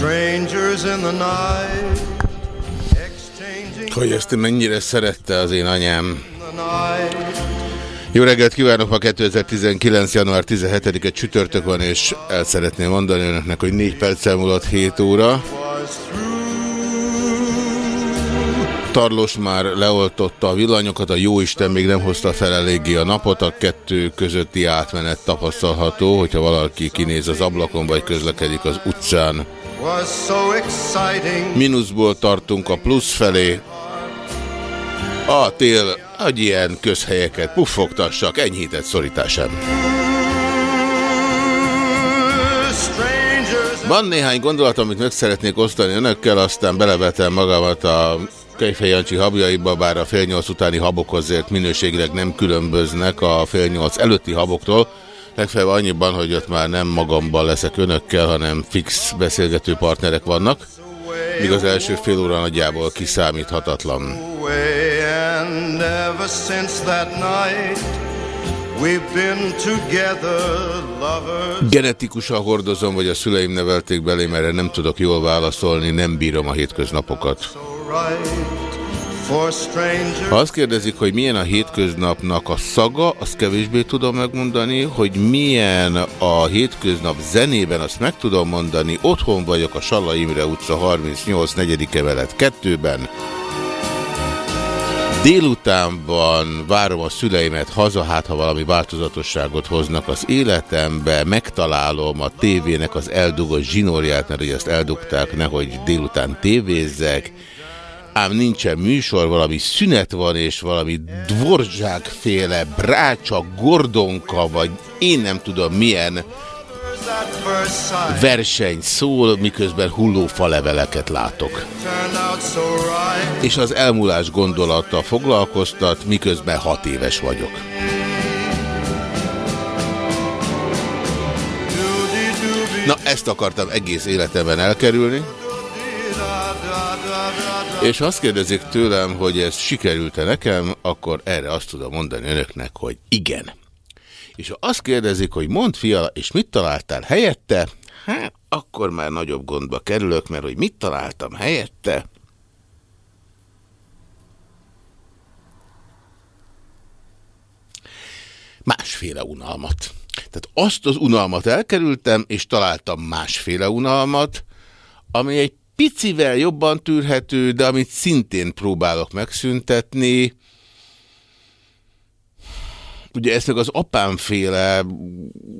Strangers in the night, Hogy ezt mennyire szerette az én anyám. Jó reggelt kívánok! Ma 2019. január 17-e csütörtök van, és el szeretném mondani önöknek, hogy 4 perccel múlott 7 óra. Tarlos már leoltotta a villanyokat, a jóisten még nem hozta fel eléggé a napot, a kettő közötti átmenet tapasztalható, hogyha valaki kinéz az ablakon, vagy közlekedik az utcán. Mínuszból tartunk a plusz felé. A tél, hogy ilyen közhelyeket puffogtassak, enyhített szorítás sem. Strangers Van néhány gondolat, amit meg szeretnék osztani önökkel, aztán belevetem magamat a Kejfej Jancsi habjaiba, bár a fél nyolc utáni habok azért minőségileg nem különböznek a fél nyolc előtti haboktól. Legfeljebb annyiban, hogy ott már nem magamban leszek önökkel, hanem fix beszélgető partnerek vannak, míg az első fél óra nagyjából kiszámíthatatlan. Genetikusan hordozom, vagy a szüleim nevelték belém, erre nem tudok jól válaszolni, nem bírom a hétköznapokat. Ha azt kérdezik, hogy milyen a hétköznapnak a szaga, azt kevésbé tudom megmondani, hogy milyen a hétköznap zenében, azt meg tudom mondani. Otthon vagyok a Salla Imre utca 38. 4. emelet 2-ben. Délutánban várom a szüleimet haza, hát ha valami változatosságot hoznak az életembe, megtalálom a tévének az eldugott zsinórját, mert hogy ezt eldugták, nehogy délután tévézzek, ám nincsen műsor, valami szünet van, és valami dvorzsákféle brácsa, gordonka, vagy én nem tudom milyen verseny szól, miközben hulló faleveleket látok. És az elmúlás gondolattal foglalkoztat, miközben hat éves vagyok. Na, ezt akartam egész életemben elkerülni. És azt kérdezik tőlem, hogy ez sikerült-e nekem, akkor erre azt tudom mondani önöknek, hogy igen. És ha azt kérdezik, hogy mond fiala, és mit találtál helyette, hát akkor már nagyobb gondba kerülök, mert hogy mit találtam helyette, másféle unalmat. Tehát azt az unalmat elkerültem, és találtam másféle unalmat, ami egy picivel jobban tűrhető, de amit szintén próbálok megszüntetni. Ugye ezt meg az apámféle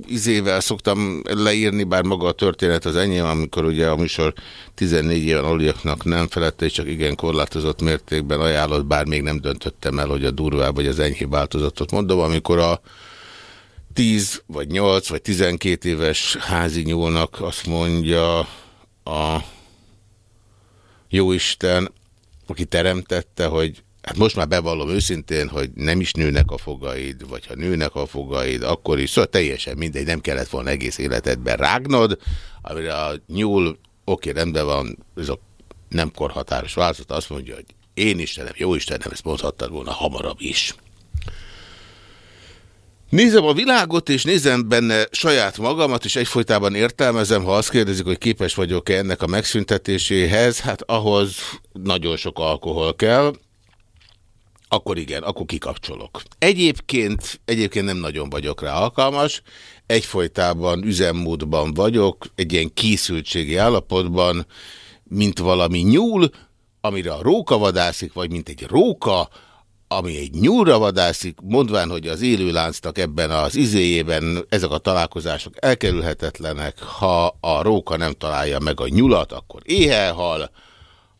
izével szoktam leírni, bár maga a történet az enyém, amikor ugye a műsor 14 éven aluliaknak nem felette, és csak igen korlátozott mértékben ajánlott, bár még nem döntöttem el, hogy a durvább vagy az enyhébb változatot mondom, amikor a 10 vagy 8 vagy 12 éves házi nyúlnak azt mondja a Jóisten, aki teremtette, hogy hát most már bevallom őszintén, hogy nem is nőnek a fogaid, vagy ha nőnek a fogaid, akkor is, szóval teljesen mindegy, nem kellett volna egész életedben rágnod, amire a nyúl, oké, rendben van, ez a nem korhatáros változat, azt mondja, hogy én Istenem, jó Istenem, ezt mondhattad volna hamarabb is. Nézem a világot, és nézem benne saját magamat, és egyfolytában értelmezem, ha azt kérdezik, hogy képes vagyok-e ennek a megszüntetéséhez, hát ahhoz nagyon sok alkohol kell, akkor igen, akkor kikapcsolok. Egyébként, egyébként nem nagyon vagyok rá alkalmas, egyfolytában üzemmódban vagyok, egy ilyen készültségi állapotban, mint valami nyúl, amire a róka vadászik, vagy mint egy róka, ami egy nyúlra vadászik, mondván, hogy az élőláncnak ebben az izéjében ezek a találkozások elkerülhetetlenek, ha a róka nem találja meg a nyulat, akkor éhel hal,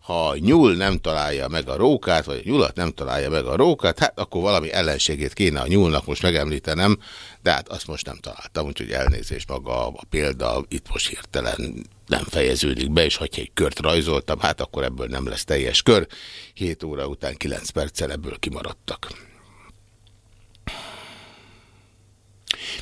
ha a nyúl nem találja meg a rókát, vagy a nyulat nem találja meg a rókát, hát akkor valami ellenségét kéne a nyúlnak most megemlítenem, de hát azt most nem találtam, úgyhogy elnézést maga a példa itt most hirtelen nem fejeződik be, és ha egy kört rajzoltam, hát akkor ebből nem lesz teljes kör. 7 óra után 9 perccel ebből kimaradtak.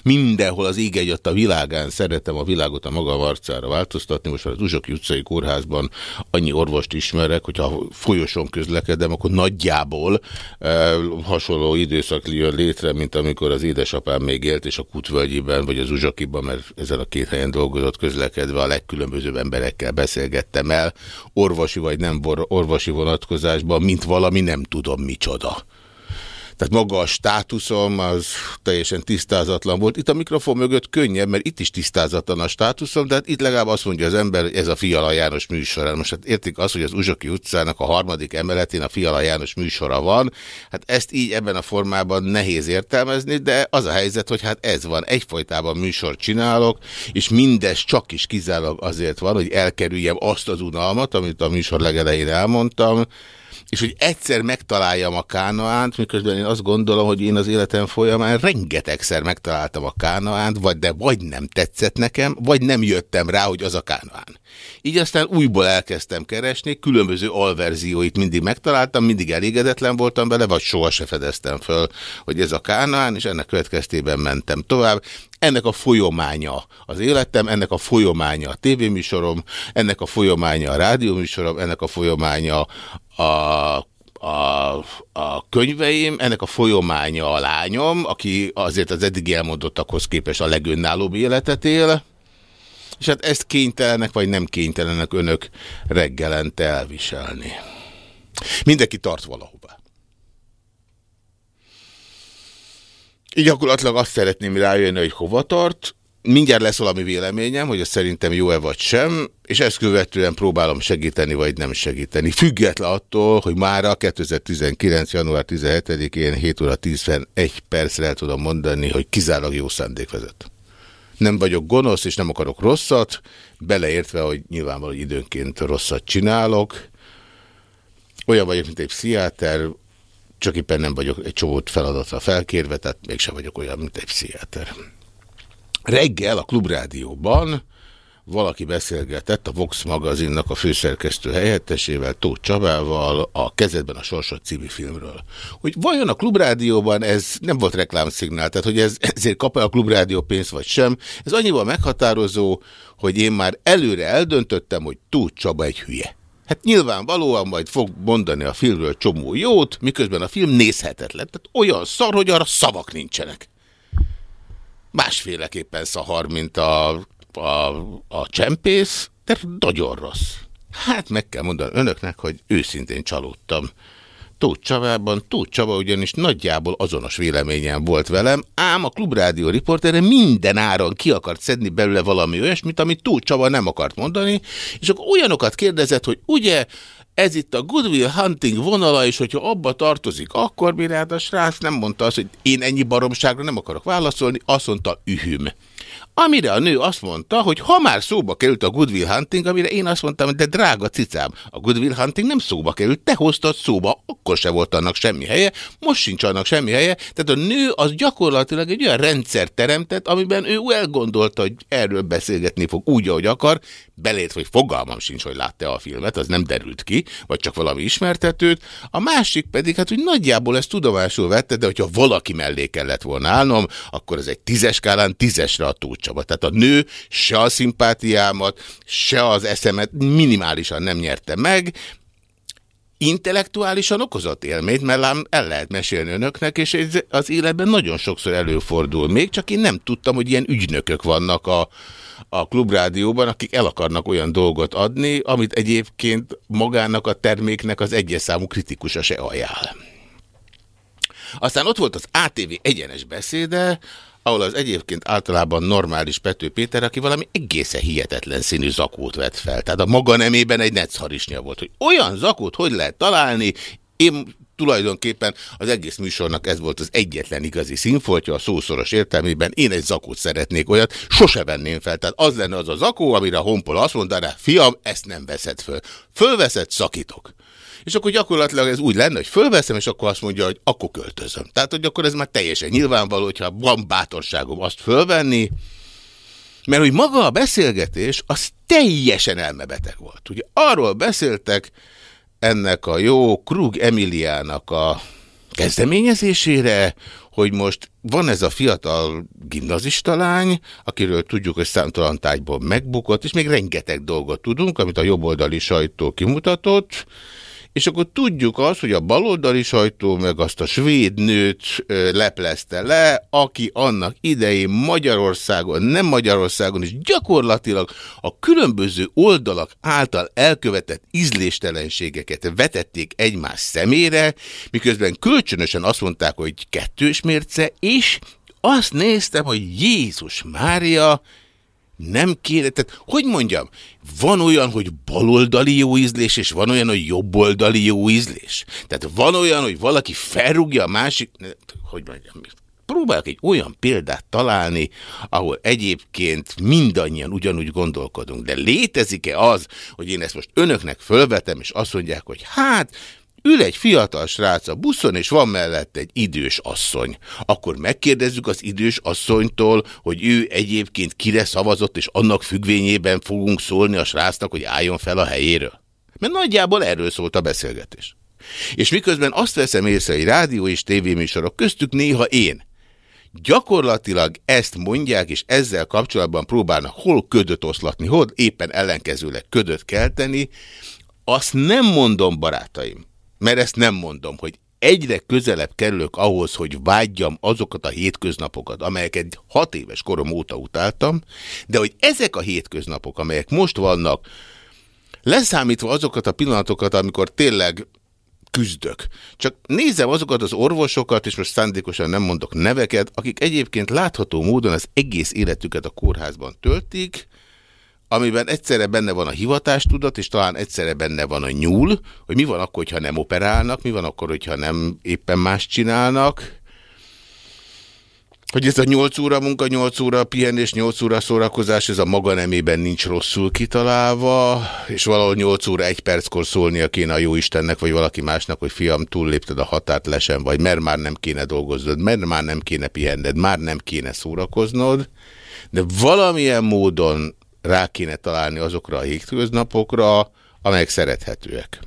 Mindenhol az ég egyat a világán szeretem a világot a maga arcára változtatni. Most már az Uzsoki utcai kórházban annyi orvost ismerek, hogyha folyosón közlekedem, akkor nagyjából e, hasonló időszak jön létre, mint amikor az édesapám még élt, és a Kutvölgyiben, vagy az Uzsokiban, mert ezen a két helyen dolgozott közlekedve a legkülönbözőbb emberekkel beszélgettem el, orvosi vagy nem orvosi vonatkozásban, mint valami nem tudom micsoda. Tehát maga a státuszom az teljesen tisztázatlan volt. Itt a mikrofon mögött könnyebb, mert itt is tisztázatlan a státuszom, de hát itt legalább azt mondja az ember, hogy ez a Fiala János műsora. Most hát értik azt, hogy az Uzsoki utcának a harmadik emeletén a Fiala János műsora van. Hát ezt így ebben a formában nehéz értelmezni, de az a helyzet, hogy hát ez van. Egyfolytában műsort csinálok, és mindez csak is kizárólag azért van, hogy elkerüljem azt az unalmat, amit a műsor legelején elmondtam, és hogy egyszer megtaláljam a kánaánt, miközben én azt gondolom, hogy én az életem folyamán rengetegszer megtaláltam a kánaánt, vagy de vagy nem tetszett nekem, vagy nem jöttem rá, hogy az a kánaán. Így aztán újból elkezdtem keresni, különböző alverzióit mindig megtaláltam, mindig elégedetlen voltam vele, vagy soha se fedeztem föl, hogy ez a kánaán, és ennek következtében mentem tovább. Ennek a folyománya az életem, ennek a folyománya a tévéműsorom, ennek a folyománya a rádióműsorom, ennek a folyománya a, a, a könyveim, ennek a folyománya a lányom, aki azért az eddig elmondottakhoz képest a legönállóbb életet él, és hát ezt kénytelenek, vagy nem kénytelenek önök reggelente elviselni. Mindenki tart valahova. Így gyakorlatilag azt szeretném rájönni, hogy hova tart, mindjárt lesz valami véleményem, hogy ez szerintem jó-e vagy sem, és ezt követően próbálom segíteni, vagy nem segíteni. Független attól, hogy mára 2019. január 17-én 7 óra 11 percre el tudom mondani, hogy kizárólag jó szándék vezet. Nem vagyok gonosz, és nem akarok rosszat, beleértve, hogy nyilvánvaló időnként rosszat csinálok. Olyan vagyok, mint egy pszichiáter, csak éppen nem vagyok egy csomót feladatra felkérve, tehát mégsem vagyok olyan, mint egy pszichiáter. Reggel a Klubrádióban valaki beszélgetett a Vox magazinnak a főszerkesztő helyettesével, Tóth Csabával a Kezedben a Sorsot című filmről. Hogy vajon a Klubrádióban ez nem volt reklámszignál, tehát hogy ez, ezért kap-e a Klubrádió pénzt vagy sem, ez annyival meghatározó, hogy én már előre eldöntöttem, hogy Tóth Csaba egy hülye. Hát nyilvánvalóan majd fog mondani a filmről csomó jót, miközben a film nézhetetlen. Tehát olyan szar, hogy arra szavak nincsenek másféleképpen szahar, mint a, a, a csempész, de nagyon rossz. Hát meg kell mondani önöknek, hogy őszintén csalódtam. Tóth Csavában, Tóth Csava ugyanis nagyjából azonos véleményen volt velem, ám a Klubrádió riportere minden áron ki akart szedni belőle valami olyasmit, amit Tóth Csava nem akart mondani, és akkor olyanokat kérdezett, hogy ugye ez itt a Goodwill Hunting vonala, és hogyha abba tartozik, akkor mire hát a srác nem mondta azt, hogy én ennyi baromságra nem akarok válaszolni, azt mondta ühüm. Amire a nő azt mondta, hogy ha már szóba került a Goodwill Hunting, amire én azt mondtam, de drága cicám, a Goodwill Hunting nem szóba került, te hoztad szóba, akkor se volt annak semmi helye, most sincs annak semmi helye, tehát a nő az gyakorlatilag egy olyan rendszer teremtett, amiben ő elgondolta, hogy erről beszélgetni fog úgy, ahogy akar, belét, hogy fogalmam sincs, hogy látta a filmet, az nem derült ki, vagy csak valami ismertetőt. A másik pedig, hát, hogy nagyjából ezt tudomásul vette, de hogyha valaki mellé kellett volna állnom, akkor ez egy tízes skálán tízesre a túlcsaba. Tehát a nő se a szimpátiámat, se az eszemet minimálisan nem nyerte meg, intellektuálisan okozott élményt, mert lám el lehet mesélni önöknek, és ez az életben nagyon sokszor előfordul. Még csak én nem tudtam, hogy ilyen ügynökök vannak a, a klubrádióban, akik el akarnak olyan dolgot adni, amit egyébként magának a terméknek az egyes számú kritikusa se ajánl. Aztán ott volt az ATV egyenes beszéde, ahol az egyébként általában normális Pető Péter, aki valami egészen hihetetlen színű zakót vett fel. Tehát a maga nemében egy neccharisnya volt, hogy olyan zakót hogy lehet találni, én tulajdonképpen az egész műsornak ez volt az egyetlen igazi színfoltja a szószoros értelmében. Én egy zakót szeretnék olyat, sose venném fel. Tehát az lenne az a zakó, amire a honpol azt mondaná, fiam, ezt nem veszed föl. Fölveszed, szakítok. És akkor gyakorlatilag ez úgy lenne, hogy fölveszem, és akkor azt mondja, hogy akkor költözöm. Tehát, hogy akkor ez már teljesen nyilvánvaló, hogyha van bátorságom azt fölvenni, mert hogy maga a beszélgetés, az teljesen elmebeteg volt. Ugye arról beszéltek ennek a jó Krug Emiliának a kezdeményezésére, hogy most van ez a fiatal gimnazista lány, akiről tudjuk, hogy számtalan tájból megbukott, és még rengeteg dolgot tudunk, amit a jobboldali sajtó kimutatott, és akkor tudjuk azt, hogy a baloldali sajtó meg azt a svéd nőt leplezte le, aki annak idején Magyarországon, nem Magyarországon, és gyakorlatilag a különböző oldalak által elkövetett ízléstelenségeket vetették egymás szemére, miközben kölcsönösen azt mondták, hogy kettős mérce, és azt néztem, hogy Jézus Mária, nem kéne, tehát hogy mondjam, van olyan, hogy baloldali jó ízlés, és van olyan, hogy jobboldali jó ízlés. Tehát van olyan, hogy valaki felrúgja a másik, hogy mondjam, próbálok egy olyan példát találni, ahol egyébként mindannyian ugyanúgy gondolkodunk. De létezik-e az, hogy én ezt most önöknek fölvetem, és azt mondják, hogy hát Ül egy fiatal srác a buszon, és van mellett egy idős asszony. Akkor megkérdezzük az idős asszonytól, hogy ő egyébként kire szavazott, és annak függvényében fogunk szólni a srácnak, hogy álljon fel a helyéről. Mert nagyjából erről szólt a beszélgetés. És miközben azt veszem észre, hogy rádió és tévéműsorok köztük néha én, gyakorlatilag ezt mondják, és ezzel kapcsolatban próbálnak hol ködöt oszlatni, hol éppen ellenkezőleg ködöt kelteni, azt nem mondom, barátaim, mert ezt nem mondom, hogy egyre közelebb kerülök ahhoz, hogy vágyjam azokat a hétköznapokat, amelyeket hat éves korom óta utáltam, de hogy ezek a hétköznapok, amelyek most vannak, leszámítva azokat a pillanatokat, amikor tényleg küzdök. Csak nézem azokat az orvosokat, és most szándékosan nem mondok neveket, akik egyébként látható módon az egész életüket a kórházban töltik, amiben egyszerre benne van a hivatástudat, és talán egyszerre benne van a nyúl, hogy mi van akkor, hogyha nem operálnak, mi van akkor, hogyha nem éppen más csinálnak, hogy ez a 8 óra munka, 8 óra pihenés, 8 óra szórakozás, ez a maga nemében nincs rosszul kitalálva, és valahol 8 óra egy perckor szólnia kéne a Jóistennek, vagy valaki másnak, hogy fiam, túllépted a határt lesen, vagy mert már nem kéne dolgoznod, mert már nem kéne pihenned, már nem kéne szórakoznod, de valamilyen módon rá kéne találni azokra a hétköznapokra, amelyek szerethetőek.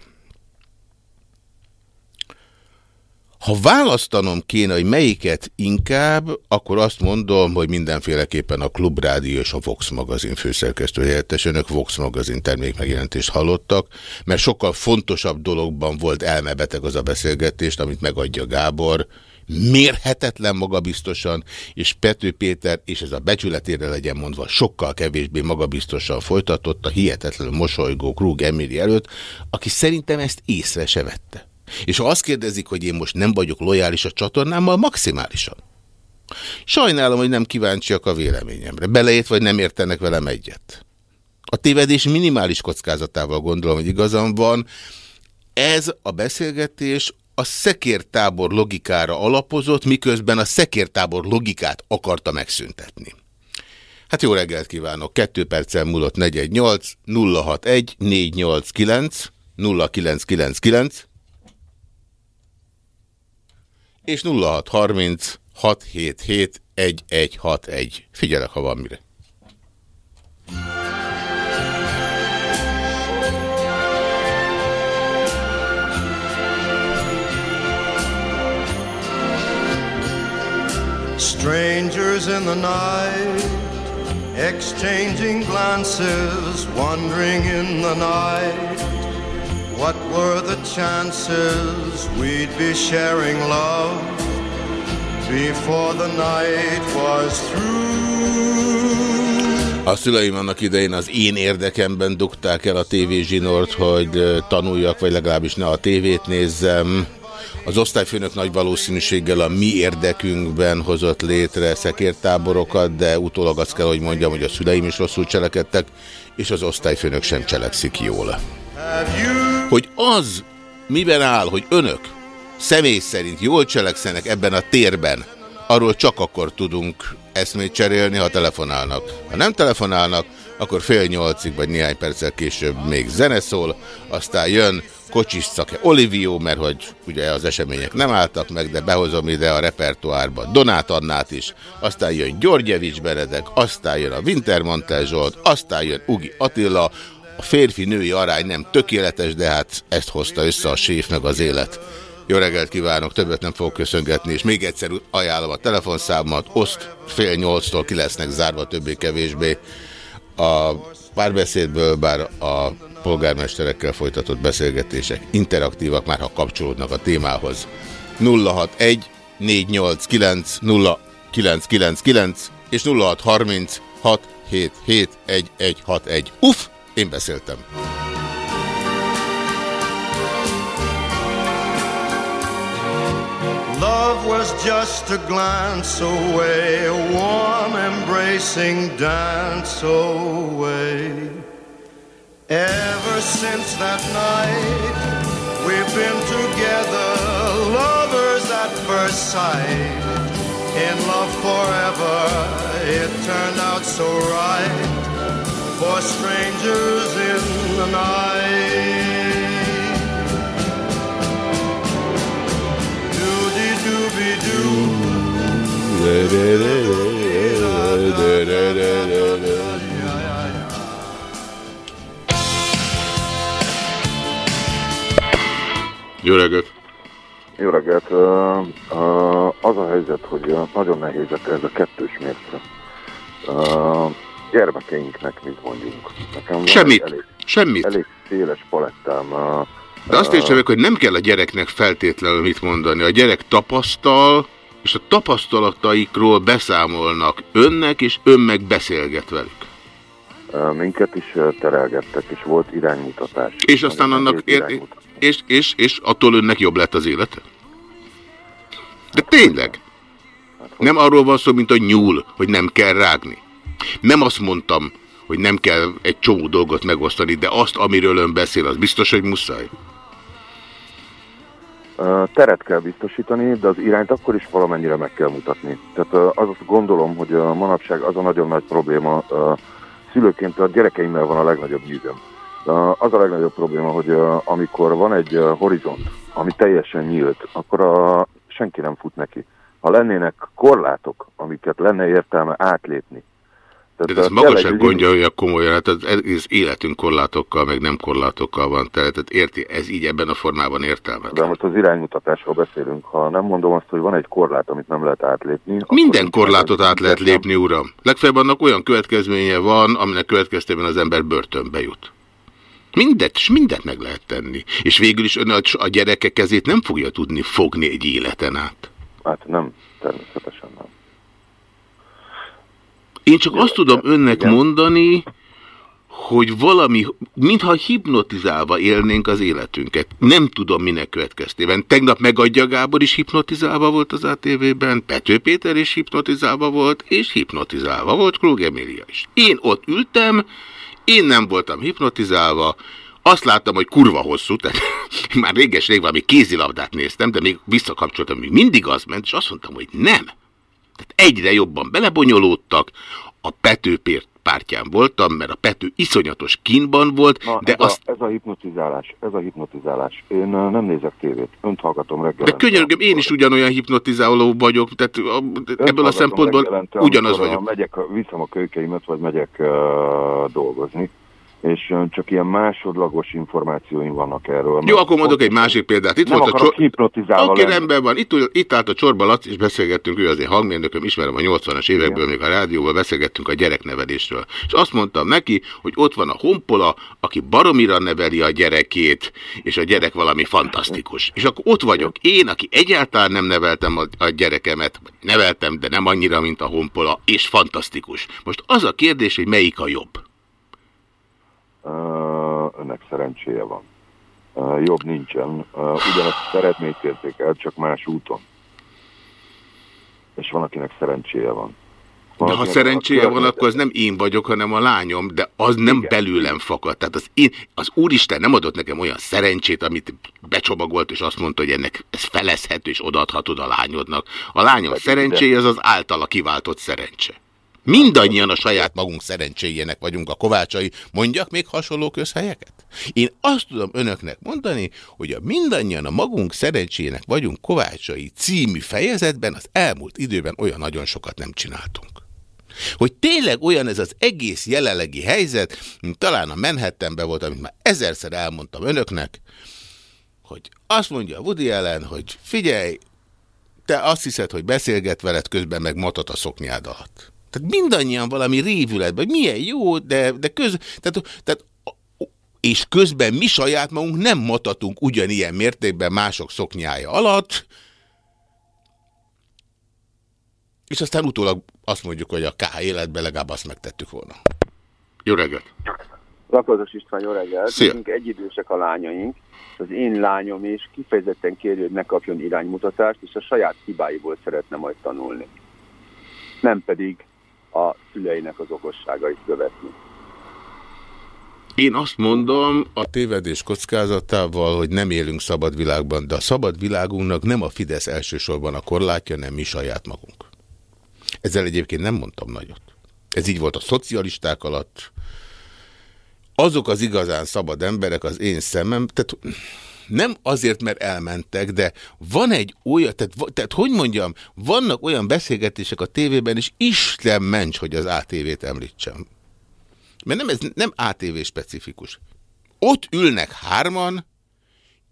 Ha választanom kéne, hogy melyiket inkább, akkor azt mondom, hogy mindenféleképpen a Klubrádió és a Vox magazin főszerkesztő helyettes. Önök Vox magazin termékmegjelentést hallottak, mert sokkal fontosabb dologban volt elmebeteg az a beszélgetést, amit megadja Gábor, mérhetetlen magabiztosan, és Pető Péter, és ez a becsületére legyen mondva, sokkal kevésbé magabiztosan folytatott a hihetetlenül mosolygó Krug Emily előtt, aki szerintem ezt észre se vette. És ha azt kérdezik, hogy én most nem vagyok lojális a csatornámmal, maximálisan. Sajnálom, hogy nem kíváncsiak a véleményemre. Beleért, vagy nem értenek velem egyet. A tévedés minimális kockázatával gondolom, hogy igazam van. Ez a beszélgetés a szekértábor logikára alapozott, miközben a szekértábor logikát akarta megszüntetni. Hát jó reggelt kívánok! 2 perccel múlott 418 061 489 0999 és 0630 677 1161. Figyelek, ha van mire. Strangers in the night, exchanging glances, wandering in the night. What were the chances we'd be sharing love before the night was through? A szüleim annak idején az én érdekemben dugták el a tévézsinort, hogy tanuljak, vagy legalábbis ne a tévét nézzem. Az osztályfőnök nagy valószínűséggel a mi érdekünkben hozott létre szekértáborokat, de utólag azt kell, hogy mondjam, hogy a szüleim is rosszul cselekedtek, és az osztályfőnök sem cselekszik jól. Hogy az miben áll, hogy önök személy szerint jól cselekszenek ebben a térben, arról csak akkor tudunk eszmét cserélni, ha telefonálnak. Ha nem telefonálnak, akkor fél nyolcig vagy néhány perccel később még zene szól, aztán jön kocsis szake Olivio, mert hogy ugye az események nem álltak meg, de behozom ide a repertoárba Donát Annát is, aztán jön Györgyevics Benedek, aztán jön a Wintermantel Zsolt, aztán jön Ugi Attila, a férfi-női arány nem tökéletes, de hát ezt hozta össze a séf meg az élet. Jó reggelt kívánok, többet nem fogok köszöngetni, és még egyszer ajánlom a telefonszámomat, oszt fél nyolctól ki lesznek zárva többé-kevésbé. A párbeszédből, bár a polgármesterekkel folytatott beszélgetések interaktívak, már ha kapcsolódnak a témához. 061 489 0999 és 0630 677 1161. Uff, én beszéltem. Love was just a glance away, a warm embracing dance away. Ever since that night, we've been together, lovers at first sight. In love forever, it turned out so right for strangers in the night. Jó reggelt! Jó reggelt! Az a helyzet, hogy nagyon nehéz ez a kettős mérce. Gyermekeinknek mit mondjunk? Nekem Semmit. Elég, Semmit. elég széles palettám. De azt értsem meg, hogy nem kell a gyereknek feltétlenül mit mondani. A gyerek tapasztal, és a tapasztalataikról beszámolnak önnek, és ön meg beszélget velük. Minket is terelgettek, és volt iránymutatás. És aztán annak... iránymutatás. És, és, és attól önnek jobb lett az élete? De tényleg. Nem arról van szó, mint a nyúl, hogy nem kell rágni. Nem azt mondtam, hogy nem kell egy csomó dolgot megosztani, de azt, amiről ön beszél, az biztos, hogy muszáj. Teret kell biztosítani, de az irányt akkor is valamennyire meg kell mutatni. Tehát az azt gondolom, hogy a manapság az a nagyon nagy probléma, szülőként a gyerekeimmel van a legnagyobb nyűgöm. Az a legnagyobb probléma, hogy amikor van egy horizont, ami teljesen nyílt, akkor a, senki nem fut neki. Ha lennének korlátok, amiket lenne értelme átlépni. De Tehát, ez ö, maga sem gondolja komolyan, hát az egész életünk korlátokkal, meg nem korlátokkal van tele. Tehát érti, ez így ebben a formában értelmet. De most az iránymutatásról beszélünk. Ha nem mondom azt, hogy van egy korlát, amit nem lehet átlépni... Minden korlátot át lehet lépni, uram. Legfeljebb annak olyan következménye van, aminek következtében az ember börtönbe jut. Mindet, és mindent meg lehet tenni. És végül is ön a, a gyereke kezét nem fogja tudni fogni egy életen át. Hát nem, természetesen nem. Én csak azt tudom önnek igen. mondani, hogy valami, mintha hipnotizálva élnénk az életünket. Nem tudom minek következtében. Tegnap megadja Gábor is hipnotizálva volt az ATV-ben, Pető Péter is hipnotizálva volt, és hipnotizálva volt Krug Emilia is. Én ott ültem, én nem voltam hipnotizálva, azt láttam, hogy kurva hosszú, tehát már réges-rég valami kézilabdát néztem, de még visszakapcsoltam, még mindig az ment, és azt mondtam, hogy nem. Tehát egyre jobban belebonyolódtak, a Petőpért pártján voltam, mert a Pető iszonyatos kínban volt, Na, de ez, azt... a, ez a hipnotizálás, ez a hipnotizálás. Én nem nézek tévét, önt hallgatom reggel. De könyörgöm, én is ugyanolyan hipnotizáló vagyok, tehát a, ebből a szempontból ugyanaz vagyok. Megyek, viszem a kölykeimet, vagy megyek uh, dolgozni, és csak ilyen másodlagos információim vannak erről. Jó, akkor mondok egy másik példát. Itt Nem volt a csor... hipnotizálva Oké, lenni. rendben van. Itt, itt állt a Csorba Laci, és beszélgettünk, ő az én hangmérnököm, ismerem a 80-as évekből, még a rádióban beszélgettünk a gyereknevelésről. És azt mondtam neki, hogy ott van a honpola, aki baromira neveli a gyerekét, és a gyerek valami fantasztikus. És akkor ott vagyok én, aki egyáltalán nem neveltem a, a gyerekemet, neveltem, de nem annyira, mint a honpola, és fantasztikus. Most az a kérdés, hogy melyik a jobb. Önnek szerencséje van. Jobb nincsen. Ugyanazt szeretnék értékel, csak más úton. És van, akinek szerencséje van. De ha szerencséje van, akkor az nem én vagyok, hanem a lányom, de az nem Igen. belőlem fakad. Tehát az, én, az Úristen nem adott nekem olyan szerencsét, amit becsomagolt, és azt mondta, hogy ennek ez felezhető, és odaadhatod a lányodnak. A lányom szerencséje az az általa kiváltott szerencse. Mindannyian a saját magunk szerencséjének vagyunk a kovácsai. Mondjak még hasonló közhelyeket? Én azt tudom önöknek mondani, hogy a mindannyian a magunk szerencséjének vagyunk kovácsai című fejezetben az elmúlt időben olyan nagyon sokat nem csináltunk. Hogy tényleg olyan ez az egész jelenlegi helyzet, mint talán a Manhattanben volt, amit már ezerszer elmondtam önöknek, hogy azt mondja Woody Allen, hogy figyelj, te azt hiszed, hogy beszélget veled, közben meg matat a szoknyád alatt. Tehát mindannyian valami révületben, hogy milyen jó, de, de köz... Tehát, tehát, és közben mi saját magunk nem matatunk ugyanilyen mértékben mások szoknyája alatt, és aztán utólag azt mondjuk, hogy a K életben legalább azt megtettük volna. Jó reggelt! Lakatos István, jó reggelt! Szia. Egyidősek a lányaink, az én lányom is kifejezetten kéri, hogy ne kapjon iránymutatást, és a saját hibáiból szeretne majd tanulni. Nem pedig a szüleinek az okosságait követni. Én azt mondom a tévedés kockázatával, hogy nem élünk szabad világban, de a szabad világunknak nem a Fidesz elsősorban a korlátja, nem mi saját magunk. Ezzel egyébként nem mondtam nagyot. Ez így volt a szocialisták alatt. Azok az igazán szabad emberek az én szemem, tehát nem azért, mert elmentek, de van egy olyan, tehát, tehát hogy mondjam, vannak olyan beszélgetések a tévében, és Isten ments, hogy az ATV-t említsem. Mert nem, ez nem ATV specifikus. Ott ülnek hárman,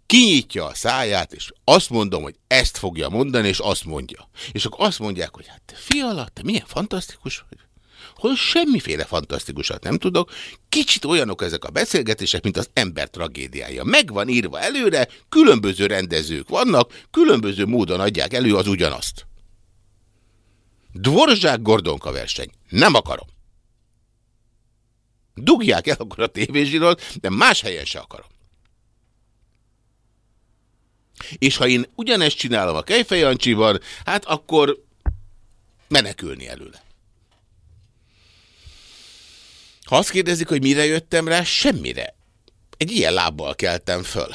kinyitja a száját, és azt mondom, hogy ezt fogja mondani, és azt mondja. És akkor azt mondják, hogy hát te fiala, te milyen fantasztikus vagy. Hogy semmiféle fantasztikusat nem tudok, kicsit olyanok ezek a beszélgetések, mint az ember tragédiája. Megvan írva előre, különböző rendezők vannak, különböző módon adják elő az ugyanazt. Dvorzsák Gordonka verseny. Nem akarom. Dugják el akkor a tévézsirolt, de más helyen se akarom. És ha én ugyanezt csinálom a Kejfejancsival, hát akkor menekülni előle. Ha azt kérdezik, hogy mire jöttem rá, semmire. Egy ilyen lábbal keltem föl.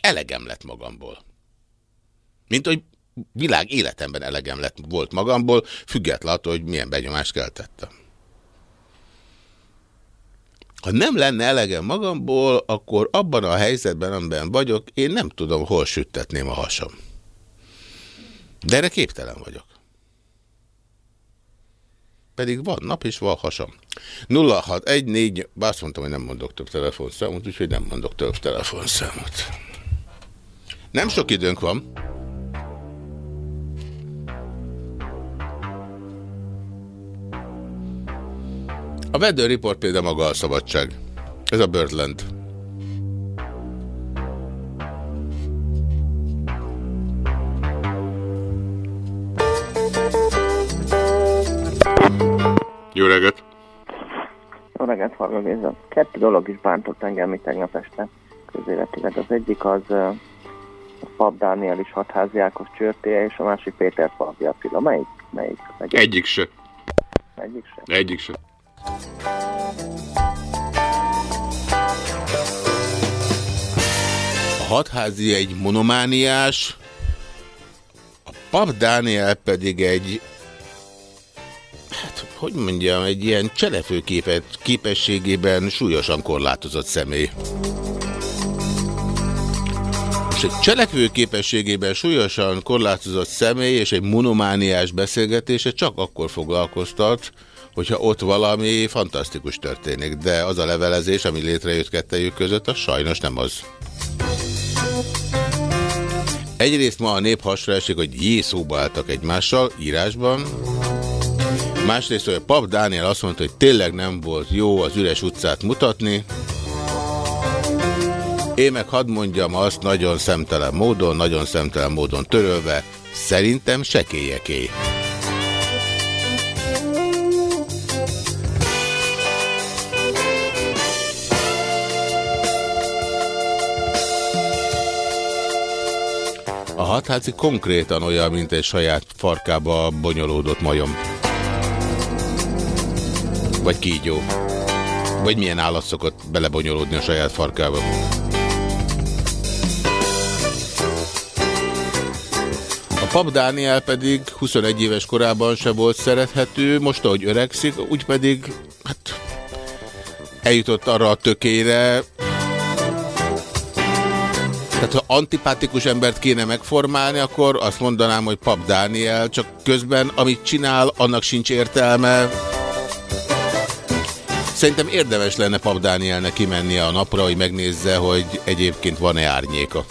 Elegem lett magamból. Mint hogy világ életemben elegem lett volt magamból, függetlenül hogy milyen benyomást keltettem. Ha nem lenne elegem magamból, akkor abban a helyzetben, amiben vagyok, én nem tudom, hol süttetném a hasam. De erre képtelen vagyok. Pedig van nap és van hasam. 0614, azt mondtam, hogy nem mondok több telefonszámot, úgyhogy nem mondok több telefonszámot. Nem sok időnk van. A Weather Report például maga a szabadság. Ez a Birdland. Jó reggelt! Jó reggelt, Farga Géza. Kettő dolog is bántott engem itt tegnap este közéletileg. Az egyik az uh, Pap Dániel is hatházi Ákos csörtéje, és a másik Péter Falvi Attila. Melyik? Melyik? Egyik, Egyik se. Egyik se? Egyik se. A hatházi egy monomániás, a Pap Dániel pedig egy hát, hogy mondjam, egy ilyen cselefőképet képességében súlyosan korlátozott személy. Most egy cselekvő képességében súlyosan korlátozott személy és egy monomániás beszélgetése csak akkor foglalkoztat, hogyha ott valami fantasztikus történik, de az a levelezés, ami létrejött kettejük között, az sajnos nem az. Egyrészt ma a nép hasra esik, hogy jészóba álltak egymással, írásban. Másrészt, hogy a pap Dániel azt mondta, hogy tényleg nem volt jó az üres utcát mutatni. Én meg hadd mondjam azt nagyon szemtelen módon, nagyon szemtelen módon törölve, szerintem sekélyeké. A hatházi konkrétan olyan, mint egy saját farkába bonyolódott majom. Vagy kígyó. Vagy milyen állat szokott belebonyolódni a saját farkába. A pap Dániel pedig 21 éves korában se volt szerethető, most ahogy öregszik, úgy pedig hát, eljutott arra a tökére, tehát ha antipatikus embert kéne megformálni, akkor azt mondanám, hogy pap Dániel, csak közben amit csinál, annak sincs értelme. Szerintem érdemes lenne pap Dánielnek kimennie a napra, hogy megnézze, hogy egyébként van-e árnyéka.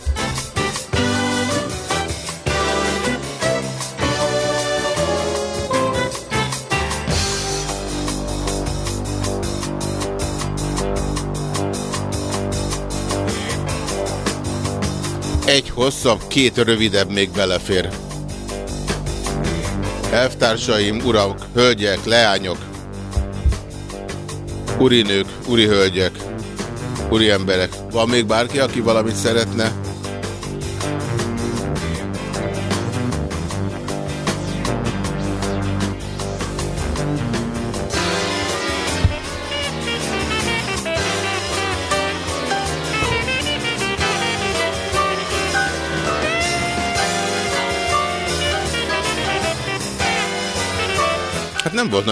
Egy hosszabb, két rövidebb még belefér. Elvtársaim, urak, hölgyek, leányok, urinők, uri hölgyek, uri emberek. Van még bárki, aki valamit szeretne?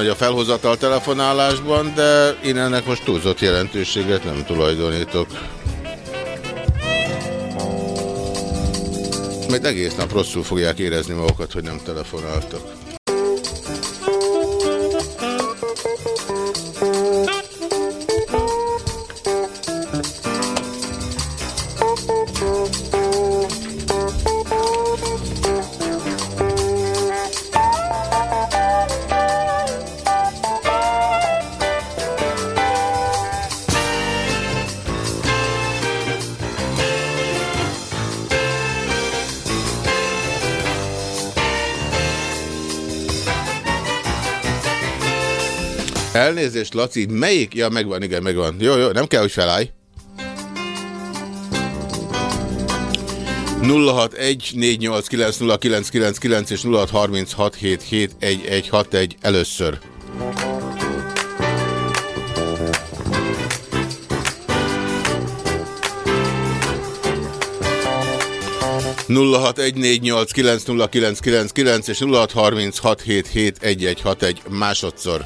Nagy a felhozatal telefonálásban, de én ennek most túlzott jelentőséget nem tulajdonítok. Majd egész nap rosszul fogják érezni magukat, hogy nem telefonáltak. Elnézést, Laci, melyik? Ja, megvan, igen, megvan. Jó, jó, nem kell, hogy felállj. 061-489-0999 és 0636771161 először. nulla hat egy négy nyolc kilenc nulla kilenc kilenc kilenc és nulla hat harminc hat hét hét egy egy hat egy másodszor.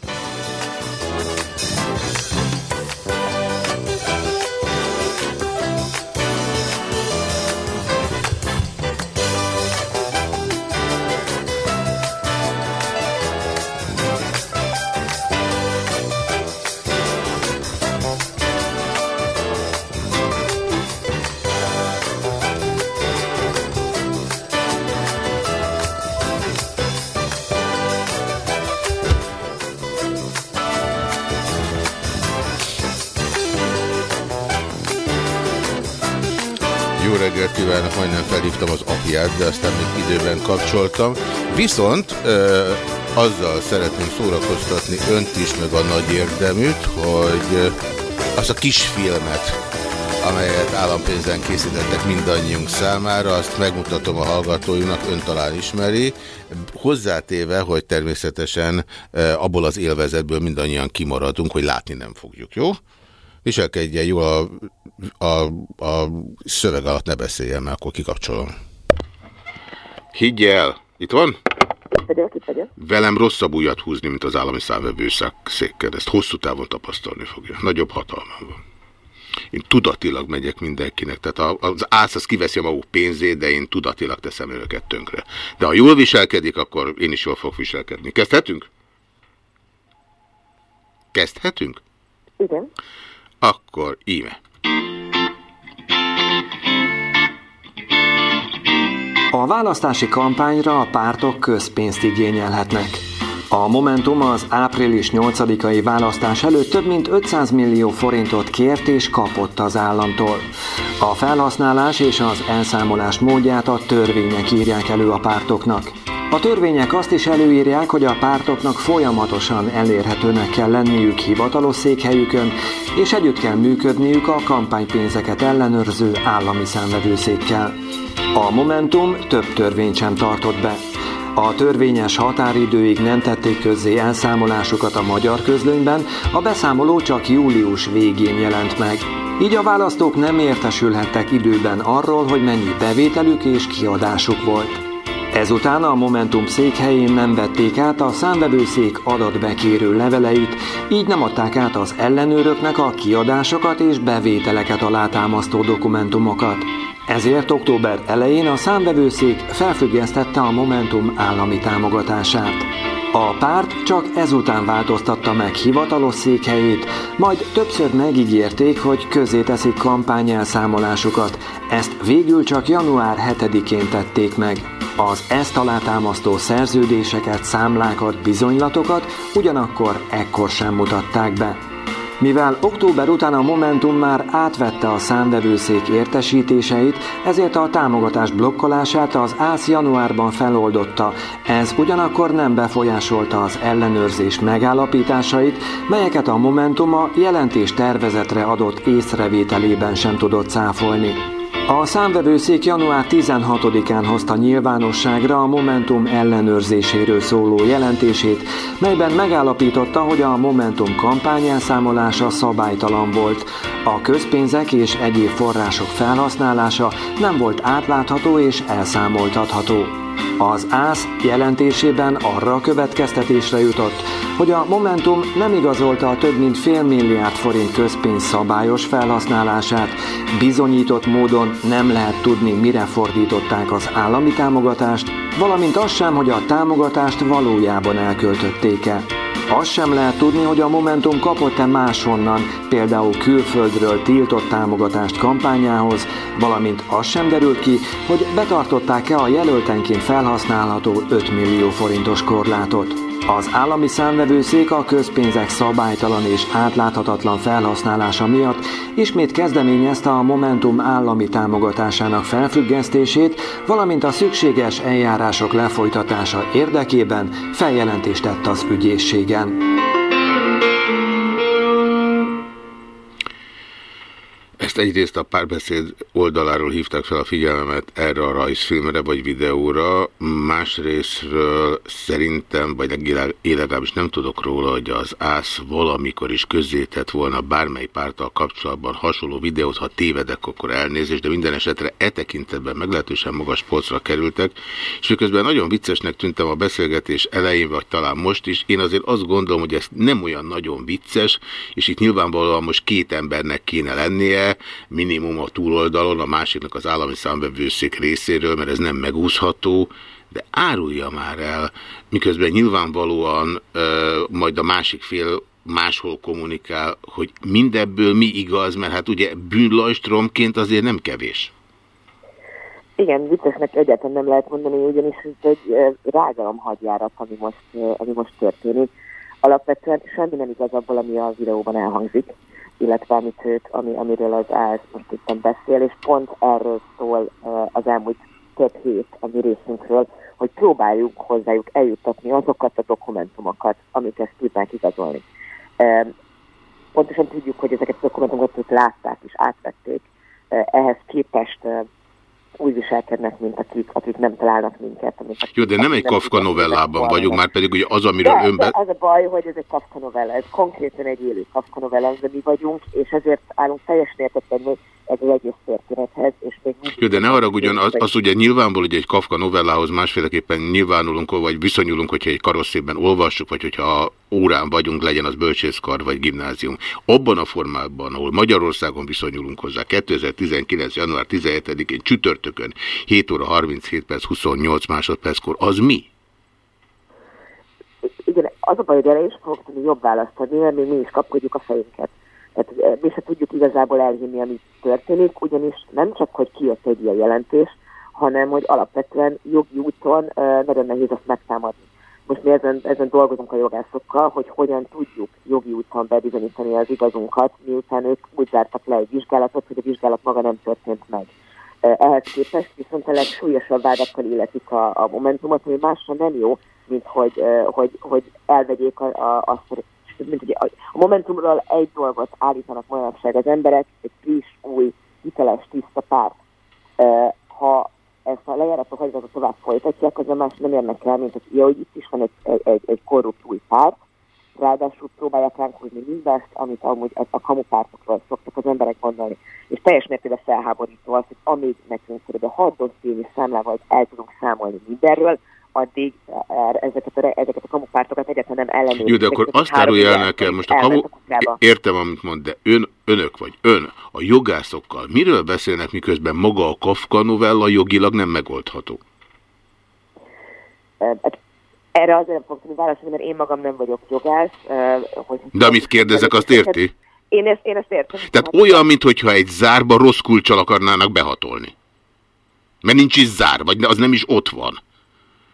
Apját, de aztán még időben kapcsoltam. Viszont ö, azzal szeretném szórakoztatni önt is, meg a nagy érdeműt, hogy az a kisfilmet, amelyet állampénzen készítettek mindannyiunk számára, azt megmutatom a hallgatóinak, ön talán ismeri, hozzátéve, hogy természetesen abból az élvezetből mindannyian kimaradunk, hogy látni nem fogjuk, jó? Viselkedjen jól a, a, a szöveg alatt ne beszéljen, mert akkor kikapcsolom. Higgy el! Itt van? Velem rosszabb újat húzni, mint az állami számvevőszékkel. Ezt hosszú távon tapasztalni fogja. Nagyobb hatalmam van. Én tudatilag megyek mindenkinek. Tehát az ász az kiveszi a maguk pénzét, de én tudatilag teszem őket tönkre. De ha jól viselkedik, akkor én is jól fogok viselkedni. Kezdhetünk? Kezdhetünk? Igen. Akkor íme. A választási kampányra a pártok közpénzt igényelhetnek. A Momentum az április 8-ai választás előtt több mint 500 millió forintot kért és kapott az államtól. A felhasználás és az elszámolás módját a törvények írják elő a pártoknak. A törvények azt is előírják, hogy a pártoknak folyamatosan elérhetőnek kell lenniük hivatalos székhelyükön, és együtt kell működniük a kampánypénzeket ellenőrző állami számvevőszékkel. A Momentum több törvényt sem tartott be. A törvényes határidőig nem tették közzé elszámolásukat a magyar közlönyben, a beszámoló csak július végén jelent meg. Így a választók nem értesülhettek időben arról, hogy mennyi bevételük és kiadásuk volt. Ezután a Momentum székhelyén nem vették át a számvevőszék adatbekérő leveleit, így nem adták át az ellenőröknek a kiadásokat és bevételeket alátámasztó dokumentumokat. Ezért október elején a számvevőszék felfüggesztette a Momentum állami támogatását. A párt csak ezután változtatta meg hivatalos székhelyét, majd többször megígérték, hogy közé teszik kampányelszámolásukat. Ezt végül csak január 7-én tették meg. Az ezt alátámasztó szerződéseket, számlákat, bizonylatokat ugyanakkor ekkor sem mutatták be. Mivel október után a Momentum már átvette a számvevőszék értesítéseit, ezért a támogatás blokkolását az ÁSZ januárban feloldotta. Ez ugyanakkor nem befolyásolta az ellenőrzés megállapításait, melyeket a Momentum a jelentés tervezetre adott észrevételében sem tudott cáfolni. A számvevőszék január 16-án hozta nyilvánosságra a Momentum ellenőrzéséről szóló jelentését, melyben megállapította, hogy a Momentum kampányelszámolása szabálytalan volt. A közpénzek és egyéb források felhasználása nem volt átlátható és elszámoltatható. Az ÁSZ jelentésében arra a következtetésre jutott, hogy a Momentum nem igazolta a több mint fél milliárd forint közpénz szabályos felhasználását, bizonyított módon nem lehet tudni, mire fordították az állami támogatást, valamint az sem, hogy a támogatást valójában elköltötték-e. Azt sem lehet tudni, hogy a Momentum kapott-e máshonnan, például külföldről tiltott támogatást kampányához, valamint az sem derült ki, hogy betartották-e a jelöltenként felhasználható 5 millió forintos korlátot. Az állami számvevőszék a közpénzek szabálytalan és átláthatatlan felhasználása miatt ismét kezdeményezte a Momentum állami támogatásának felfüggesztését, valamint a szükséges eljárások lefolytatása érdekében feljelentést tett az ügyészségen. Ezt egyrészt a párbeszéd oldaláról hívták fel a figyelmemet erre a rajzfilmre vagy videóra, másrésztről szerintem, vagy legalábbis nem tudok róla, hogy az ÁSZ valamikor is közzétett volna bármely párttal kapcsolatban hasonló videót, ha tévedek, akkor elnézést, de minden esetre e tekintetben meglehetősen magas polcra kerültek, és miközben nagyon viccesnek tűntem a beszélgetés elején, vagy talán most is, én azért azt gondolom, hogy ez nem olyan nagyon vicces, és itt nyilvánvalóan most két embernek kéne lennie, minimum a túloldalon, a másiknak az állami számvevőszék részéről, mert ez nem megúszható, de árulja már el, miközben nyilvánvalóan ö, majd a másik fél máshol kommunikál, hogy mindebből mi igaz, mert hát ugye bűnlajstromként azért nem kevés. Igen, viccesnek egyáltalán nem lehet mondani, ugyanis ez egy rágalomhagyjárat, ami most, ami most történik. Alapvetően semmi nem igaz abból, ami a videóban elhangzik illetve amit ők, ami, amiről az ÁSZ most itt beszél, és pont erről szól az elmúlt több hét a mi részünkről, hogy próbáljuk hozzájuk eljuttatni azokat a dokumentumokat, amik ezt tudnák igazolni. Pontosan tudjuk, hogy ezeket a dokumentumokat ők látták és átvették. Ehhez képest úgy viselkednek, mint akik, akik nem találnak minket. Amik, Jó, de nem egy Kafka novellában vagyunk, már pedig ugye az, amiről de, önben... De az a baj, hogy ez egy Kafka novella, ez konkrétan egy élő Kafka novella, de mi vagyunk, és ezért állunk teljesen értetlenül ez az egész történethez. És még Jó, de ne haragudjon, az, az ugye nyilvánból, hogy egy Kafka novellához másféleképpen nyilvánulunk, vagy viszonyulunk, hogyha egy karosszében olvassuk, vagy hogyha órán vagyunk, legyen az bölcsészkar vagy gimnázium. Abban a formában, ahol Magyarországon viszonyulunk hozzá, 2019. január 17-én csütörtökön 7 óra 37 perc 28 másodperckor, az mi? Igen, az a baj, hogy erre is fogok tudni jobb választ adni, mert mi is kapkodjuk a fejünket. Tehát eh, mi se tudjuk igazából elhinni, ami történik, ugyanis nem csak, hogy kijött egy ilyen jelentés, hanem hogy alapvetően jogi úton uh, nagyon nehéz azt megtámadni. most mi ezen, ezen dolgozunk a jogászokkal, hogy hogyan tudjuk jogi úton bebizonyítani az igazunkat, miután ők úgy zártak le egy vizsgálatot, hogy a vizsgálat maga nem történt meg. Ehhez képest viszont a legsúlyosabb vádakkal illetik a, a Momentumot, ami másra nem jó, mint hogy, hogy, hogy elvegyék a, a, azt, mint hogy a, Momentumról egy dolgot állítanak manapság az emberek, egy friss, új, hiteles, tiszta párt. Ha ezt a lejárató hagyatot tovább folytatják, az a más nem érnek el, mint hogy, ja, hogy itt is van egy, egy, egy, korrupt új párt, ráadásul próbálják ránk húzni mindazt, amit amúgy a, a kamupártokról szoktak az emberek gondolni. És teljes mértékben felháborító az, hogy amíg nekünk kb. 6 dosszényi számlával el tudunk számolni mindenről, addig ezeket a, ezeket a kamupártokat egyáltalán nem ellenőrizik. Jó, de akkor azt árulja el nekem, most a kamu... Értem, amit mond, de ön, önök vagy ön a jogászokkal miről beszélnek, miközben maga a Kafka novella jogilag nem megoldható? Hát erre azért nem fogok tudni válaszolni, mert én magam nem vagyok jogász. Hogy de amit kérdezek, azt érti? Én ezt, én ezt értem. Tehát hát, olyan, mintha egy zárba rossz kulcsal akarnának behatolni. Mert nincs is zár, vagy az nem is ott van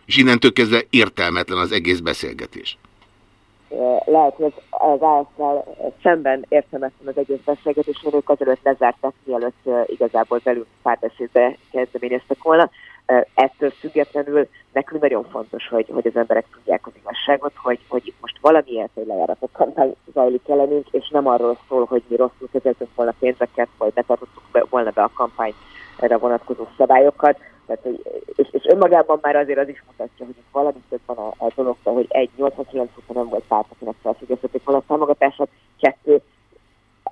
és innentől kezdve értelmetlen az egész beszélgetés. Lehet, hogy az ASZ-szel szemben értelmetlen az egész beszélgetés, mert ők azelőtt lezártak, mielőtt igazából velünk párbeszédbe kezdeményeztek volna. Ettől függetlenül nekünk nagyon fontos, hogy, hogy az emberek tudják az igazságot, hogy, hogy most valamiért egy lejáratott kampány zajlik ellenünk, és nem arról szól, hogy mi rosszul kezeltünk volna pénzeket, vagy ne tartottuk be, volna be a kampány erre vonatkozó szabályokat, tehát, hogy, és, és önmagában már azért az is mutatja, hogy itt valami több van a, a dologban, hogy egy 89 óta nem volt párt, akinek felfüggesztették volna a támogatását, kettő,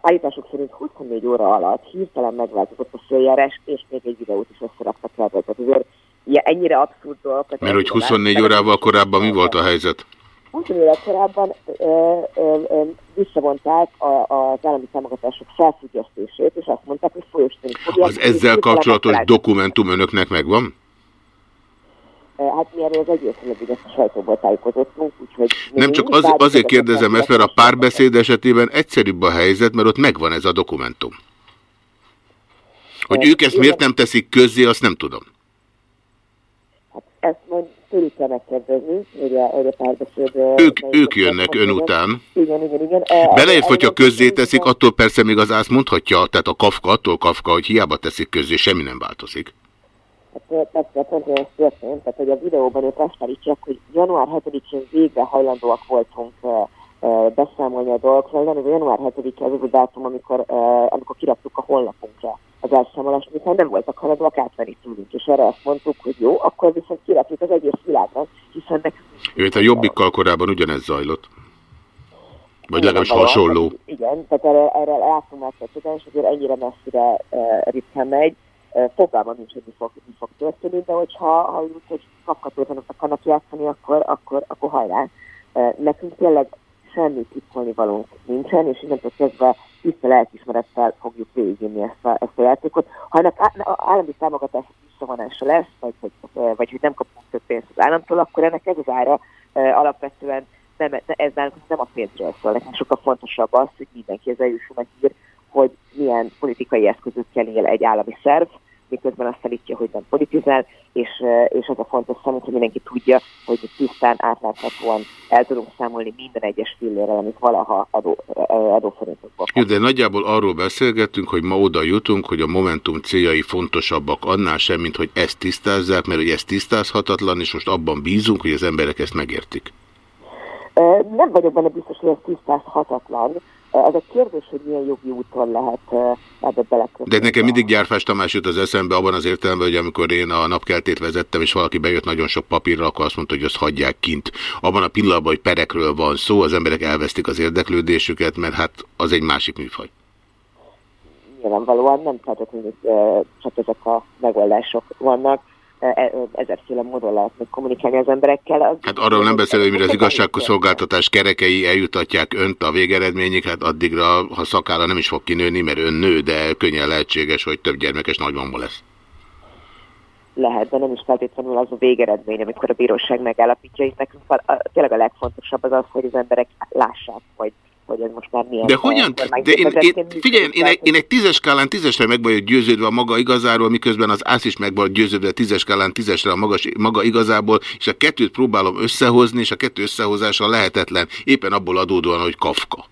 állítások szerint 24 óra alatt hirtelen megváltozott a följárás, és még egy videót is összeraktak el. Tehát azért ilyen, ennyire abszurd dolgokat... Mert hogy 24 órával korábban mi volt a helyzet? 20 évvel korábban ö, ö, ö, visszavonták a, az állami támogatások felfüggesztését, és azt mondták, hogy folyosítani fogják. Az ezzel kapcsolatos dokumentum önöknek megvan? Hát mi erről az egész eddig ezt a sajtóból tájékozottunk, úgyhogy... Nem csak az, azért kérdezem ezt, mert a párbeszéd esetében egyszerűbb a helyzet, mert ott megvan ez a dokumentum. Hogy ők ezt miért nem teszik közzé, azt nem tudom. Hát ezt majd tőlük kell megkérdezni, a, hogy a párbeszéd... Ők, ők jönnek ön után. Igen, igen, igen. Beleért, hogyha közzéteszik, attól persze még az ász mondhatja, tehát a Kafka attól Kafka, hogy hiába teszik közzé, semmi nem változik. Hát persze, pont ez történt, tehát hogy a videóban ők azt állítják, hogy január 7-én végre hajlandóak voltunk beszámolni a dolgokról, a január 7 ez az a dátum, amikor, amikor kiraktuk a honlapunkra az elszámolást, miután nem voltak hajlandóak átvenni tőlünk, és erre azt mondtuk, hogy jó, akkor viszont kirakjuk az egész világon, hiszen nekünk... Ő, a jobbikkal korábban ugyanez zajlott. Vagy legalábbis hasonló. Igen, tehát erre, erre láttunk már hogy azért ennyire messzire uh, ritkán megy. Uh, fogalmam nincs, hogy mi fog, mi fog történni, de hogyha ha úgy, hogy kapkatótanak akarnak játszani, akkor, akkor, akkor hajrá. Uh, nekünk tényleg semmi tippolni valónk nincsen, és innentől kezdve tiszta lelkismerettel fogjuk végigvinni ezt a, ezt a játékot. Ha ennek állami támogatás visszavonása lesz, vagy, vagy, vagy hogy nem kapunk több pénzt az államtól, akkor ennek ez az ára alapvetően nem, ez nálunk nem a pénzről szól. Nekem sokkal fontosabb az, hogy mindenki az eljusson a hír, hogy milyen politikai eszközökkel él egy állami szerv, miközben azt állítja, hogy nem politizál, és, és az a fontos számunk, hogy mindenki tudja, hogy tisztán, átláthatóan el tudunk számolni minden egyes fillérrel, amit valaha adó, adóforintokból. Jó, de nagyjából arról beszélgettünk, hogy ma oda jutunk, hogy a Momentum céljai fontosabbak annál sem, mint hogy ezt tisztázzák, mert hogy ez tisztázhatatlan, és most abban bízunk, hogy az emberek ezt megértik. Nem vagyok benne biztos, hogy ez tisztázhatatlan. Az a kérdés, hogy milyen jogi úton lehet ebbe belekötni. De nekem mindig Gyárfás Tamás jut az eszembe abban az értelemben, hogy amikor én a napkeltét vezettem, és valaki bejött nagyon sok papírra, akkor azt mondta, hogy azt hagyják kint. Abban a pillanatban, hogy perekről van szó, az emberek elvesztik az érdeklődésüket, mert hát az egy másik műfaj. Nyilvánvalóan nem feltétlenül csak ezek a megoldások vannak E, e, ezerféle módon lehet még kommunikálni az emberekkel. Az hát arról nem beszél, hogy mire az igazságszolgáltatás kerekei eljutatják önt a végeredményig, hát addigra, ha szakála nem is fog kinőni, mert ön nő, de könnyen lehetséges, hogy több gyermekes nagymamma lesz. Lehet, de nem is feltétlenül az a végeredmény, amikor a bíróság megállapítja, és nekünk a, a, tényleg a legfontosabb az az, hogy az emberek lássák, hogy hogy ez most már milyen De hogyan? De én, én, figyelj, én, egy, én egy tízes skálán tízesre meg vagyok győződve a maga igazáról, miközben az ász is meg van győződve a tízes skálán tízesre a magas, maga igazából, és a kettőt próbálom összehozni, és a kettő összehozása lehetetlen, éppen abból adódóan, hogy Kafka.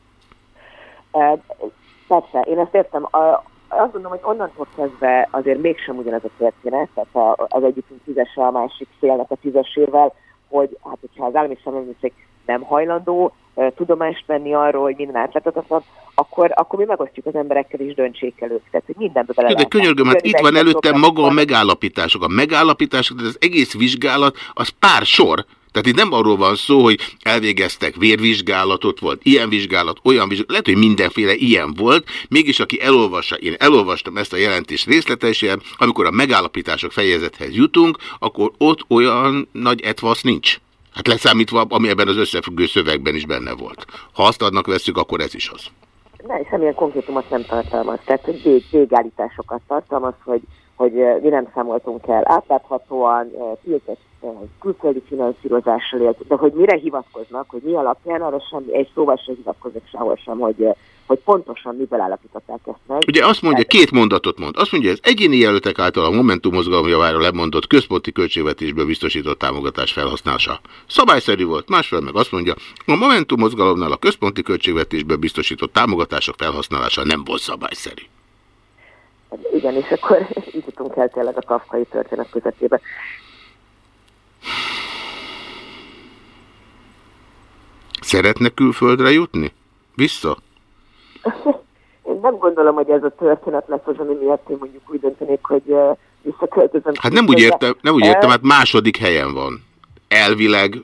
Persze, én ezt értem. A, azt gondolom, hogy onnantól kezdve azért mégsem ugyanez a történet, tehát az egyikünk tízese a másik félnek a tízesével, hogy hát, hogyha az állami szemleműszék nem hajlandó tudomást venni arról, hogy minden átláthatatlan, akkor, akkor mi megosztjuk az emberekkel és döntsék el ők. Tehát, hogy mindenbe bele De könyörgöm, hát itt van előttem maga a megállapítások. A megállapítások, az egész vizsgálat, az pár sor. Tehát itt nem arról van szó, hogy elvégeztek vérvizsgálatot, volt ilyen vizsgálat, olyan vizsgálat, lehet, hogy mindenféle ilyen volt, mégis aki elolvassa, én elolvastam ezt a jelentést részletesen, amikor a megállapítások fejezethez jutunk, akkor ott olyan nagy etvasz nincs. Hát leszámítva, ami ebben az összefüggő szövegben is benne volt. Ha azt adnak veszük, akkor ez is az. Ne, semmilyen konkrétumot nem tartalmaz. Tehát, vég, végállításokat tartalmaz, hogy, hogy mi nem számoltunk el átláthatóan, tiltott külföldi finanszírozással élt, de hogy mire hivatkoznak, hogy mi alapján, arra semmi, egy szóval sem hivatkoznak sehol sem, hogy, hogy pontosan miből állapították ezt meg. Ugye azt mondja, két mondatot mond. Azt mondja, ez egyéni jelöltek által a Momentum mozgalom javára lemondott központi költségvetésből biztosított támogatás felhasználása. Szabályszerű volt, másfél meg azt mondja, a Momentum mozgalomnál a központi költségvetésből biztosított támogatások felhasználása nem volt szabályszerű. Igen, és akkor így jutunk el tényleg a kafkai történet közepébe. Szeretne külföldre jutni? Vissza? Én nem gondolom, hogy ez a történet lesz az, ami miatt én mondjuk úgy döntenék, hogy visszaköltözöm. Hát nem úgy értem, nem úgy értem, hát második helyen van. Elvileg.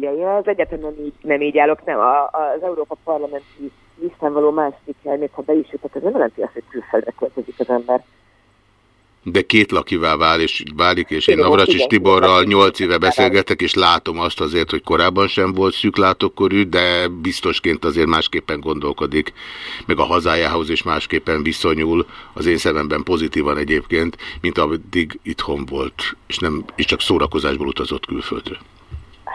Ja, ja az egyetem nem így, nem így állok, nem. A, az Európa Parlamenti listán való második hely, még ha be is jutok, ez nem jelenti azt, hogy külföldre költözik az ember de két lakival vál és válik, és én Navracsis Tiborral nyolc éve beszélgetek, és látom azt azért, hogy korábban sem volt szűklátókorű, de biztosként azért másképpen gondolkodik, meg a hazájához is másképpen viszonyul, az én szememben pozitívan egyébként, mint addig itthon volt, és, nem, és csak szórakozásból utazott külföldre.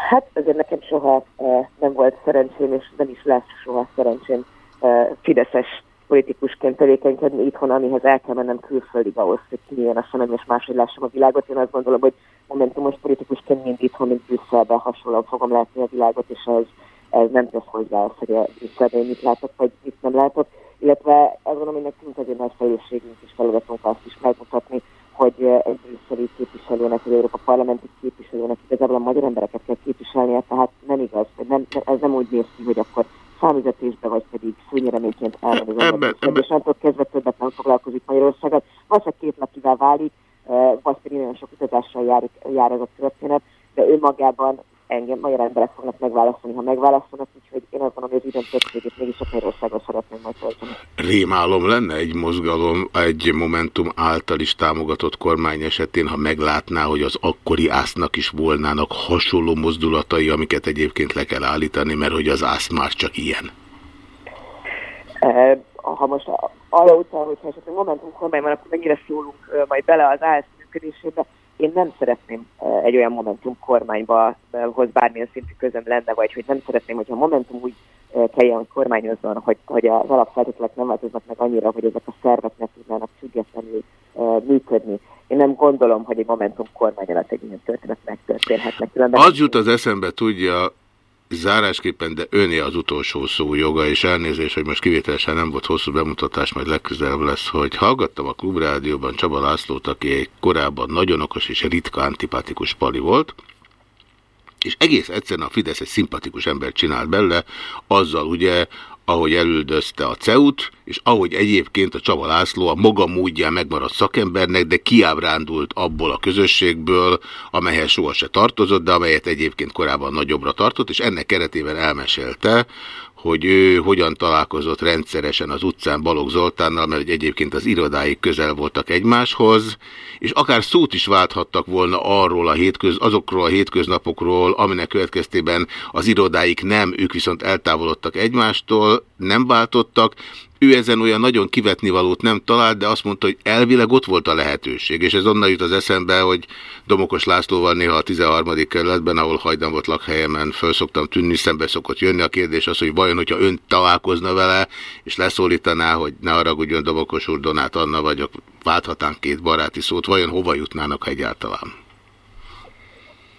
Hát azért nekem soha eh, nem volt szerencsém, és nem is lesz soha szerencsém eh, Fideszes politikusként tevékenykedni itthon, amihez el kell mennem külföldig ahhoz, hogy kinyíljon a szemem, és máshogy lássam a világot. Én azt gondolom, hogy momentumos politikusként mind itthon, mint Brüsszelben hasonlóan fogom látni a világot, és ez, ez nem tesz hozzá azt, hogy a Brüsszelben mit látok, vagy mit nem látok. Illetve azt gondolom, hogy nekünk azért nagy felelősségünk és feladatunk azt is megmutatni, hogy egy brüsszeli képviselőnek, vagy Európa parlamenti képviselőnek igazából a magyar embereket kell képviselnie, tehát nem igaz, nem, ez nem úgy néz ki, hogy akkor számüzetésbe, vagy pedig szőnyereményként elmegy az és attól kezdve többet nem foglalkozik Magyarországot. Csak két lakivel válik, vagy pedig nagyon sok utazással jár, jár ez a történet, de önmagában engem magyar emberek fognak megválaszolni, ha megválaszolnak, úgyhogy én azt gondolom, hogy az időn többségét mégis a Magyarországon szeretném majd tölteni. Rémálom lenne egy mozgalom, egy Momentum által is támogatott kormány esetén, ha meglátná, hogy az akkori ásznak is volnának hasonló mozdulatai, amiket egyébként le kell állítani, mert hogy az ász már csak ilyen. Ha most arra utal, hogyha esetleg Momentum kormány van, akkor mennyire szólunk majd bele az ász működésébe, én nem szeretném egy olyan Momentum kormányba, hoz bármilyen szintű közöm lenne, vagy hogy nem szeretném, hogyha Momentum úgy kelljen kormányozzon, hogy, hogy az alapfeltételek nem változnak meg annyira, hogy ezek a szervek ne tudnának függetlenül működni. Én nem gondolom, hogy egy Momentum kormány alatt egy ilyen történet megtörténhetnek. Az jut az eszembe, tudja, Zárásképpen, de öné az utolsó szó joga, és elnézés, hogy most kivételesen nem volt hosszú bemutatás, majd legközelebb lesz, hogy hallgattam a Klubrádióban Csaba Lászlót, aki egy korábban nagyon okos és ritka antipatikus pali volt, és egész egyszerűen a Fidesz egy szimpatikus embert csinált bele, azzal ugye, ahogy elüldözte a CEUT, és ahogy egyébként a Csaba László a maga módján megmaradt szakembernek, de kiábrándult abból a közösségből, amelyhez soha se tartozott, de amelyet egyébként korábban nagyobbra tartott, és ennek keretében elmesélte, hogy ő hogyan találkozott rendszeresen az utcán Balogh Zoltánnal, mert egyébként az irodáik közel voltak egymáshoz, és akár szót is válthattak volna arról a hétköz, azokról a hétköznapokról, aminek következtében az irodáik nem, ők viszont eltávolodtak egymástól, nem váltottak, ő ezen olyan nagyon kivetnivalót nem talált, de azt mondta, hogy elvileg ott volt a lehetőség, és ez onnan jut az eszembe, hogy Domokos Lászlóval néha a 13. kerületben, ahol hajdan volt lakhelyemen, föl szoktam tűnni, szembe szokott jönni. A kérdés az, hogy vajon, hogyha ön találkozna vele, és leszólítaná, hogy ne haragudjon Domokos úr, Donát Anna vagyok, válthatán két baráti szót, vajon hova jutnának egyáltalán?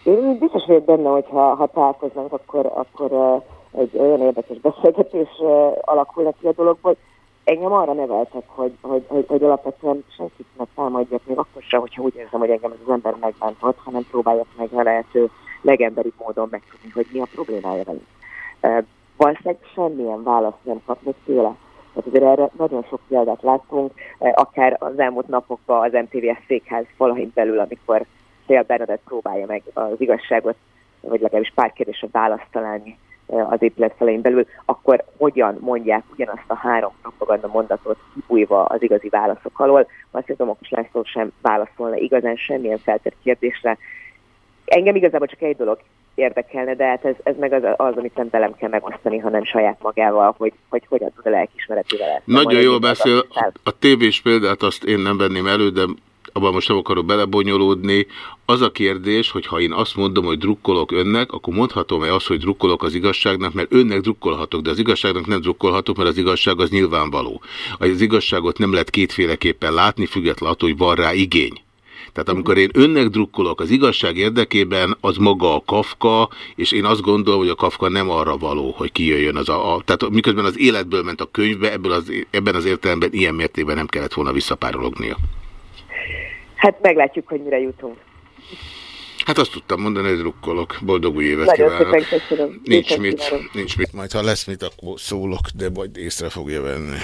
Én biztos vagyok benne, hogy ha, ha találkoznánk, akkor, akkor uh, egy olyan érdekes beszélgetés uh, alakulna ki a dologból. Engem arra neveltek, hogy, hogy, hogy, hogy alapvetően senkit ne támadjak, még akkor sem, hogyha úgy érzem, hogy engem ez az ember megbántott, hanem próbáljak meg a lehető legemberibb módon megtudni, hogy mi a problémája velünk. Uh, valószínűleg semmilyen választ nem kapnak tőle. Tehát azért erre nagyon sok példát láttunk, akár az elmúlt napokban az MTVS székház falain belül, amikor Szél Bernadett próbálja meg az igazságot, vagy legalábbis pár kérdésre választ találni az épület felein belül, akkor hogyan mondják ugyanazt a három propaganda mondatot kibújva az igazi válaszok alól. Azt Domokos László sem válaszolna igazán semmilyen feltett kérdésre. Engem igazából csak egy dolog érdekelne, de hát ez, ez meg az, az, amit nem velem kell megosztani, hanem saját magával, hogy, hogy hogyan tud a lelkismeretével Nagyon jól beszél. A tévés példát azt én nem venném elő, de abban most nem akarok belebonyolódni. Az a kérdés, hogy ha én azt mondom, hogy drukkolok önnek, akkor mondhatom-e azt, hogy drukkolok az igazságnak, mert önnek drukkolhatok, de az igazságnak nem drukkolhatok, mert az igazság az nyilvánvaló. Az igazságot nem lehet kétféleképpen látni, függetlenül attól, hogy van rá igény. Tehát amikor én önnek drukkolok az igazság érdekében, az maga a Kafka, és én azt gondolom, hogy a Kafka nem arra való, hogy kijöjjön az a... a tehát miközben az életből ment a könyvbe, ebből az, ebben az értelemben ilyen mértékben nem kellett volna visszapárolognia. Hát meglátjuk, hogy mire jutunk. Hát azt tudtam mondani, hogy drukkolok. Boldog új évet Nagyon kívánok. szépen. Nincs mit, kívánom. nincs mit. Majd ha lesz mit, akkor szólok, de majd észre fogja venni.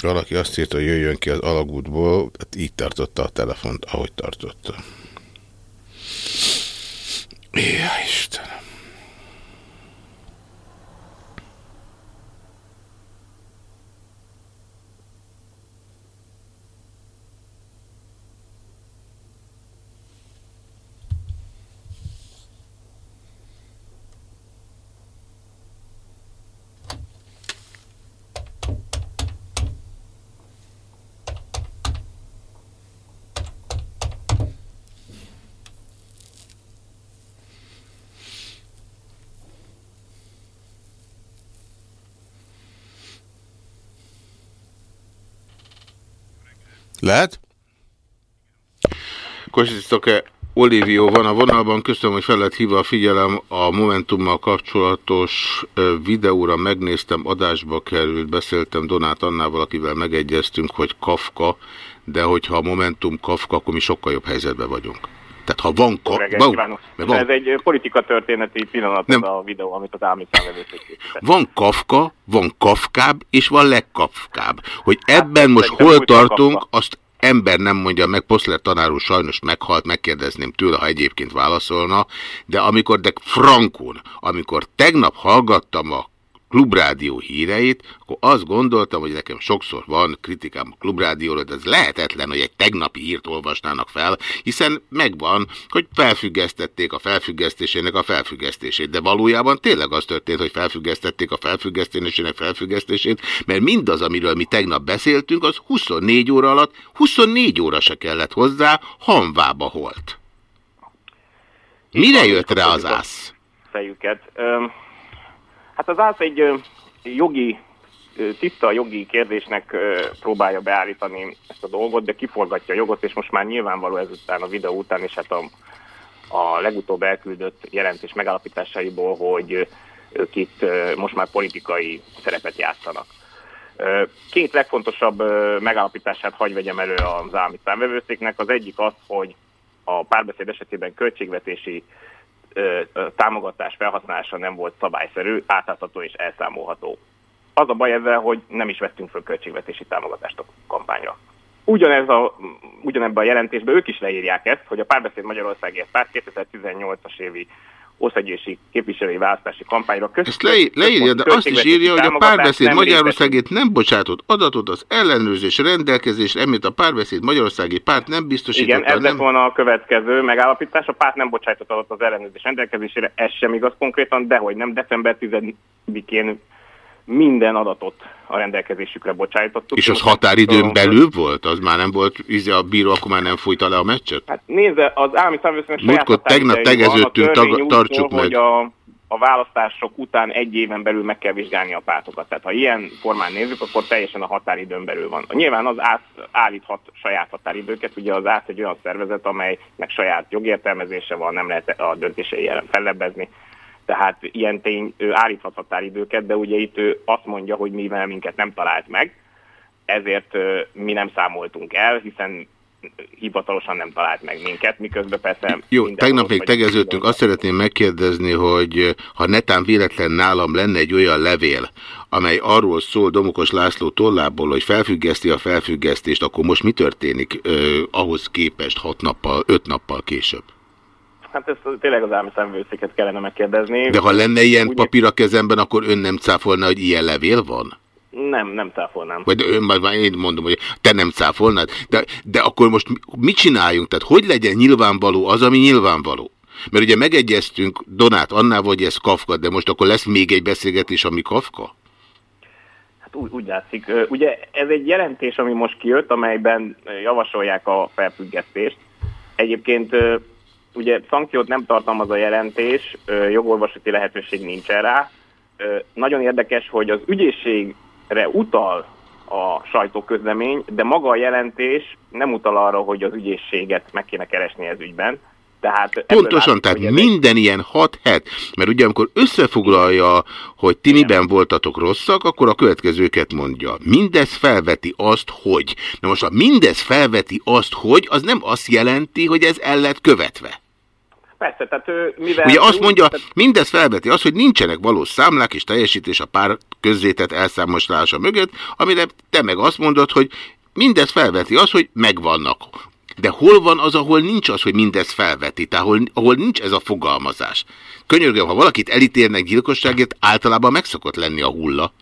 Valaki azt írta, hogy jöjjön ki az alagútból, hát így tartotta a telefont, ahogy tartotta. Ja, Istenem. Lehet? Kosicitoke Olivió van a vonalban, köszönöm, hogy fel lett hívva a figyelem a Momentummal kapcsolatos videóra, megnéztem, adásba került, beszéltem Donát Annával, akivel megegyeztünk, hogy Kafka, de hogyha a Momentum Kafka, akkor mi sokkal jobb helyzetben vagyunk. Tehát ha van reggelt kívánok. Van, Ez egy politika történeti pillanat Nem. a videó, amit az állami. Van Kafka, van Kafkább, és van legkafkább. Hogy ebben most szerintem hol tartunk, Kafka. azt ember nem mondja meg, Poszler tanár úr sajnos meghalt, megkérdezném tőle, ha egyébként válaszolna, de amikor, de frankul, amikor tegnap hallgattam a klubrádió híreit, akkor azt gondoltam, hogy nekem sokszor van kritikám a klubrádióra, de ez lehetetlen, hogy egy tegnapi hírt olvasnának fel, hiszen megvan, hogy felfüggesztették a felfüggesztésének a felfüggesztését, de valójában tényleg az történt, hogy felfüggesztették a felfüggesztésének felfüggesztését, mert mindaz, amiről mi tegnap beszéltünk, az 24 óra alatt, 24 óra se kellett hozzá, hanvába holt. Mire jött rá az ász? fejüket. Öm, Hát az ász egy jogi, tiszta jogi kérdésnek próbálja beállítani ezt a dolgot, de kiforgatja a jogot, és most már nyilvánvaló ezután a videó után, és hát a, a legutóbb elküldött jelentés megállapításaiból, hogy ők itt most már politikai szerepet játszanak. Két legfontosabb megállapítását hagy vegyem elő az állami számvevőszéknek. Az egyik az, hogy a párbeszéd esetében költségvetési támogatás felhasználása nem volt szabályszerű, átlátható és elszámolható. Az a baj ezzel, hogy nem is vettünk föl költségvetési támogatást a kampányra. Ugyanez a, ugyanebben a jelentésben ők is leírják ezt, hogy a Párbeszéd Magyarországért Párt 2018-as évi országgyűlési képviselői választási kampányra. Köz, Ezt leír, leírja, de azt is írja, hogy a párbeszéd Magyarországét nem bocsátott adatot az ellenőrzés rendelkezésre, emiatt a párbeszéd Magyarországi párt nem biztosította. Igen, ez nem... lett volna a következő megállapítás. A párt nem bocsájtott adatot az ellenőrzés rendelkezésére, ez sem igaz konkrétan, de hogy nem december 10-én minden adatot a rendelkezésükre bocsájtottuk. És az határidőn belül volt? Az már nem volt, íze a bíró akkor már nem fújta le a meccset? Hát nézze, az állami számvőszének saját Múltkor tegnap tegeződtünk, tag, tartsuk meg. Hogy a, a választások után egy éven belül meg kell vizsgálni a pártokat. Tehát ha ilyen formán nézzük, akkor teljesen a határidőn belül van. Nyilván az át állíthat saját határidőket, ugye az át egy olyan szervezet, amelynek saját jogértelmezése van, nem lehet a döntései ellen fellebbezni tehát ilyen tény ő állíthat határidőket, de ugye itt ő azt mondja, hogy mivel minket nem talált meg, ezért mi nem számoltunk el, hiszen hivatalosan nem talált meg minket, miközben persze... Jó, tegnap még tegeződtünk, azt szeretném megkérdezni, hogy ha netán véletlen nálam lenne egy olyan levél, amely arról szól Domokos László tollából, hogy felfüggeszti a felfüggesztést, akkor most mi történik eh, ahhoz képest hat nappal, öt nappal később? Hát ezt tényleg az állami szemvőszéket kellene megkérdezni. De ha lenne ilyen Úgy... papír a kezemben, akkor ön nem cáfolna, hogy ilyen levél van? Nem, nem cáfolnám. Vagy ön, majd én mondom, hogy te nem cáfolnád. De, de akkor most mit csináljunk? Tehát hogy legyen nyilvánvaló az, ami nyilvánvaló? Mert ugye megegyeztünk Donát Annával, hogy ez Kafka, de most akkor lesz még egy beszélgetés, ami Kafka? Hát úgy, úgy látszik. Ugye ez egy jelentés, ami most kijött, amelyben javasolják a felfüggesztést. Egyébként ugye szankciót nem tartalmaz a jelentés, jogorvosati lehetőség nincsen rá. Nagyon érdekes, hogy az ügyészségre utal a sajtóközlemény, de maga a jelentés nem utal arra, hogy az ügyészséget meg kéne keresni ez ügyben. Tehát Pontosan, tehát minden egy... ilyen hat het, mert ugye amikor összefoglalja, hogy ti miben voltatok rosszak, akkor a következőket mondja. Mindez felveti azt, hogy. Na most, ha mindez felveti azt, hogy, az nem azt jelenti, hogy ez el lett követve. Persze, tehát ő mivel... Ugye azt mondja, tehát... mindez felveti az, hogy nincsenek valós számlák és teljesítés a pár közzétett elszámolása mögött, amire te meg azt mondod, hogy mindez felveti az, hogy megvannak. De hol van az, ahol nincs az, hogy mindez felveti, tehát ahol, ahol nincs ez a fogalmazás? Könyörgöm, ha valakit elítérnek gyilkosságért, általában meg szokott lenni a hulla.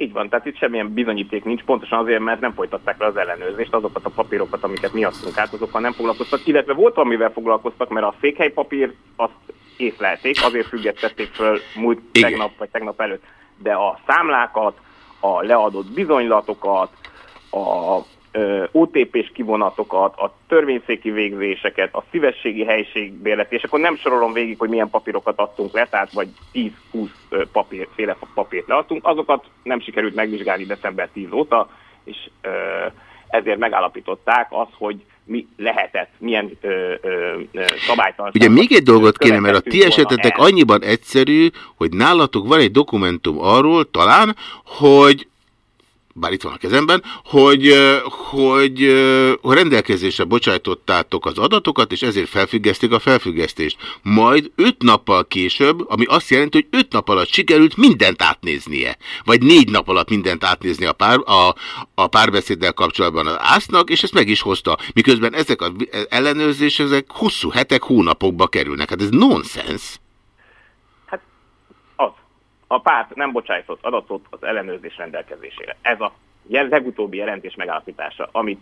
Így van, tehát itt semmilyen bizonyíték nincs, pontosan azért, mert nem folytatták le az ellenőrzést, azokat a papírokat, amiket mi adtunk át, azokkal nem foglalkoztak, illetve volt amivel foglalkoztak, mert a székhelypapír azt észlelték, azért függettették föl múlt Igen. tegnap vagy tegnap előtt, de a számlákat, a leadott bizonylatokat, a OTP-s kivonatokat, a törvényszéki végzéseket, a szívességi helyiségbérlet, és akkor nem sorolom végig, hogy milyen papírokat adtunk le, tehát vagy 10-20 papír, féle papírt leadtunk, azokat nem sikerült megvizsgálni december 10 óta, és ezért megállapították azt, hogy mi lehetett, milyen szabálytalanság. Ugye még egy dolgot kéne, mert a ti esetetek annyiban egyszerű, hogy nálatok van egy dokumentum arról talán, hogy bár itt van a kezemben, hogy, hogy, hogy rendelkezésre bocsájtottátok az adatokat, és ezért felfüggesztik a felfüggesztést. Majd öt nappal később, ami azt jelenti, hogy öt nap alatt sikerült mindent átnéznie. Vagy négy nap alatt mindent átnézni a, pár, a, a párbeszéddel kapcsolatban az ásznak, és ezt meg is hozta. Miközben ezek az ellenőrzések ezek hosszú hetek, hónapokba kerülnek. Hát ez nonsens a párt nem bocsájtott adatot az ellenőrzés rendelkezésére. Ez a legutóbbi jelentés megállapítása, amit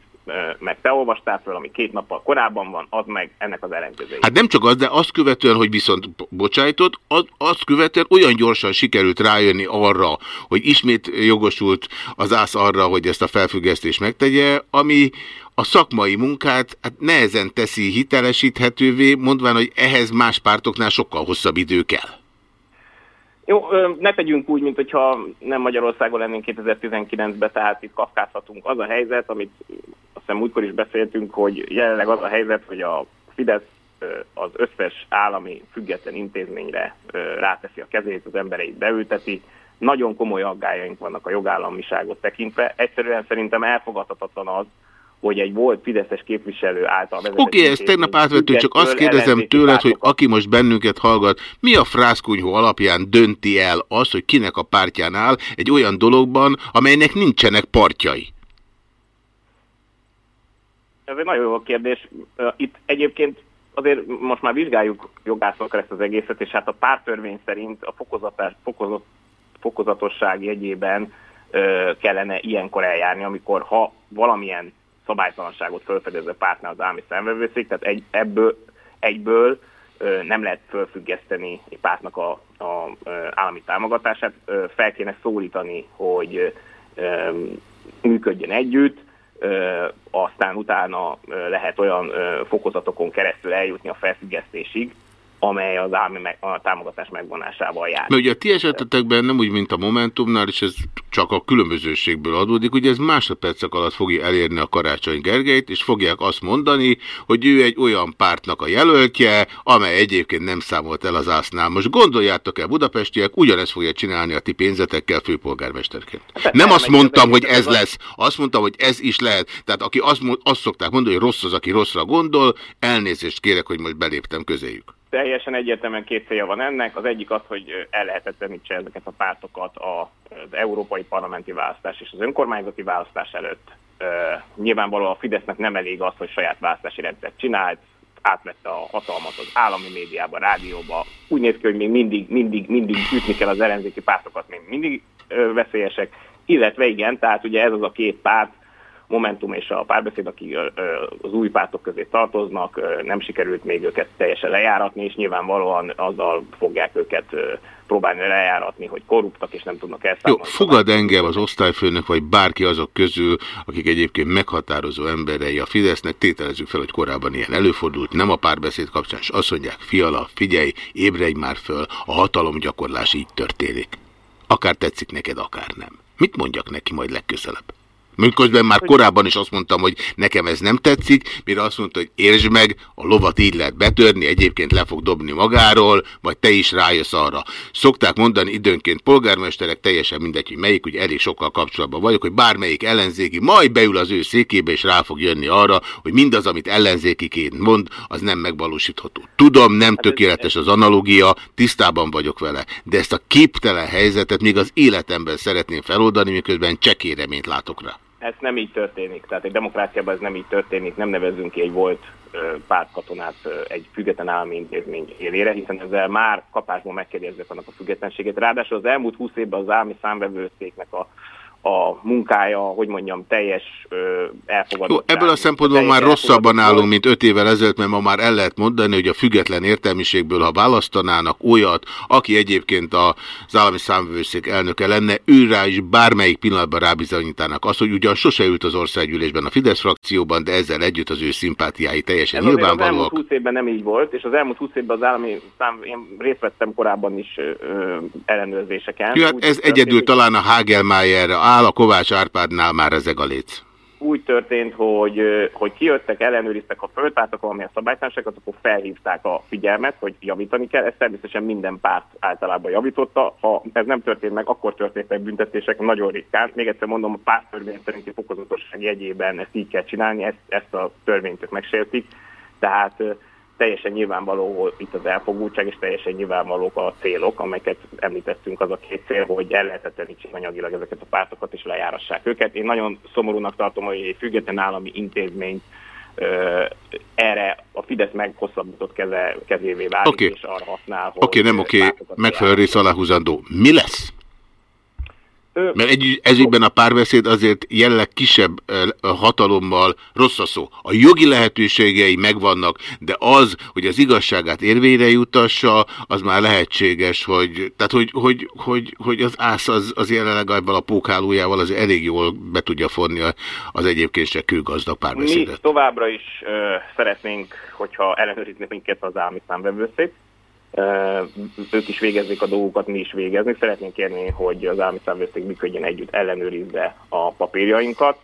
meg te olvastál föl, ami két nappal korábban van, az meg ennek az ellenkezője. Hát nem csak az, de azt követően, hogy viszont bocsájtott, az, azt követően olyan gyorsan sikerült rájönni arra, hogy ismét jogosult az ász arra, hogy ezt a felfüggesztést megtegye, ami a szakmai munkát hát nehezen teszi hitelesíthetővé, mondván, hogy ehhez más pártoknál sokkal hosszabb idő kell. Jó, ne tegyünk úgy, mint hogyha nem Magyarországon lennénk 2019-ben, tehát itt kafkázhatunk. Az a helyzet, amit azt hiszem múltkor is beszéltünk, hogy jelenleg az a helyzet, hogy a Fidesz az összes állami független intézményre ráteszi a kezét, az embereit beülteti. Nagyon komoly aggájaink vannak a jogállamiságot tekintve. Egyszerűen szerintem elfogadhatatlan az, hogy egy volt Fideszes képviselő által vezetett... Oké, okay, ezt tegnap átvettük, csak azt kérdezem tőled, hogy aki most bennünket hallgat, mi a frászkunyhó alapján dönti el azt, hogy kinek a pártján áll egy olyan dologban, amelynek nincsenek partjai? Ez egy nagyon jó kérdés. Itt egyébként azért most már vizsgáljuk jogászokra ezt az egészet, és hát a pártörvény szerint a fokozatás, fokozat, fokozatosság jegyében ö, kellene ilyenkor eljárni, amikor ha valamilyen szabálytalanságot felfedező pártnál az állami szemvevőszék, tehát egy, ebből, egyből nem lehet felfüggeszteni egy pártnak a, a ö, állami támogatását, fel kéne szólítani, hogy működjön együtt, aztán utána lehet olyan fokozatokon keresztül eljutni a felfüggesztésig, amely az állami meg, a támogatás megvonásával jár. Mert ugye a ti esetetekben nem úgy, mint a Momentumnál, és ez csak a különbözőségből adódik, ugye ez másodpercek alatt fogja elérni a Karácsony Gergelyt, és fogják azt mondani, hogy ő egy olyan pártnak a jelöltje, amely egyébként nem számolt el az ásznál. Most gondoljátok el, budapestiek, ugyanezt fogja csinálni a ti pénzetekkel főpolgármesterként. Hát, nem azt mondtam, hogy ez lesz, azt mondtam, hogy ez is lehet. Tehát aki azt, azt szokták mondani, hogy rossz az, aki rosszra gondol, elnézést kérek, hogy most beléptem közéjük teljesen egyértelműen két célja van ennek. Az egyik az, hogy ellehetetlenítse ezeket a pártokat az európai parlamenti választás és az önkormányzati választás előtt. Nyilvánvalóan a Fidesznek nem elég az, hogy saját választási rendszert csinált, átvette a hatalmat az állami médiába, rádióba. Úgy néz ki, hogy még mindig, mindig, mindig ütni kell az ellenzéki pártokat, még mindig veszélyesek. Illetve igen, tehát ugye ez az a két párt, Momentum és a párbeszéd, akik az új pártok közé tartoznak, nem sikerült még őket teljesen lejáratni, és nyilvánvalóan azzal fogják őket próbálni lejáratni, hogy korruptak és nem tudnak elszámolni. Jó, fogad engem az osztályfőnök, vagy bárki azok közül, akik egyébként meghatározó emberei a Fidesznek, tételezzük fel, hogy korábban ilyen előfordult, nem a párbeszéd kapcsán, és azt mondják, fiala, figyelj, ébredj már föl, a hatalomgyakorlás így történik. Akár tetszik neked, akár nem. Mit mondjak neki majd legközelebb? Miközben már korábban is azt mondtam, hogy nekem ez nem tetszik, mire azt mondta, hogy értsd meg, a lovat így lehet betörni, egyébként le fog dobni magáról, vagy te is rájössz arra. Szokták mondani időnként polgármesterek, teljesen mindegy, hogy melyik, ugye elég sokkal kapcsolatban vagyok, hogy bármelyik ellenzéki majd beül az ő székébe, és rá fog jönni arra, hogy mindaz, amit ellenzékiként mond, az nem megvalósítható. Tudom, nem hát tökéletes az analógia, tisztában vagyok vele, de ezt a képtelen helyzetet még az életemben szeretném feloldani, miközben csekéreményt látok rá ez nem így történik. Tehát egy demokráciában ez nem így történik, nem nevezünk ki egy volt pártkatonát egy független állami intézmény élére, hiszen ezzel már kapásból megkérdezzük annak a függetlenségét. Ráadásul az elmúlt 20 évben az állami számvevőszéknek a a munkája, hogy mondjam, teljes elfogadott. Jó, ebből a szempontból már rosszabban állunk, mint öt évvel ezelőtt, mert ma már el lehet mondani, hogy a független értelmiségből, ha választanának olyat, aki egyébként az állami számvőszék elnöke lenne, ő rá is bármelyik pillanatban rábizonyítanak azt, hogy ugyan sose ült az országgyűlésben a Fidesz frakcióban, de ezzel együtt az ő szimpátiái teljesen Ez nyilvánvalóak. Az elmúlt 20 évben nem így volt, és az elmúlt 20 évben az állami szám, én részt vettem korábban is ö, ellenőrzéseken. Jó, hát ez egyedül talán a Hagelmayerre áll a Kovács Árpádnál már ezek a léc? Úgy történt, hogy, hogy kijöttek, ellenőriztek, ha föltáltak valamilyen szabálytalanságot, akkor felhívták a figyelmet, hogy javítani kell. Ezt természetesen minden párt általában javította. Ha ez nem történt meg, akkor történtek büntetések nagyon ritkán. Még egyszer mondom, a párttörvény szerinti fokozatosság jegyében ezt így kell csinálni, ezt, ezt a törvényt megsértik. Tehát teljesen nyilvánvaló itt az elfogultság, és teljesen nyilvánvalók a célok, amelyeket említettünk, az a két cél, hogy ellehetetlenítsék anyagilag ezeket a pártokat, és lejárassák őket. Én nagyon szomorúnak tartom, hogy egy független állami intézményt erre a Fidesz meghosszabbított keze, kezévé válik, okay. és arra használ, hogy... Oké, okay, nem oké, okay. megfelelő rész aláhúzandó. Mi lesz? Mert egy, ezügyben a párbeszéd azért jelleg kisebb hatalommal rossz a szó. A jogi lehetőségei megvannak, de az, hogy az igazságát érvényre jutassa, az már lehetséges, hogy, tehát hogy, hogy, hogy, hogy az ász az, az jelenleg ebben a pókhálójával az elég jól be tudja fonni az egyébként se kőgazdag párbeszédet. Mi továbbra is uh, szeretnénk, hogyha ellenőrizni minket az állami számvevőszék, ők is végezzék a dolgokat, mi is végezni. Szeretnénk kérni, hogy az állami számvőszék működjön együtt, ellenőrizze a papírjainkat,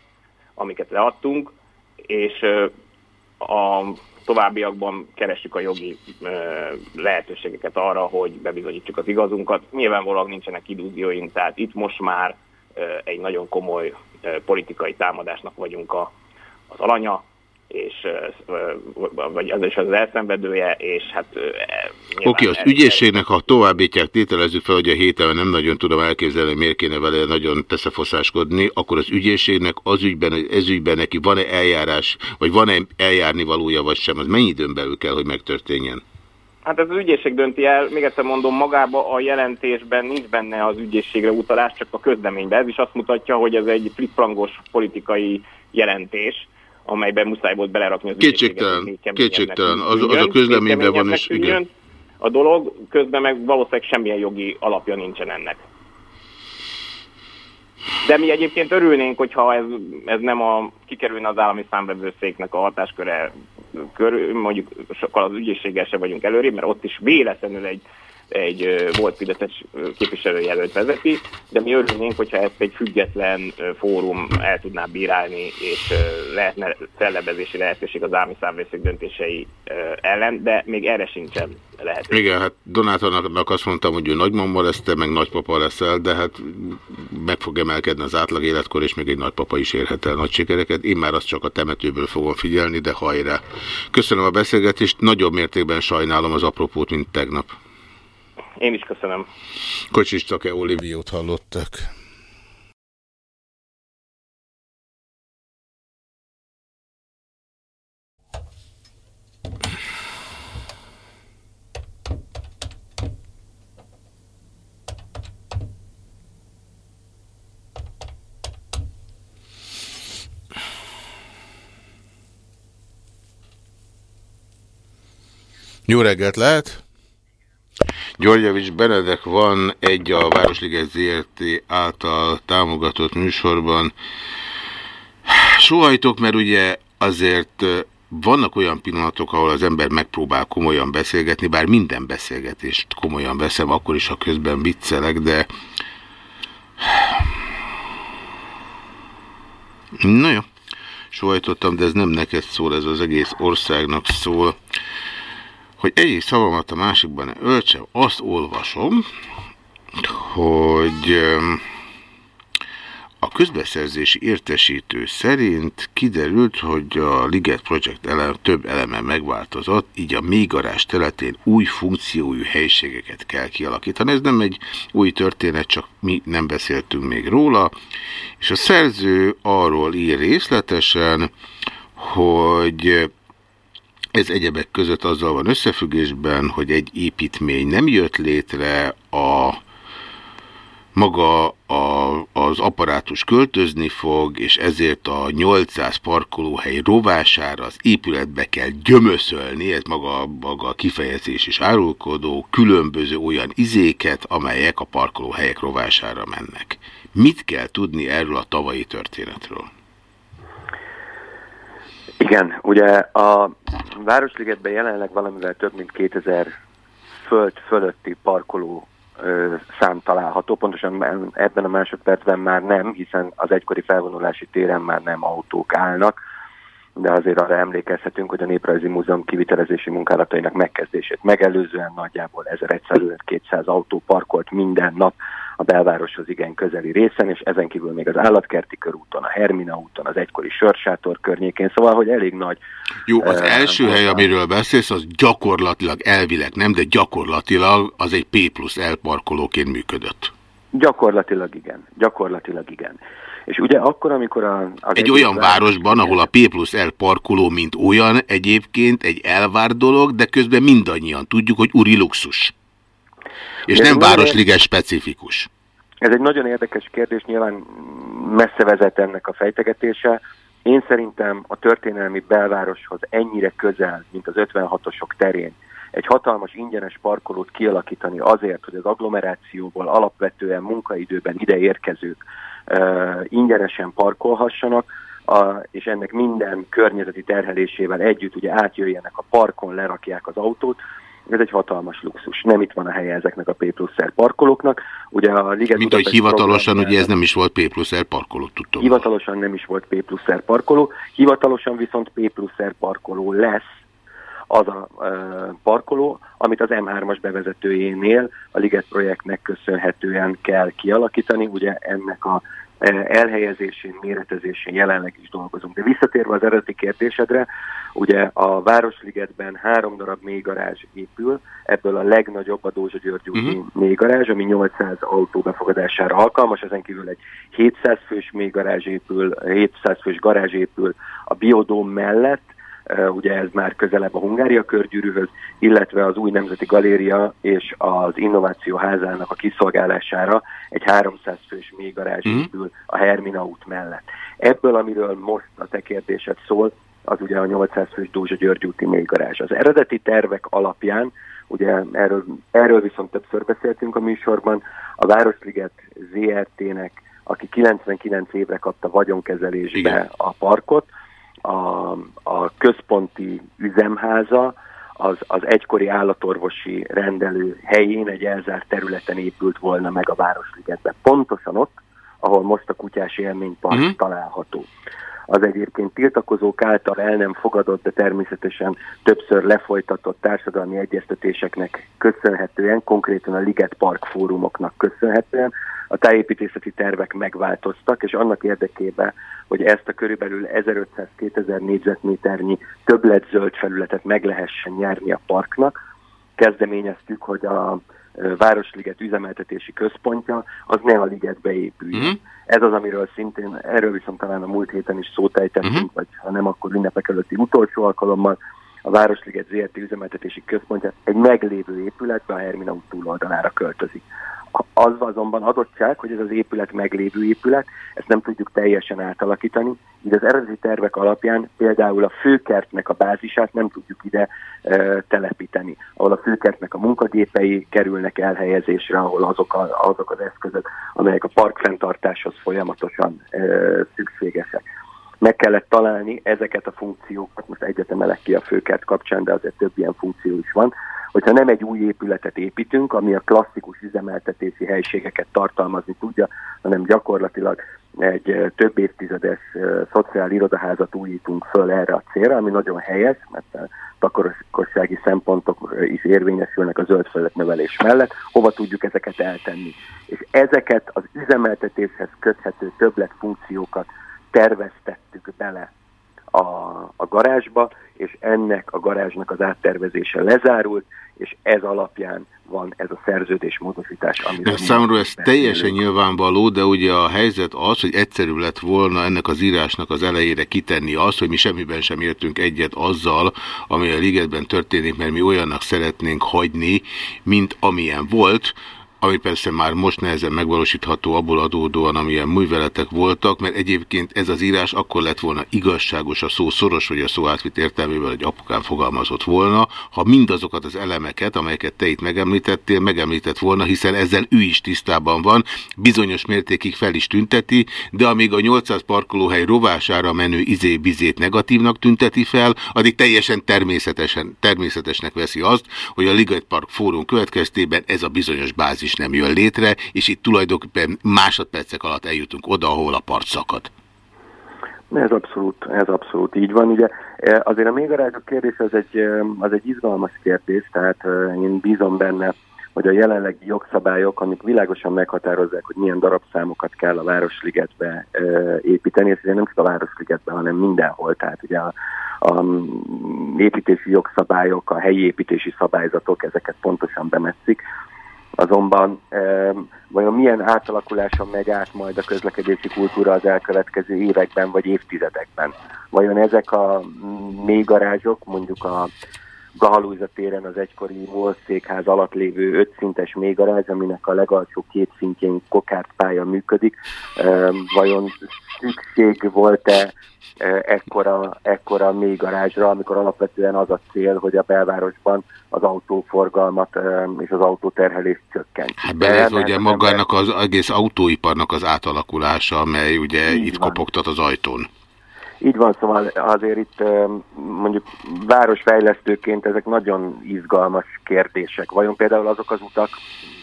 amiket leadtunk, és a továbbiakban keressük a jogi lehetőségeket arra, hogy bebizonyítsuk az igazunkat. Nyilvánvalóan nincsenek illúzióink, tehát itt most már egy nagyon komoly politikai támadásnak vagyunk a, az alanya, és, vagy az is az elszenvedője, és hát... Oké, okay, az ügyészségnek, ha továbbítják, tételezzük fel, hogy a héten nem nagyon tudom elképzelni, miért kéne vele nagyon teszefosáskodni, akkor az ügyészségnek az ügyben, ez ügyben neki van-e eljárás, vagy van-e eljárni valója, vagy sem, az mennyi időn belül kell, hogy megtörténjen? Hát ez az ügyészség dönti el, még egyszer mondom, magába a jelentésben nincs benne az ügyészségre utalás, csak a közleményben. Ez is azt mutatja, hogy ez egy fliprangos politikai jelentés, amelyben muszáj volt belerakni az Kétségtelen, kétségtelen. Az, az a közleményben van is, igen. A dolog közben meg valószínűleg semmilyen jogi alapja nincsen ennek. De mi egyébként örülnénk, hogyha ez, ez nem a, kikerülne az állami számvevőszéknek a hatásköre, kör, mondjuk sokkal az ügyészséggel se vagyunk előrébb, mert ott is véletlenül egy egy volt Fideszes képviselőjelölt vezeti, de mi örülnénk, hogyha ezt egy független fórum el tudná bírálni, és lehetne fellebezési lehetőség az állami számvészék döntései ellen, de még erre sincsen lehetőség. Igen, hát Donátornak azt mondtam, hogy ő nagymama lesz, te meg nagypapa leszel, de hát meg fog emelkedni az átlag életkor, és még egy nagypapa is érhet el nagy sikereket. Én már azt csak a temetőből fogom figyelni, de hajrá. Köszönöm a beszélgetést, nagyobb mértékben sajnálom az apropót, mint tegnap. Én is köszönöm. Kocsis Oliviót hallottak. Jó reggelt lehet! Györgyevics Benedek van egy a Városliget ZRT által támogatott műsorban. Sohajtok, mert ugye azért vannak olyan pillanatok, ahol az ember megpróbál komolyan beszélgetni, bár minden beszélgetést komolyan veszem, akkor is, ha közben viccelek, de... Na jó, sohajtottam, de ez nem neked szól, ez az egész országnak szól hogy egyik szavamat a másikban ne öltsem, azt olvasom, hogy a közbeszerzési értesítő szerint kiderült, hogy a Liget Project elem, több eleme megváltozott, így a mélygarás területén új funkciójú helységeket kell kialakítani. Ez nem egy új történet, csak mi nem beszéltünk még róla, és a szerző arról ír részletesen, hogy ez egyebek között azzal van összefüggésben, hogy egy építmény nem jött létre, a maga a, az apparátus költözni fog, és ezért a 800 parkolóhely rovására az épületbe kell gyömöszölni, ez maga, maga a kifejezés is árulkodó, különböző olyan izéket, amelyek a parkolóhelyek rovására mennek. Mit kell tudni erről a tavalyi történetről? Igen, ugye a Városligetben jelenleg valamivel több mint 2000 föld fölötti parkoló ö, szám található, pontosan ebben a másodpercben már nem, hiszen az egykori felvonulási téren már nem autók állnak, de azért arra emlékezhetünk, hogy a Néprajzi Múzeum kivitelezési munkálatainak megkezdését megelőzően nagyjából 1100-200 autó parkolt minden nap a belvároshoz igen közeli részen, és ezen kívül még az állatkerti körúton, a Hermina úton, az egykori sörsátor környékén, szóval, hogy elég nagy... Jó, az uh, első hely, amiről beszélsz, az gyakorlatilag elvileg nem, de gyakorlatilag az egy P plusz L parkolóként működött. Gyakorlatilag igen, gyakorlatilag igen. És ugye akkor, amikor a... Az egy olyan városban, ahol a P plusz L parkoló, mint olyan, egyébként egy elvár dolog, de közben mindannyian tudjuk, hogy uri luxus. És nem városliges specifikus. Ez egy nagyon érdekes kérdés, nyilván messze vezet ennek a fejtegetése. Én szerintem a történelmi belvároshoz ennyire közel, mint az 56-osok terén, egy hatalmas ingyenes parkolót kialakítani azért, hogy az agglomerációból alapvetően munkaidőben ide érkezők uh, ingyenesen parkolhassanak, a, és ennek minden környezeti terhelésével együtt ugye átjöjjenek a parkon, lerakják az autót, ez egy hatalmas luxus. Nem itt van a helye ezeknek a P plusz parkolóknak. Ugye a Liget Mint ahogy hivatalosan, ugye ez nem is volt P plusz parkoló, tudtam. Hivatalosan nem is volt P plusz parkoló, hivatalosan viszont P plusz parkoló lesz az a parkoló, amit az M3-as bevezetőjénél a Liget projektnek köszönhetően kell kialakítani. Ugye ennek a elhelyezésén, méretezésén jelenleg is dolgozunk. De visszatérve az eredeti kérdésedre, ugye a Városligetben három darab mélygarázs épül, ebből a legnagyobb a Dózsa György úti uh-huh. mélygarázs, ami 800 autó befogadására alkalmas, ezen kívül egy 700 fős mélygarázs épül, 700 fős garázs épül a Biodóm mellett, ugye ez már közelebb a Hungária körgyűrűhöz, illetve az új Nemzeti Galéria és az Innováció házának a kiszolgálására egy 300 fős mélygarázs mm. épül a Hermina út mellett. Ebből, amiről most a te kérdésed szól, az ugye a 800 fős Dózsa György úti mélygarázs. Az eredeti tervek alapján, ugye erről, erről viszont többször beszéltünk a műsorban, a Városliget ZRT-nek, aki 99 évre kapta vagyonkezelésbe Igen. a parkot, a, a központi üzemháza az, az egykori állatorvosi rendelő helyén egy elzárt területen épült volna meg a Városligetben. Pontosan ott, ahol most a kutyás élménypark uh-huh. található. Az egyébként tiltakozók által el nem fogadott, de természetesen többször lefolytatott társadalmi egyeztetéseknek köszönhetően, konkrétan a Liget Park fórumoknak köszönhetően a tájépítészeti tervek megváltoztak, és annak érdekében, hogy ezt a körülbelül 1500-2000 négyzetméternyi többlet zöld felületet meg lehessen nyerni a parknak, kezdeményeztük, hogy a Városliget üzemeltetési központja, az ne a ligetbe épüljön. Uh-huh. Ez az, amiről szintén, erről viszont talán a múlt héten is szót ejtettünk, uh-huh. vagy ha nem, akkor ünnepek előtti utolsó alkalommal, a Városliget ZRT üzemeltetési központja egy meglévő épületbe a Hermina út túloldalára költözik. Az azonban adottság, hogy ez az épület meglévő épület, ezt nem tudjuk teljesen átalakítani, így az eredeti tervek alapján például a főkertnek a bázisát nem tudjuk ide e, telepíteni, ahol a főkertnek a munkagépei kerülnek elhelyezésre, ahol azok, a, azok az eszközök, amelyek a parkfenntartáshoz folyamatosan e, szükségesek. Meg kellett találni ezeket a funkciókat, most egyetemelek ki a főkert kapcsán, de azért több ilyen funkció is van, hogyha nem egy új épületet építünk, ami a klasszikus üzemeltetési helységeket tartalmazni tudja, hanem gyakorlatilag egy több évtizedes szociális irodaházat újítunk föl erre a célra, ami nagyon helyes, mert takarossági szempontok is érvényesülnek a zöld növelés mellett, hova tudjuk ezeket eltenni. És ezeket az üzemeltetéshez köthető többlet funkciókat terveztettük bele a, a garázsba, és ennek a garázsnak az áttervezése lezárult, és ez alapján van ez a szerződés módosítás. Amiről számomra ez teljesen nyilvánvaló, de ugye a helyzet az, hogy egyszerű lett volna ennek az írásnak az elejére kitenni azt, hogy mi semmiben sem értünk egyet azzal, ami a ligetben történik, mert mi olyannak szeretnénk hagyni, mint amilyen volt, ami persze már most nehezen megvalósítható abból adódóan, amilyen műveletek voltak, mert egyébként ez az írás akkor lett volna igazságos a szó szoros, vagy a szó átvitt értelmében egy apukán fogalmazott volna, ha mindazokat az elemeket, amelyeket te itt megemlítettél, megemlített volna, hiszen ezzel ő is tisztában van, bizonyos mértékig fel is tünteti, de amíg a 800 parkolóhely rovására menő izé-bizét negatívnak tünteti fel, addig teljesen természetesen, természetesnek veszi azt, hogy a Liget Park fórum következtében ez a bizonyos bázis is nem jön létre, és itt tulajdonképpen másodpercek alatt eljutunk oda, ahol a part szakad. Ez abszolút, ez abszolút így van. Ugye e, azért a mégarázsok kérdés az egy, e, az egy izgalmas kérdés, tehát e, én bízom benne, hogy a jelenlegi jogszabályok, amik világosan meghatározzák, hogy milyen darabszámokat kell a Városligetbe építeni, és ugye nem csak a Városligetbe, hanem mindenhol, tehát ugye a, a építési jogszabályok, a helyi építési szabályzatok ezeket pontosan bemetszik. Azonban vajon milyen átalakuláson megy át majd a közlekedési kultúra az elkövetkező években vagy évtizedekben? Vajon ezek a mélygarázsok, mondjuk a Gahalújza téren az egykori MOL székház alatt lévő ötszintes mélygarázs, aminek a legalsó két szintjén kokárt pálya működik, vajon szükség volt-e ekkora, ekkora mély garázsra, amikor alapvetően az a cél, hogy a belvárosban az autóforgalmat és az autóterhelés csökkent. Hát belezve ugye magának az egész autóiparnak az átalakulása, amely ugye Így itt van. kopogtat az ajtón. Így van, szóval azért itt mondjuk városfejlesztőként ezek nagyon izgalmas kérdések. Vajon például azok az utak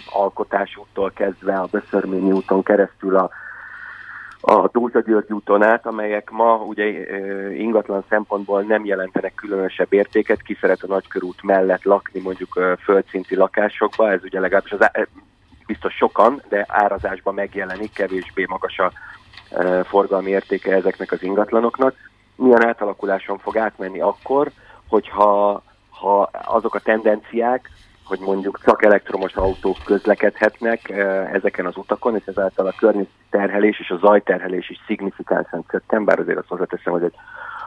alkotásúttól kezdve a Beszörményi úton keresztül a a György úton át, amelyek ma ugye ingatlan szempontból nem jelentenek különösebb értéket, ki szeret a nagykörút mellett lakni mondjuk földszinti lakásokba, ez ugye legalábbis az, biztos sokan, de árazásban megjelenik, kevésbé magas a forgalmi értéke ezeknek az ingatlanoknak, milyen átalakuláson fog átmenni akkor, hogyha ha azok a tendenciák, hogy mondjuk csak elektromos autók közlekedhetnek ezeken az utakon, és ezáltal a környezeti terhelés és a zajterhelés is szignifikánsan csökken, bár azért azt hozzáteszem, hogy egy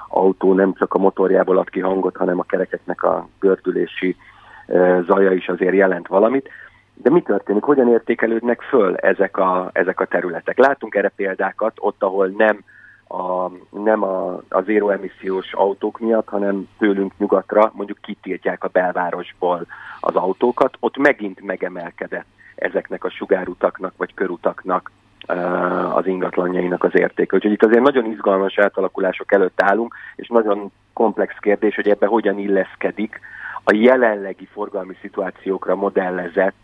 autó nem csak a motorjából ad ki hangot, hanem a kerekeknek a gördülési zaja is azért jelent valamit. De mi történik? Hogyan értékelődnek föl ezek a, ezek a területek? Látunk erre példákat, ott, ahol nem a, nem a, a zéro emissziós autók miatt, hanem tőlünk nyugatra mondjuk kitiltják a belvárosból az autókat, ott megint megemelkedett ezeknek a sugárutaknak vagy körutaknak az ingatlanjainak az értéke. Úgyhogy itt azért nagyon izgalmas átalakulások előtt állunk, és nagyon komplex kérdés, hogy ebbe hogyan illeszkedik a jelenlegi forgalmi szituációkra modellezett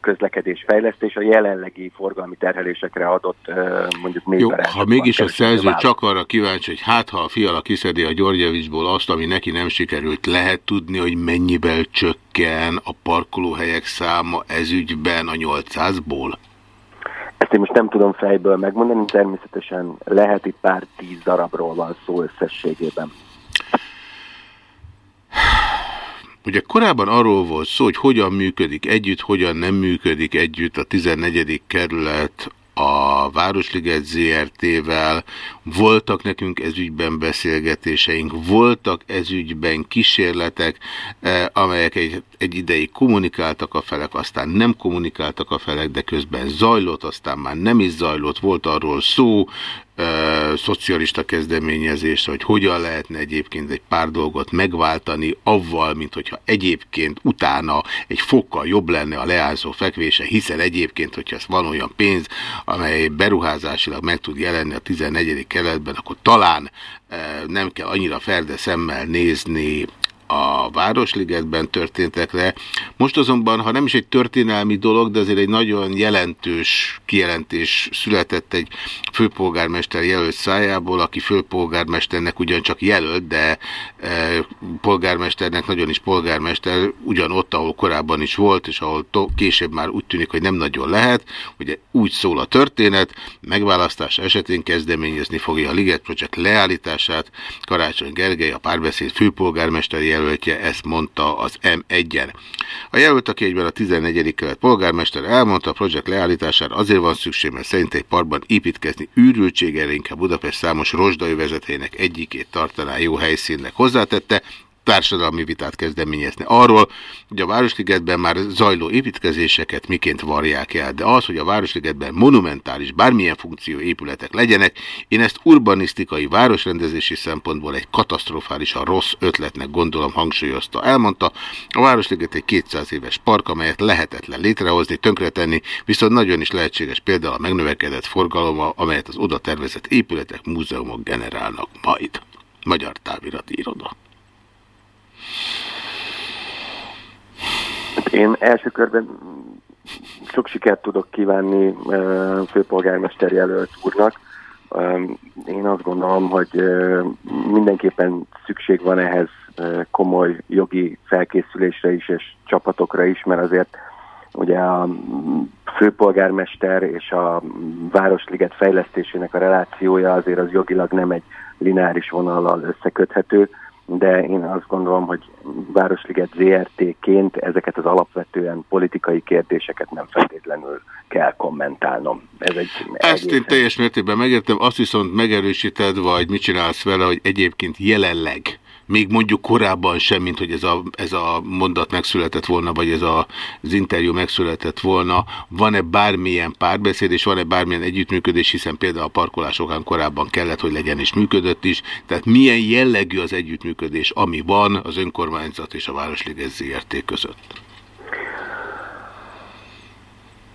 közlekedésfejlesztés a jelenlegi forgalmi terhelésekre adott mondjuk Jó, ha mégis a szerző csak arra kíváncsi, hogy hát ha a fiala kiszedi a Györgyevicsból azt, ami neki nem sikerült, lehet tudni, hogy mennyivel csökken a parkolóhelyek száma ezügyben a 800-ból? Ezt én most nem tudom fejből megmondani, természetesen lehet itt pár tíz darabról van szó összességében. Ugye korábban arról volt szó, hogy hogyan működik együtt, hogyan nem működik együtt a 14. kerület a Városliget ZRT-vel, voltak nekünk ezügyben beszélgetéseink, voltak ezügyben kísérletek, eh, amelyek egy, egy ideig kommunikáltak a felek, aztán nem kommunikáltak a felek, de közben zajlott, aztán már nem is zajlott, volt arról szó, szocialista kezdeményezésre, hogy hogyan lehetne egyébként egy pár dolgot megváltani avval, mint hogyha egyébként utána egy fokkal jobb lenne a leányzó fekvése, hiszen egyébként, hogyha ez van olyan pénz, amely beruházásilag meg tud jelenni a 14. keletben, akkor talán nem kell annyira ferde szemmel nézni a Városligetben történtekre. Most azonban, ha nem is egy történelmi dolog, de azért egy nagyon jelentős kijelentés született egy főpolgármester jelölt szájából, aki főpolgármesternek ugyancsak jelölt, de e, polgármesternek nagyon is polgármester, ugyanott, ahol korábban is volt, és ahol később már úgy tűnik, hogy nem nagyon lehet. Ugye úgy szól a történet, megválasztás esetén kezdeményezni fogja a Liget Project leállítását. Karácsony Gergely, a párbeszéd főpolgármester jelöltje ezt mondta az M1-en. A jelölt, aki egyben a 14. kelet polgármester elmondta, a projekt leállítására azért van szükség, mert szerint egy parkban építkezni űrültsége, inkább Budapest számos rozsdai vezetének egyikét tartaná jó helyszínnek hozzátette, társadalmi vitát kezdeményezni arról, hogy a Városligetben már zajló építkezéseket miként varják el, de az, hogy a Városligetben monumentális, bármilyen funkció épületek legyenek, én ezt urbanisztikai városrendezési szempontból egy katasztrofálisan rossz ötletnek gondolom hangsúlyozta. Elmondta, a Városliget egy 200 éves park, amelyet lehetetlen létrehozni, tönkretenni, viszont nagyon is lehetséges például a megnövekedett forgaloma, amelyet az oda tervezett épületek, múzeumok generálnak majd. Magyar távirati iroda. Én első körben sok sikert tudok kívánni főpolgármester jelölt úrnak. Én azt gondolom, hogy mindenképpen szükség van ehhez komoly jogi felkészülésre is, és csapatokra is, mert azért ugye a főpolgármester és a Városliget fejlesztésének a relációja azért az jogilag nem egy lineáris vonallal összeköthető de én azt gondolom, hogy Városliget ZRT-ként ezeket az alapvetően politikai kérdéseket nem feltétlenül kell kommentálnom. Ez egy Ezt egészen... én teljes mértékben megértem, azt viszont megerősíted, vagy mit csinálsz vele, hogy egyébként jelenleg még mondjuk korábban sem, mint hogy ez a, ez a mondat megszületett volna, vagy ez a, az interjú megszületett volna. Van-e bármilyen párbeszéd, és van-e bármilyen együttműködés, hiszen például a parkolásokán korábban kellett, hogy legyen, és működött is. Tehát milyen jellegű az együttműködés, ami van az önkormányzat és a Városliges ZRT között?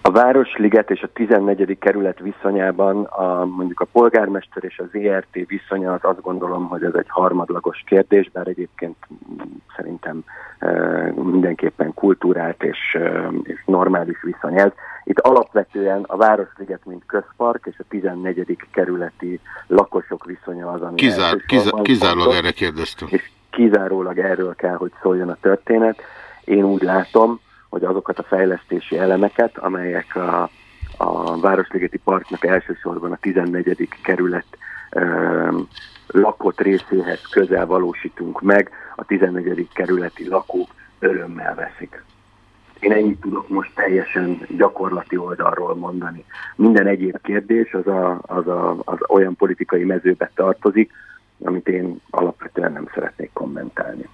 A Városliget és a 14. kerület viszonyában a, mondjuk a polgármester és az ERT viszonya az azt gondolom, hogy ez egy harmadlagos kérdés, bár egyébként szerintem mindenképpen kultúrált és, és normális viszony ez. Itt alapvetően a Városliget, mint közpark és a 14. kerületi lakosok viszonya az, ami... Kizár, kizár, kizárólag erre kérdeztem. És kizárólag erről kell, hogy szóljon a történet. Én úgy látom, hogy azokat a fejlesztési elemeket, amelyek a, a Városligeti Parknak elsősorban a 14. kerület lakott részéhez közel valósítunk meg, a 14. kerületi lakók örömmel veszik. Én ennyit tudok most teljesen gyakorlati oldalról mondani. Minden egyéb kérdés az, a, az, a, az olyan politikai mezőbe tartozik, amit én alapvetően nem szeretnék kommentálni.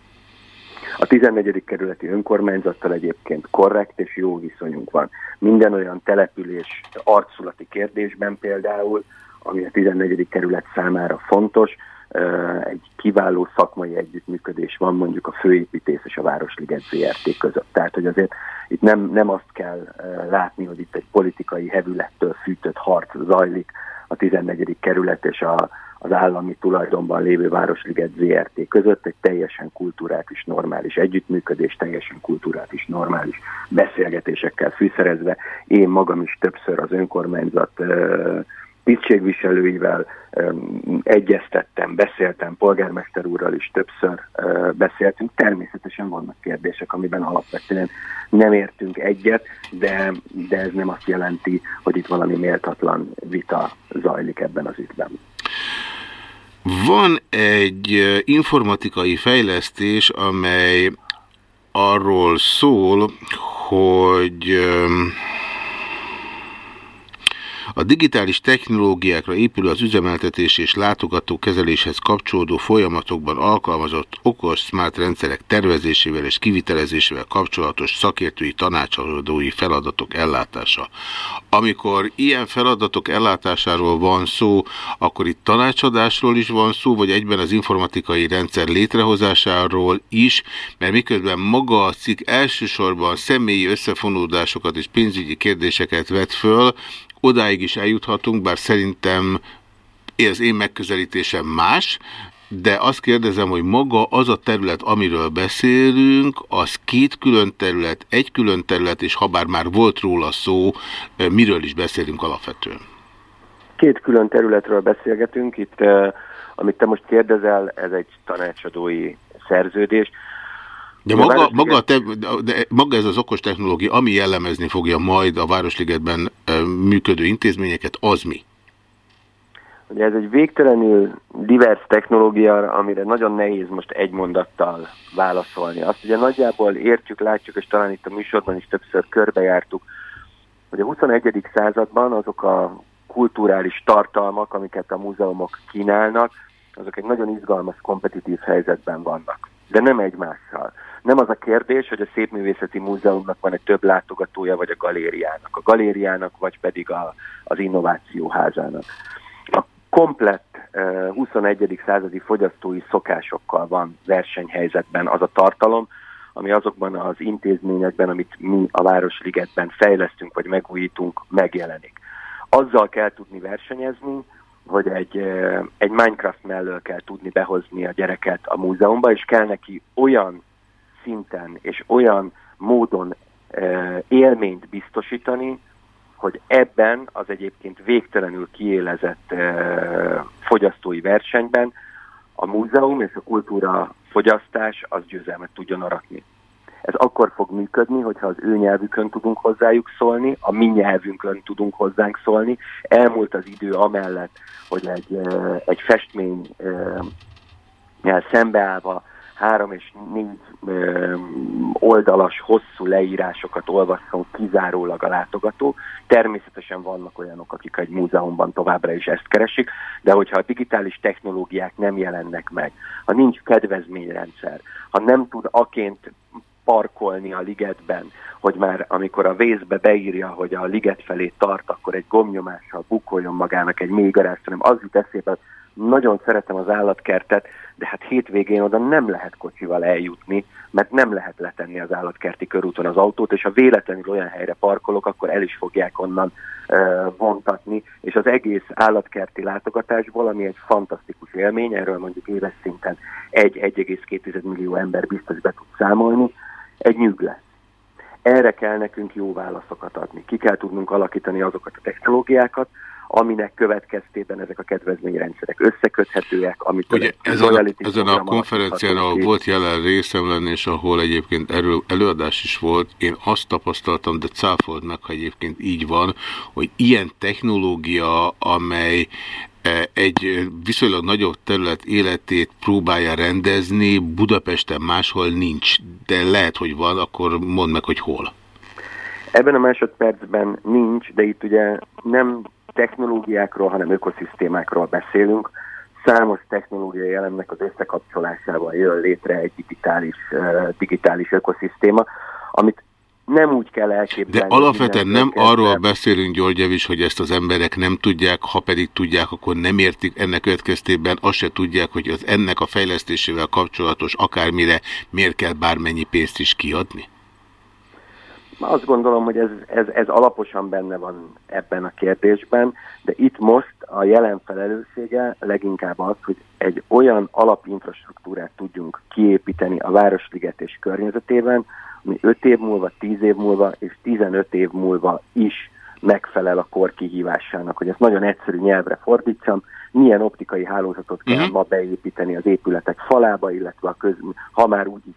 A 14. kerületi önkormányzattal egyébként korrekt és jó viszonyunk van. Minden olyan település arculati kérdésben például, ami a 14. kerület számára fontos, egy kiváló szakmai együttműködés van mondjuk a főépítész és a Városliget ZRT között. Tehát, hogy azért itt nem, nem azt kell látni, hogy itt egy politikai hevülettől fűtött harc zajlik a 14. kerület és a, az állami tulajdonban lévő Városliget ZRT között egy teljesen kultúrát is normális együttműködés, teljesen kultúrát is normális beszélgetésekkel fűszerezve. Én magam is többször az önkormányzat tisztségviselőivel egyeztettem, beszéltem, polgármester úrral is többször beszéltünk. Természetesen vannak kérdések, amiben alapvetően nem értünk egyet, de, de ez nem azt jelenti, hogy itt valami méltatlan vita zajlik ebben az ügyben. Van egy informatikai fejlesztés, amely arról szól, hogy a digitális technológiákra épülő az üzemeltetés és látogató kezeléshez kapcsolódó folyamatokban alkalmazott okos smart rendszerek tervezésével és kivitelezésével kapcsolatos szakértői tanácsadói feladatok ellátása. Amikor ilyen feladatok ellátásáról van szó, akkor itt tanácsadásról is van szó, vagy egyben az informatikai rendszer létrehozásáról is, mert miközben maga a cikk elsősorban személyi összefonódásokat és pénzügyi kérdéseket vet föl, odáig is eljuthatunk, bár szerintem az én megközelítésem más, de azt kérdezem, hogy maga az a terület, amiről beszélünk, az két külön terület, egy külön terület, és ha bár már volt róla szó, miről is beszélünk alapvetően? Két külön területről beszélgetünk. Itt, amit te most kérdezel, ez egy tanácsadói szerződés. De maga, maga, te, de maga ez az okos technológia, ami jellemezni fogja majd a Városligetben működő intézményeket, az mi? Ugye ez egy végtelenül divers technológia, amire nagyon nehéz most egy mondattal válaszolni. Azt ugye nagyjából értjük, látjuk, és talán itt a műsorban is többször körbejártuk, hogy a 21. században azok a kulturális tartalmak, amiket a múzeumok kínálnak, azok egy nagyon izgalmas, kompetitív helyzetben vannak. De nem egymással. Nem az a kérdés, hogy a Szépművészeti Múzeumnak van egy több látogatója, vagy a galériának. A galériának, vagy pedig a, az innovációházának. A komplett uh, 21. századi fogyasztói szokásokkal van versenyhelyzetben az a tartalom, ami azokban az intézményekben, amit mi a Városligetben fejlesztünk, vagy megújítunk, megjelenik. Azzal kell tudni versenyezni, hogy egy, egy Minecraft mellől kell tudni behozni a gyereket a múzeumba, és kell neki olyan szinten és olyan módon e, élményt biztosítani, hogy ebben az egyébként végtelenül kiélezett e, fogyasztói versenyben a múzeum és a kultúra fogyasztás az győzelmet tudjon aratni. Ez akkor fog működni, hogyha az ő nyelvükön tudunk hozzájuk szólni, a mi nyelvünkön tudunk hozzánk szólni. Elmúlt az idő amellett, hogy egy, egy festmény szembeállva három és négy oldalas, hosszú leírásokat olvasson kizárólag a látogató. Természetesen vannak olyanok, akik egy múzeumban továbbra is ezt keresik, de hogyha a digitális technológiák nem jelennek meg, ha nincs kedvezményrendszer, ha nem tud aként parkolni a ligetben, hogy már amikor a vészbe beírja, hogy a liget felé tart, akkor egy gomnyomással bukoljon magának egy mélygarást, hanem az jut eszébe, nagyon szeretem az állatkertet, de hát hétvégén oda nem lehet kocsival eljutni, mert nem lehet letenni az állatkerti körúton az autót, és ha véletlenül olyan helyre parkolok, akkor el is fogják onnan uh, vontatni, és az egész állatkerti látogatásból, ami egy fantasztikus élmény, erről mondjuk éves szinten 1-1,2 millió ember biztos be tud számolni, egy nyűg lesz. Erre kell nekünk jó válaszokat adni. Ki kell tudnunk alakítani azokat a technológiákat, aminek következtében ezek a kedvezményrendszerek összeköthetőek, amit Ugye ezen a, ezen a konferencián, ahol volt jelen részem lenni, és ahol egyébként erről előadás is volt, én azt tapasztaltam, de cáfolt meg, ha egyébként így van, hogy ilyen technológia, amely e, egy viszonylag nagyobb terület életét próbálja rendezni, Budapesten máshol nincs, de lehet, hogy van, akkor mondd meg, hogy hol. Ebben a másodpercben nincs, de itt ugye nem technológiákról, hanem ökoszisztémákról beszélünk. Számos technológiai elemnek az összekapcsolásával jön létre egy digitális, digitális ökoszisztéma, amit nem úgy kell elképzelni. De alapvetően nem arról beszélünk, Györgyevis, hogy ezt az emberek nem tudják, ha pedig tudják, akkor nem értik ennek következtében, azt se tudják, hogy az ennek a fejlesztésével kapcsolatos akármire miért kell bármennyi pénzt is kiadni? Azt gondolom, hogy ez, ez, ez alaposan benne van ebben a kérdésben, de itt most a jelen felelőssége leginkább az, hogy egy olyan alapinfrastruktúrát tudjunk kiépíteni a Városliget és környezetében, ami 5 év múlva, 10 év múlva és 15 év múlva is megfelel a kor kihívásának, hogy ezt nagyon egyszerű nyelvre fordítsam, milyen optikai hálózatot kell uh mhm. -huh. ma beépíteni az épületek falába, illetve a köz, ha már úgy is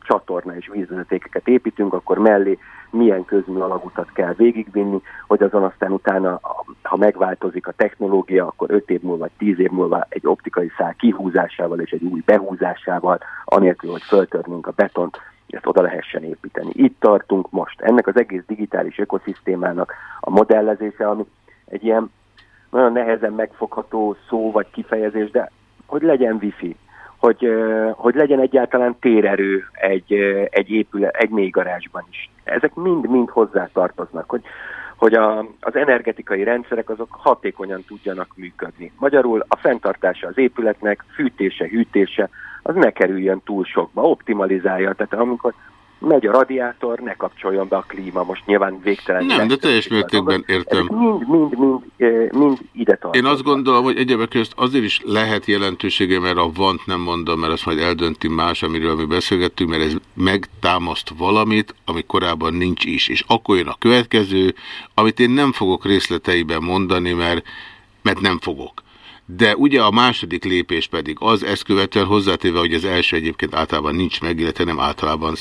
csatorna és vízvezetékeket építünk, akkor mellé milyen közmű alagutat kell végigvinni, hogy azon aztán utána, ha megváltozik a technológia, akkor 5 év múlva, vagy 10 év múlva egy optikai szál kihúzásával és egy új behúzásával, anélkül, hogy föltörnénk a betont, ezt oda lehessen építeni. Itt tartunk most. Ennek az egész digitális ökoszisztémának a modellezése, ami egy ilyen nagyon nehezen megfogható szó vagy kifejezés, de hogy legyen wifi, hogy, hogy legyen egyáltalán térerő egy, egy épület, egy mély garázsban is. Ezek mind-mind hozzá tartoznak, hogy, hogy a, az energetikai rendszerek azok hatékonyan tudjanak működni. Magyarul a fenntartása az épületnek, fűtése, hűtése, az ne kerüljön túl sokba, optimalizálja. Tehát amikor megy a radiátor, ne kapcsoljon be a klíma, most nyilván végtelen. Nem, de teljes mértékben értem. mind, mind, mind, mind ide tartoznak. Én azt gondolom, hogy egyébként közt azért is lehet jelentősége, mert a vant nem mondom, mert azt majd eldönti más, amiről mi beszélgettünk, mert ez megtámaszt valamit, ami korábban nincs is. És akkor jön a következő, amit én nem fogok részleteiben mondani, mert, mert nem fogok. De ugye a második lépés pedig az, ezt követően hozzátéve, hogy az első egyébként általában nincs meg, illetve nem általában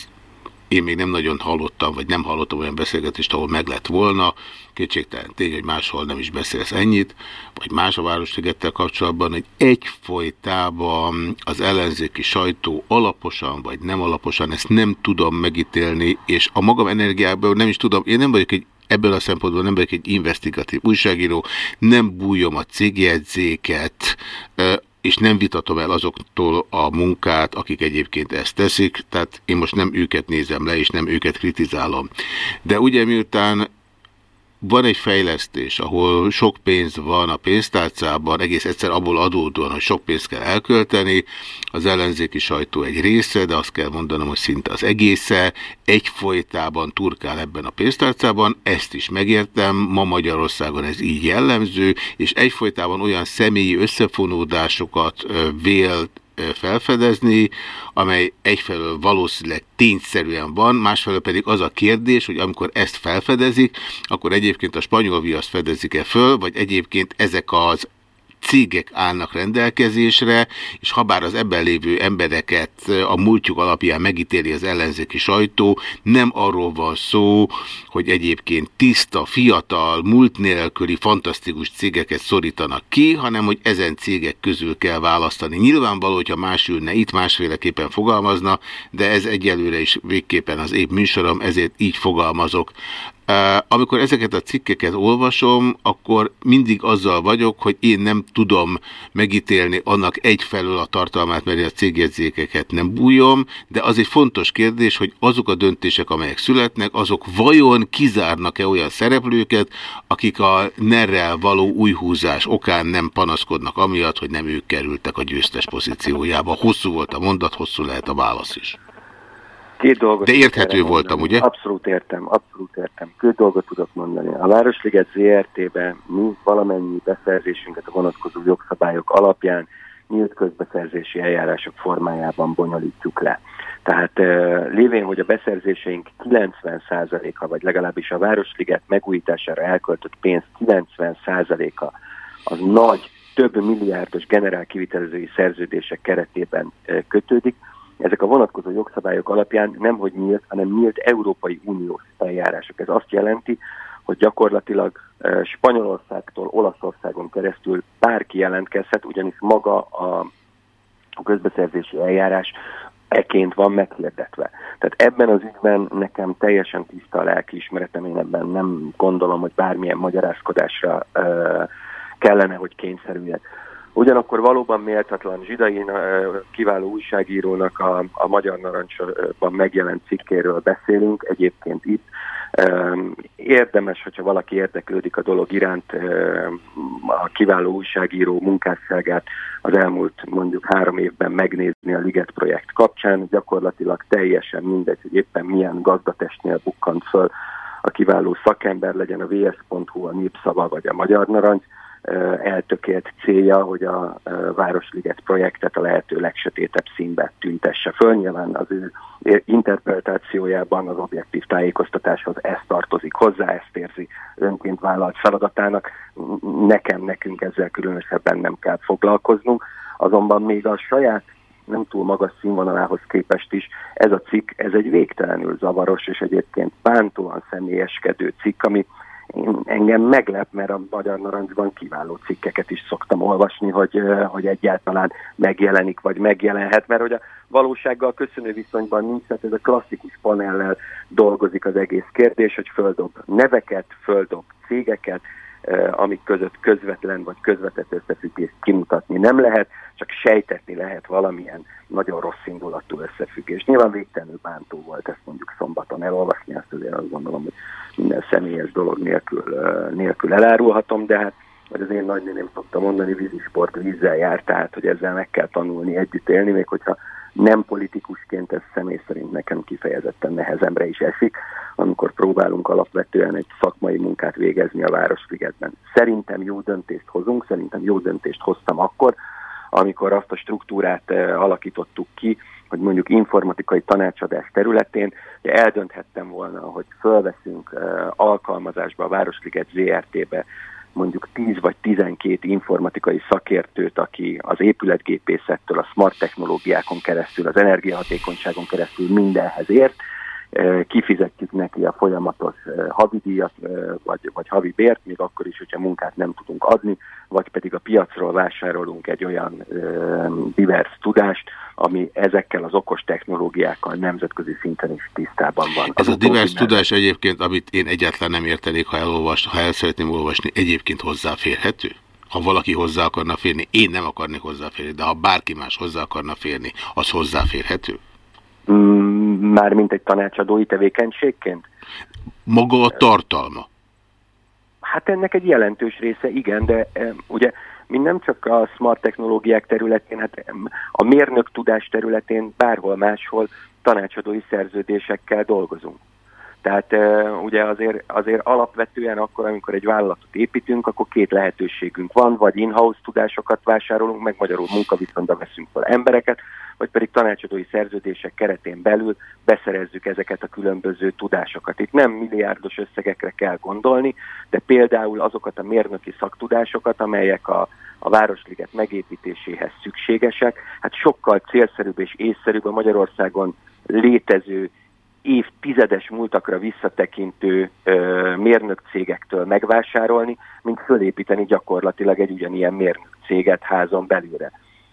én még nem nagyon hallottam, vagy nem hallottam olyan beszélgetést, ahol meg lett volna. Kétségtelen tény, hogy máshol nem is beszélsz ennyit, vagy más a Városligettel kapcsolatban, hogy egyfolytában az ellenzéki sajtó alaposan, vagy nem alaposan, ezt nem tudom megítélni, és a magam energiából nem is tudom, én nem vagyok egy ebből a szempontból nem vagyok egy investigatív újságíró, nem bújom a cégjegyzéket, és nem vitatom el azoktól a munkát, akik egyébként ezt teszik, tehát én most nem őket nézem le, és nem őket kritizálom. De ugye miután van egy fejlesztés, ahol sok pénz van a pénztárcában, egész egyszer abból adódóan, hogy sok pénzt kell elkölteni, az ellenzéki sajtó egy része, de azt kell mondanom, hogy szinte az egésze, egyfolytában turkál ebben a pénztárcában, ezt is megértem, ma Magyarországon ez így jellemző, és egyfolytában olyan személyi összefonódásokat vélt felfedezni, amely egyfelől valószínűleg tényszerűen van, másfelől pedig az a kérdés, hogy amikor ezt felfedezik, akkor egyébként a spanyol viaszt fedezik-e föl, vagy egyébként ezek az cégek állnak rendelkezésre, és ha bár az ebben lévő embereket a múltjuk alapján megítéli az ellenzéki sajtó, nem arról van szó, hogy egyébként tiszta, fiatal, múlt nélküli, fantasztikus cégeket szorítanak ki, hanem hogy ezen cégek közül kell választani. Nyilvánvaló, hogyha más ülne itt, másféleképpen fogalmazna, de ez egyelőre is végképpen az épp műsorom, ezért így fogalmazok. Amikor ezeket a cikkeket olvasom, akkor mindig azzal vagyok, hogy én nem tudom megítélni annak egyfelől a tartalmát, mert a cégjegyzékeket nem bújom, de az egy fontos kérdés, hogy azok a döntések, amelyek születnek, azok vajon kizárnak-e olyan szereplőket, akik a nerrel való új húzás okán nem panaszkodnak amiatt, hogy nem ők kerültek a győztes pozíciójába. Hosszú volt a mondat, hosszú lehet a válasz is. Két dolgot De érthető voltam, ugye? Abszolút értem, abszolút értem. Két dolgot tudok mondani. A Városliget ZRT-ben mi valamennyi beszerzésünket a vonatkozó jogszabályok alapján nyílt közbeszerzési eljárások formájában bonyolítjuk le. Tehát lévén, hogy a beszerzéseink 90%-a, vagy legalábbis a Városliget megújítására elköltött pénz 90%-a az nagy, több milliárdos generál kivitelezői szerződések keretében kötődik. Ezek a vonatkozó jogszabályok alapján nem hogy nyílt, hanem nyílt Európai Uniós eljárások. Ez azt jelenti, hogy gyakorlatilag Spanyolországtól Olaszországon keresztül bárki jelentkezhet, ugyanis maga a a közbeszerzési eljárás eként van meghirdetve. Tehát ebben az ügyben nekem teljesen tiszta a lelkiismeretem, én ebben nem gondolom, hogy bármilyen magyarázkodásra uh, kellene, hogy kényszerüljek. Ugyanakkor valóban méltatlan Zsidai kiváló újságírónak a, a Magyar Narancsban megjelent cikkéről beszélünk, egyébként itt. Érdemes, hogyha valaki érdeklődik a dolog iránt, a kiváló újságíró munkásságát az elmúlt mondjuk három évben megnézni a Liget projekt kapcsán, gyakorlatilag teljesen mindegy, hogy éppen milyen gazdatestnél bukkant föl a kiváló szakember, legyen a vs.hu, a Népszava vagy a Magyar Narancs, eltökélt célja, hogy a Városliget projektet a lehető legsötétebb színbe tüntesse föl. Nyilván az ő interpretációjában az objektív tájékoztatáshoz ez tartozik hozzá, ezt érzi önként vállalt feladatának. Nekem, nekünk ezzel különösebben nem kell foglalkoznunk. Azonban még a saját nem túl magas színvonalához képest is ez a cikk, ez egy végtelenül zavaros és egyébként bántóan személyeskedő cikk, ami én, engem meglep, mert a Magyar Narancsban kiváló cikkeket is szoktam olvasni, hogy, hogy egyáltalán megjelenik, vagy megjelenhet, mert hogy a valósággal köszönő viszonyban nincs, tehát ez a klasszikus panellel dolgozik az egész kérdés, hogy földob neveket, földob cégeket, amik között közvetlen vagy közvetett összefüggést kimutatni nem lehet, csak sejtetni lehet valamilyen nagyon rossz indulatú összefüggést. Nyilván végtelenül bántó volt ezt mondjuk szombaton elolvasni, ezt azért azt gondolom, hogy minden személyes dolog nélkül, nélkül elárulhatom, de hát vagy az én nagynéném szokta mondani, vízisport vízzel jár, tehát hogy ezzel meg kell tanulni, együtt élni, még hogyha nem politikusként ez személy szerint nekem kifejezetten nehezemre is esik, amikor próbálunk alapvetően egy szakmai munkát végezni a Városligetben. Szerintem jó döntést hozunk, szerintem jó döntést hoztam akkor, amikor azt a struktúrát eh, alakítottuk ki, hogy mondjuk informatikai tanácsadás területén eldönthettem volna, hogy fölveszünk eh, alkalmazásba a Városliget ZRT-be mondjuk 10 vagy 12 informatikai szakértőt, aki az épületgépészettől, a smart technológiákon keresztül, az energiahatékonyságon keresztül mindenhez ért, kifizetjük neki a folyamatos havidíjat, vagy, vagy havi bért, még akkor is, hogyha munkát nem tudunk adni, vagy pedig a piacról vásárolunk egy olyan divers tudást, ami ezekkel az okos technológiákkal nemzetközi szinten is tisztában van. Ez a divers tudás egyébként, amit én egyáltalán nem értenék, ha, elolvast, ha el szeretném olvasni, egyébként hozzáférhető? Ha valaki hozzá akarna férni, én nem akarnék hozzáférni, de ha bárki más hozzá akarna férni, az hozzáférhető? Mm, Mármint egy tanácsadói tevékenységként? Maga a tartalma? Hát ennek egy jelentős része, igen, de e, ugye mi nem csak a smart technológiák területén, hát a mérnök tudás területén bárhol máshol tanácsadói szerződésekkel dolgozunk. Tehát uh, ugye azért, azért alapvetően akkor, amikor egy vállalatot építünk, akkor két lehetőségünk van, vagy in-house tudásokat vásárolunk, meg magyarul munkaviszonyba veszünk fel embereket, vagy pedig tanácsadói szerződések keretén belül beszerezzük ezeket a különböző tudásokat. Itt nem milliárdos összegekre kell gondolni, de például azokat a mérnöki szaktudásokat, amelyek a, a Városliget megépítéséhez szükségesek, hát sokkal célszerűbb és észszerűbb a Magyarországon létező évtizedes múltakra visszatekintő ö, mérnök cégektől megvásárolni, mint fölépíteni gyakorlatilag egy ugyanilyen mérnök céget házon belülre.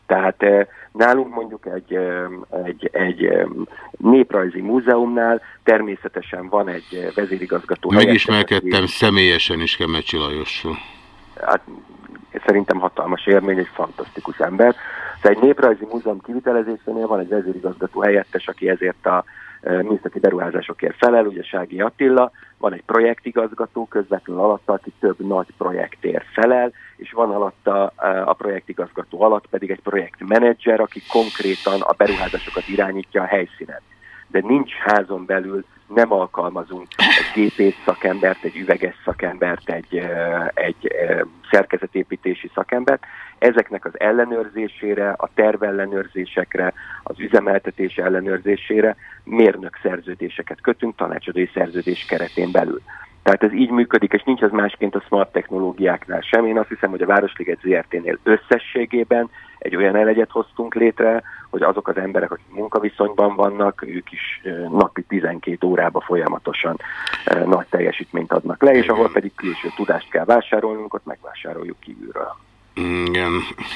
Tehát ö, nálunk mondjuk egy, ö, egy, egy ö, néprajzi múzeumnál természetesen van egy vezérigazgató. Megismerkedtem személyesen is Kemecsi Lajossal. Hát, szerintem hatalmas élmény, egy fantasztikus ember. Szóval egy néprajzi múzeum kivitelezésénél van egy vezérigazgató helyettes, aki ezért a műszaki beruházásokért felel, ugye Sági Attila, van egy projektigazgató közvetlenül alatta, aki több nagy projektért felel, és van alatta a projektigazgató alatt pedig egy projektmenedzser, aki konkrétan a beruházásokat irányítja a helyszínen. De nincs házon belül, nem alkalmazunk egy gépész szakembert, egy üveges szakembert, egy, egy szerkezetépítési szakembert. Ezeknek az ellenőrzésére, a tervellenőrzésekre, az üzemeltetés ellenőrzésére mérnök szerződéseket kötünk tanácsadói szerződés keretén belül. Tehát ez így működik, és nincs ez másként a smart technológiáknál sem. Én azt hiszem, hogy a Városliget ZRT-nél összességében egy olyan elegyet hoztunk létre, hogy azok az emberek, akik munkaviszonyban vannak, ők is napi 12 órába folyamatosan nagy teljesítményt adnak le, és ahol pedig külső tudást kell vásárolnunk, ott megvásároljuk kívülről. Igen,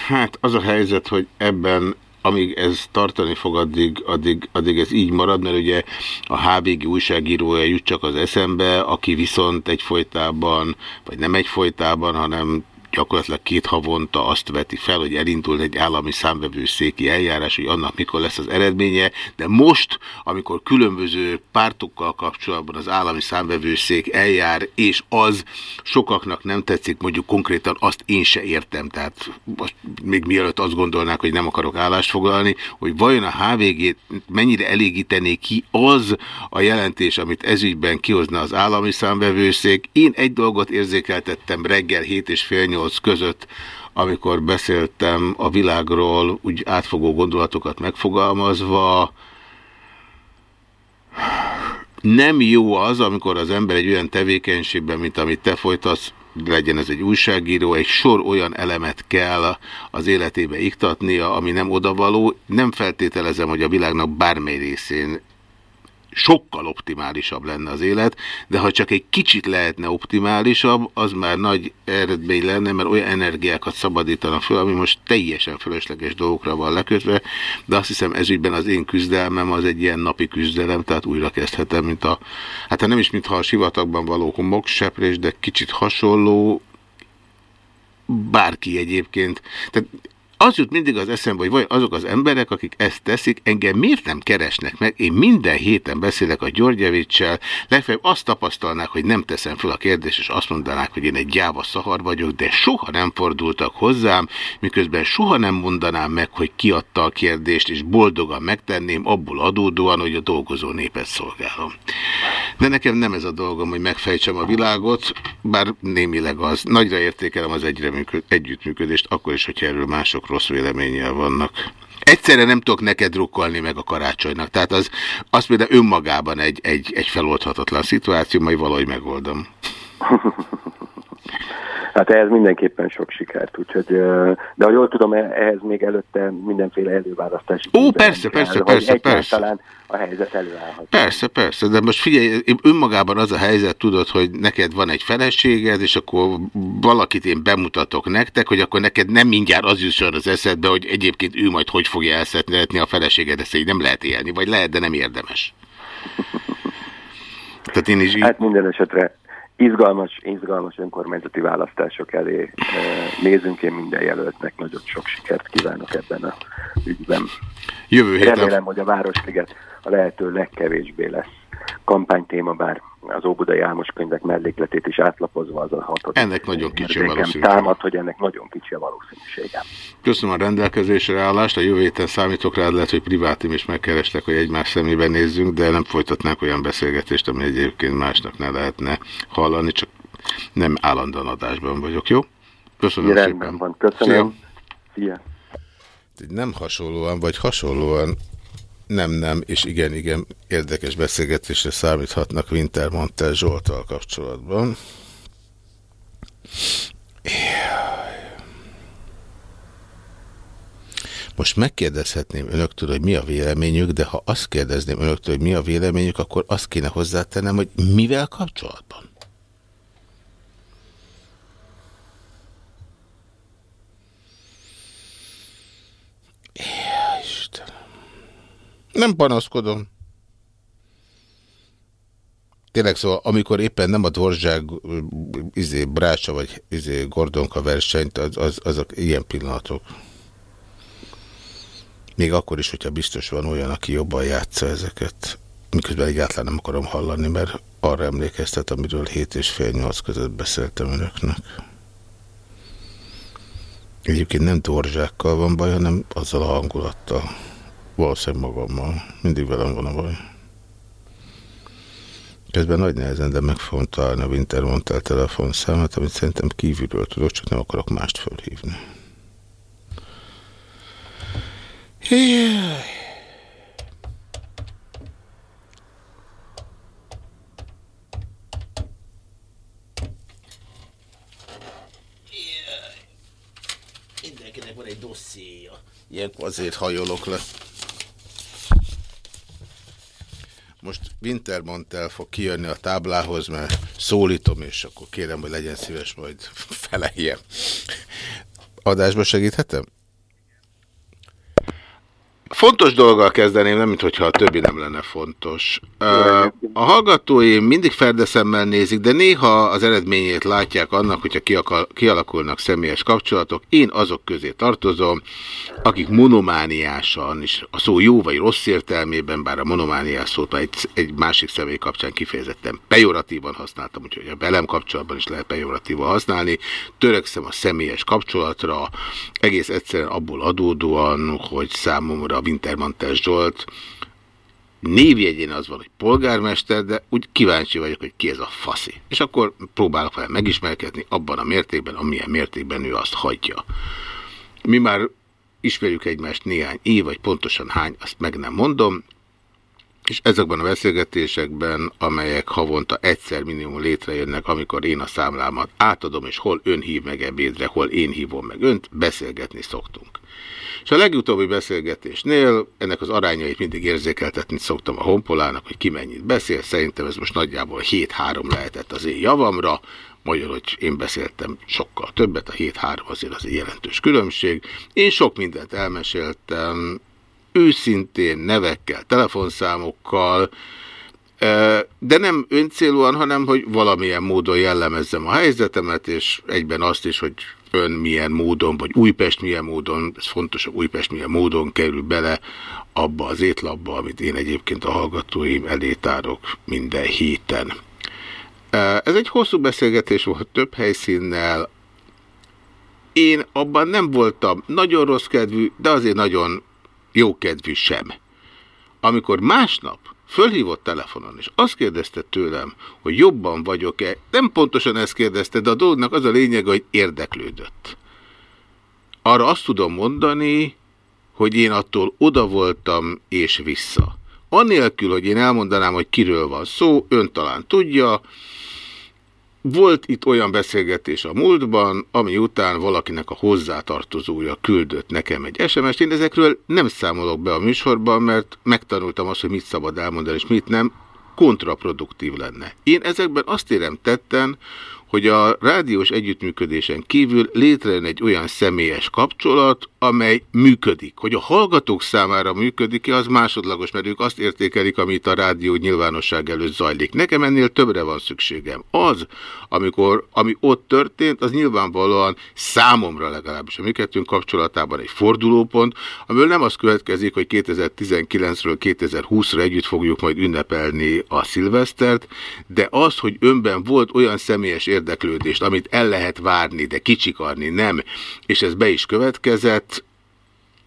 hát az a helyzet, hogy ebben amíg ez tartani fog, addig, addig, addig ez így marad, mert ugye a HBG újságírója jut csak az eszembe, aki viszont egyfolytában, vagy nem egyfolytában, hanem gyakorlatilag két havonta azt veti fel, hogy elindul egy állami számvevőszéki eljárás, hogy annak mikor lesz az eredménye, de most, amikor különböző pártokkal kapcsolatban az állami számvevőszék eljár, és az sokaknak nem tetszik, mondjuk konkrétan azt én se értem, tehát most még mielőtt azt gondolnák, hogy nem akarok állást foglalni, hogy vajon a HVG mennyire elégítené ki az a jelentés, amit ezügyben kihozna az állami számvevőszék. Én egy dolgot érzékeltettem reggel 7 és fél 8 között, amikor beszéltem a világról, úgy átfogó gondolatokat megfogalmazva. Nem jó az, amikor az ember egy olyan tevékenységben, mint amit te folytasz, legyen ez egy újságíró, egy sor olyan elemet kell az életébe iktatnia, ami nem odavaló. Nem feltételezem, hogy a világnak bármely részén sokkal optimálisabb lenne az élet, de ha csak egy kicsit lehetne optimálisabb, az már nagy eredmény lenne, mert olyan energiákat szabadítana föl, ami most teljesen fölösleges dolgokra van lekötve, de azt hiszem ezügyben az én küzdelmem az egy ilyen napi küzdelem, tehát újra kezdhetem, mint a, hát nem is mintha a sivatagban való homokseprés, de kicsit hasonló, bárki egyébként. Tehát az jut mindig az eszembe, hogy vagy azok az emberek, akik ezt teszik, engem miért nem keresnek meg? Én minden héten beszélek a Györgyevicsel, legfeljebb azt tapasztalnák, hogy nem teszem fel a kérdést, és azt mondanák, hogy én egy gyáva szahar vagyok, de soha nem fordultak hozzám, miközben soha nem mondanám meg, hogy kiadta a kérdést, és boldogan megtenném, abból adódóan, hogy a dolgozó népet szolgálom. De nekem nem ez a dolgom, hogy megfejtsem a világot, bár némileg az. Nagyra értékelem az egyre működ, együttműködést, akkor is, hogyha erről mások rossz véleménnyel vannak. Egyszerre nem tudok neked rukkolni meg a karácsonynak. Tehát az, az például önmagában egy, egy, egy feloldhatatlan szituáció, majd valahogy megoldom. Hát ehhez mindenképpen sok sikert, úgyhogy, de ha jól tudom, e- ehhez még előtte mindenféle előválasztási... Ó, persze, persze, kell, persze, persze. Talán a helyzet előállhat. Persze, persze, de most figyelj, önmagában az a helyzet, tudod, hogy neked van egy feleséged, és akkor valakit én bemutatok nektek, hogy akkor neked nem mindjárt az jusson az eszedbe, hogy egyébként ő majd hogy fogja elszetni a feleséged, ezt így nem lehet élni, vagy lehet, de nem érdemes. Tehát én is... Hát minden esetre izgalmas, izgalmas önkormányzati választások elé nézünk. Én minden jelöltnek nagyon sok sikert kívánok ebben a ügyben. Jövő héten... Remélem, hogy a Városliget a lehető legkevésbé lesz kampánytéma, bár az Óbudai Álmos könyvek mellékletét is átlapozva az a hatot. Ennek nagyon kicsi a valószínűsége. Támad, hogy ennek nagyon kicsi a valószínűsége. Köszönöm a rendelkezésre állást, a jövő héten számítok rád, lehet, hogy privátim is megkereslek, hogy egymás szemébe nézzünk, de nem folytatnánk olyan beszélgetést, ami egyébként másnak ne lehetne hallani, csak nem állandóan adásban vagyok, jó? Köszönöm Igen, szépen. Rendben van, köszönöm. Szia. Szia. Nem hasonlóan, vagy hasonlóan nem, nem, és igen, igen, érdekes beszélgetésre számíthatnak Wintermantel Zsoltal kapcsolatban. Most megkérdezhetném önöktől, hogy mi a véleményük, de ha azt kérdezném önöktől, hogy mi a véleményük, akkor azt kéne hozzátennem, hogy mivel kapcsolatban? Nem panaszkodom. Tényleg szóval, amikor éppen nem a Dvorzsák izé, Brácsa vagy izé, Gordonka versenyt, az, az, azok ilyen pillanatok. Még akkor is, hogyha biztos van olyan, aki jobban játsza ezeket. Miközben egyáltalán nem akarom hallani, mert arra emlékeztet, amiről 7 és fél 8 között beszéltem önöknek. Egyébként nem Dvorzsákkal van baj, hanem azzal a hangulattal. Valószínűleg magammal. Mindig velem van a baj. Közben nagy nehezen, de meg fogom találni a Wintermontel telefonszámát, amit szerintem kívülről tudok, csak nem akarok mást fölhívni. Jaj. Mindenkinek van egy. Ilyenkor azért hajolok le. Most Wintermantel fog kijönni a táblához, mert szólítom, és akkor kérem, hogy legyen szíves, majd feleljem. Adásba segíthetem? Fontos dologgal kezdeném, nem mintha a többi nem lenne fontos. A hallgatóim mindig ferdeszemmel nézik, de néha az eredményét látják annak, hogyha kialakulnak személyes kapcsolatok. Én azok közé tartozom, akik monomániásan, és a szó jó vagy rossz értelmében, bár a monomániás szót egy, egy másik személy kapcsán kifejezetten pejoratívan használtam, úgyhogy a velem kapcsolatban is lehet pejoratívan használni. Törekszem a személyes kapcsolatra, egész egyszerűen abból adódóan, hogy számomra Wintermantel Zsolt névjegyén az van, hogy polgármester, de úgy kíváncsi vagyok, hogy ki ez a faszi. És akkor próbálok vele megismerkedni abban a mértékben, amilyen mértékben ő azt hagyja. Mi már ismerjük egymást néhány év, vagy pontosan hány, azt meg nem mondom, és ezekben a beszélgetésekben, amelyek havonta egyszer minimum létrejönnek, amikor én a számlámat átadom, és hol ön hív meg ebédre, hol én hívom meg önt, beszélgetni szoktunk. És a legutóbbi beszélgetésnél ennek az arányait mindig érzékeltetni szoktam a honpolának, hogy ki mennyit beszél. Szerintem ez most nagyjából 7-3 lehetett az én javamra. Magyar, hogy én beszéltem sokkal többet, a 7-3 azért az egy jelentős különbség. Én sok mindent elmeséltem, őszintén, nevekkel, telefonszámokkal, de nem öncélúan, hanem hogy valamilyen módon jellemezzem a helyzetemet, és egyben azt is, hogy ön milyen módon, vagy Újpest milyen módon, ez fontos, hogy Újpest milyen módon kerül bele abba az étlapba, amit én egyébként a hallgatóim elé tárok minden héten. Ez egy hosszú beszélgetés volt több helyszínnel. Én abban nem voltam nagyon rossz kedvű, de azért nagyon jó kedvű sem. Amikor másnap Fölhívott telefonon, és azt kérdezte tőlem, hogy jobban vagyok-e. Nem pontosan ezt kérdezte, de a dolognak az a lényeg, hogy érdeklődött. Arra azt tudom mondani, hogy én attól oda voltam és vissza. Annélkül, hogy én elmondanám, hogy kiről van szó, ön talán tudja, volt itt olyan beszélgetés a múltban, ami után valakinek a hozzátartozója küldött nekem egy SMS-t. Én ezekről nem számolok be a műsorban, mert megtanultam azt, hogy mit szabad elmondani, és mit nem, kontraproduktív lenne. Én ezekben azt érem tetten, hogy a rádiós együttműködésen kívül létrejön egy olyan személyes kapcsolat, amely működik. Hogy a hallgatók számára működik-e, az másodlagos, mert ők azt értékelik, amit a rádió nyilvánosság előtt zajlik. Nekem ennél többre van szükségem. Az, amikor, ami ott történt, az nyilvánvalóan számomra legalábbis a mi kettőnk kapcsolatában egy fordulópont, amiből nem az következik, hogy 2019-ről 2020-ra együtt fogjuk majd ünnepelni a szilvesztert, de az, hogy önben volt olyan személyes érdeklődést, amit el lehet várni, de kicsikarni nem, és ez be is következett,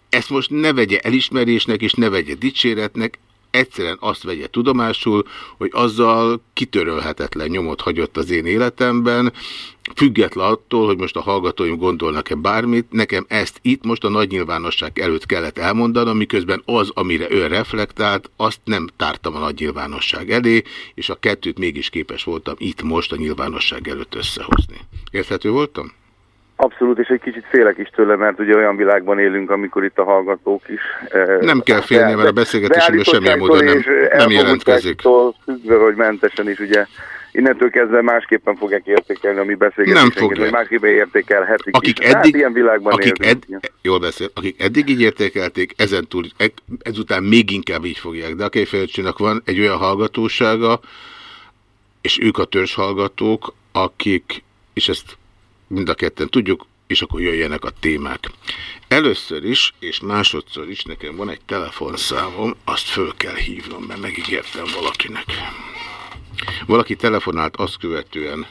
ezt most ne vegye elismerésnek, és ne vegye dicséretnek, egyszerűen azt vegye tudomásul, hogy azzal kitörölhetetlen nyomot hagyott az én életemben, független attól, hogy most a hallgatóim gondolnak-e bármit, nekem ezt itt most a nagy nyilvánosság előtt kellett elmondanom, miközben az, amire ő reflektált, azt nem tártam a nagy nyilvánosság elé, és a kettőt mégis képes voltam itt most a nyilvánosság előtt összehozni. Érthető voltam? Abszolút, és egy kicsit félek is tőle, mert ugye olyan világban élünk, amikor itt a hallgatók is... Nem kell félni, mert a beszélgetésünkben semmilyen módon nem, nem jelentkezik. Függve, hogy mentesen is ugye innentől kezdve másképpen fogják értékelni a mi beszélgetésünket, vagy másképpen értékelhetik akik is. Eddig, hát ilyen világban akik élünk. ed, Jól beszél. Akik eddig így értékelték, ezen túl, e- ezután még inkább így fogják. De a Kejfejlőcsének van egy olyan hallgatósága, és ők a törzshallgatók, akik, és ezt mind a ketten tudjuk, és akkor jöjjenek a témák. Először is, és másodszor is nekem van egy telefonszámom, azt föl kell hívnom, mert megígértem valakinek. Valaki telefonált azt követően,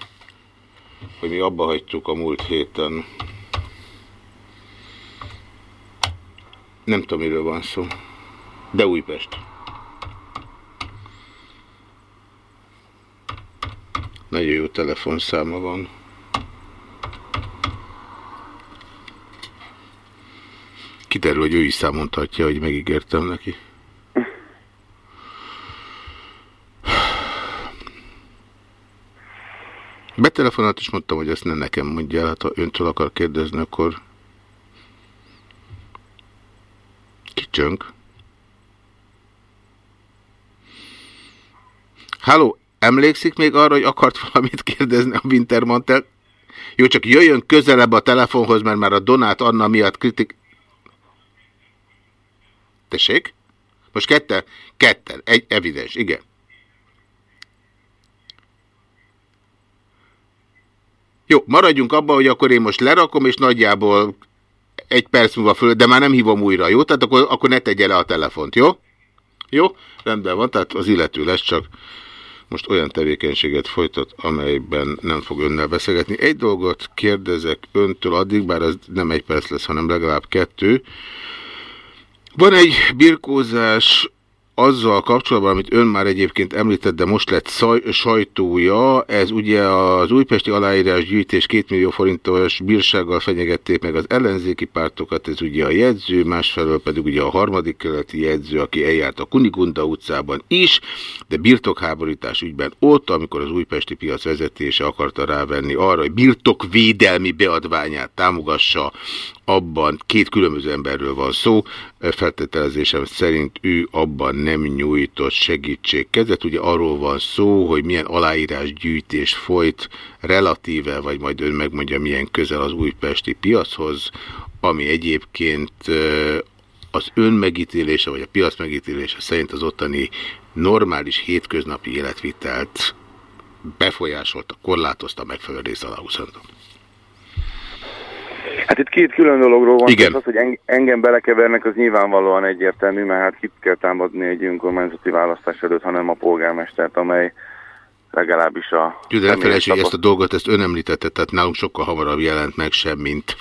hogy mi abba hagytuk a múlt héten. Nem tudom, miről van szó. De Újpest. Nagyon jó telefonszáma van. Kiderül, hogy ő is számoltatja, hogy megígértem neki. Betelefonált is mondtam, hogy ezt ne nekem mondja hát ha öntől akar kérdezni, akkor kicsönk. Halló, emlékszik még arra, hogy akart valamit kérdezni a Wintermantel? Jó, csak jöjjön közelebb a telefonhoz, mert már a Donát Anna miatt kritik... Tessék? Most ketten? Ketten. Egy evidens, igen. Jó, maradjunk abban, hogy akkor én most lerakom, és nagyjából egy perc múlva föl, de már nem hívom újra, jó? Tehát akkor, akkor ne tegye le a telefont, jó? Jó? Rendben van, tehát az illető lesz, csak most olyan tevékenységet folytat, amelyben nem fog önnel beszélgetni. Egy dolgot kérdezek öntől addig, bár ez nem egy perc lesz, hanem legalább kettő. Van egy birkózás azzal kapcsolatban, amit ön már egyébként említett, de most lett szaj, sajtója, ez ugye az újpesti aláírás gyűjtés 2 millió forintos bírsággal fenyegették meg az ellenzéki pártokat, ez ugye a jegyző, másfelől pedig ugye a harmadik keleti jegyző, aki eljárt a Kunigunda utcában is, de birtokháborítás ügyben ott, amikor az újpesti piac vezetése akarta rávenni arra, hogy birtokvédelmi beadványát támogassa abban két különböző emberről van szó, feltételezésem szerint ő abban nem nyújtott segítségkezet. Ugye arról van szó, hogy milyen aláírásgyűjtés folyt relatíve, vagy majd ön megmondja, milyen közel az újpesti piachoz, ami egyébként az ön megítélése, vagy a piac megítélése szerint az ottani normális hétköznapi életvitelt befolyásolta, korlátozta megfelelő rész alá Hát itt két külön dologról van. Igen. Az, hogy engem belekevernek, az nyilvánvalóan egyértelmű, mert hát kit kell támadni egy önkormányzati választás előtt, hanem a polgármestert, amely legalábbis a... Jó, de ne felejtsd, hogy ezt a dolgot ezt ön említette, tehát nálunk sokkal hamarabb jelent meg sem, mint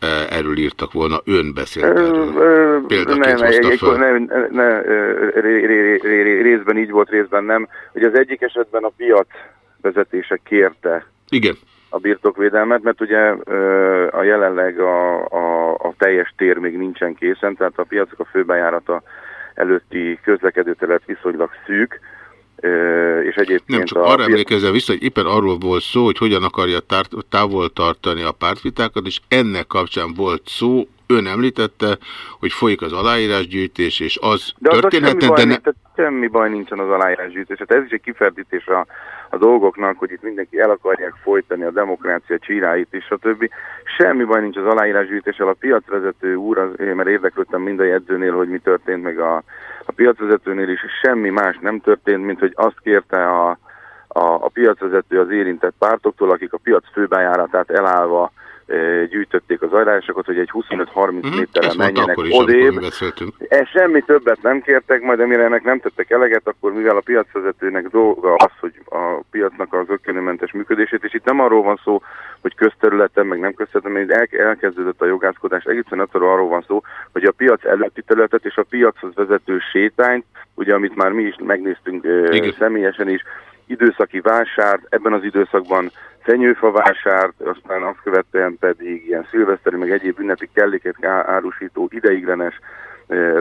e, erről írtak volna, ön beszélt erről. Példaként nem, egy, föl. Nem, ne, ré, ré, ré, részben így volt, részben nem. Ugye az egyik esetben a piac vezetése kérte Igen a birtokvédelmet, mert ugye a jelenleg a, a, a teljes tér még nincsen készen, tehát a piacok a főbejárata előtti közlekedőterület viszonylag szűk, és egyébként... Nem csak a arra emlékezem vissza, hogy éppen arról volt szó, hogy hogyan akarja távol tartani a pártvitákat, és ennek kapcsán volt szó, ön említette, hogy folyik az aláírásgyűjtés, és az de történhetne, de... Ne... Semmi baj nincsen az aláírásgyűjtés. Hát ez is egy kiferdítés a, a dolgoknak, hogy itt mindenki el akarják folytani a demokrácia csíráit is, stb. Semmi baj nincs az aláírásgyűjtéssel. A piacvezető úr, az, én mert érdeklődtem mind a jegyzőnél, hogy mi történt meg a, a piacvezetőnél is, semmi más nem történt, mint hogy azt kérte a, a, a piacvezető az érintett pártoktól, akik a piac főbejáratát elállva gyűjtötték az ajánlásokat, hogy egy 25-30 mm, méterre menjenek odébb. E, semmi többet nem kértek, majd amire ennek nem tettek eleget, akkor mivel a piacvezetőnek dolga az, hogy a piacnak az ökkenőmentes működését, és itt nem arról van szó, hogy közterületen, meg nem közterületen, mert elkezdődött a jogászkodás, egészen arról van szó, hogy a piac előtti területet és a piachoz vezető sétányt, ugye amit már mi is megnéztünk Igen. személyesen is, időszaki vásár, ebben az időszakban fenyőfavásárt, aztán azt követően pedig ilyen szilveszteri, meg egyéb ünnepi kelléket árusító ideiglenes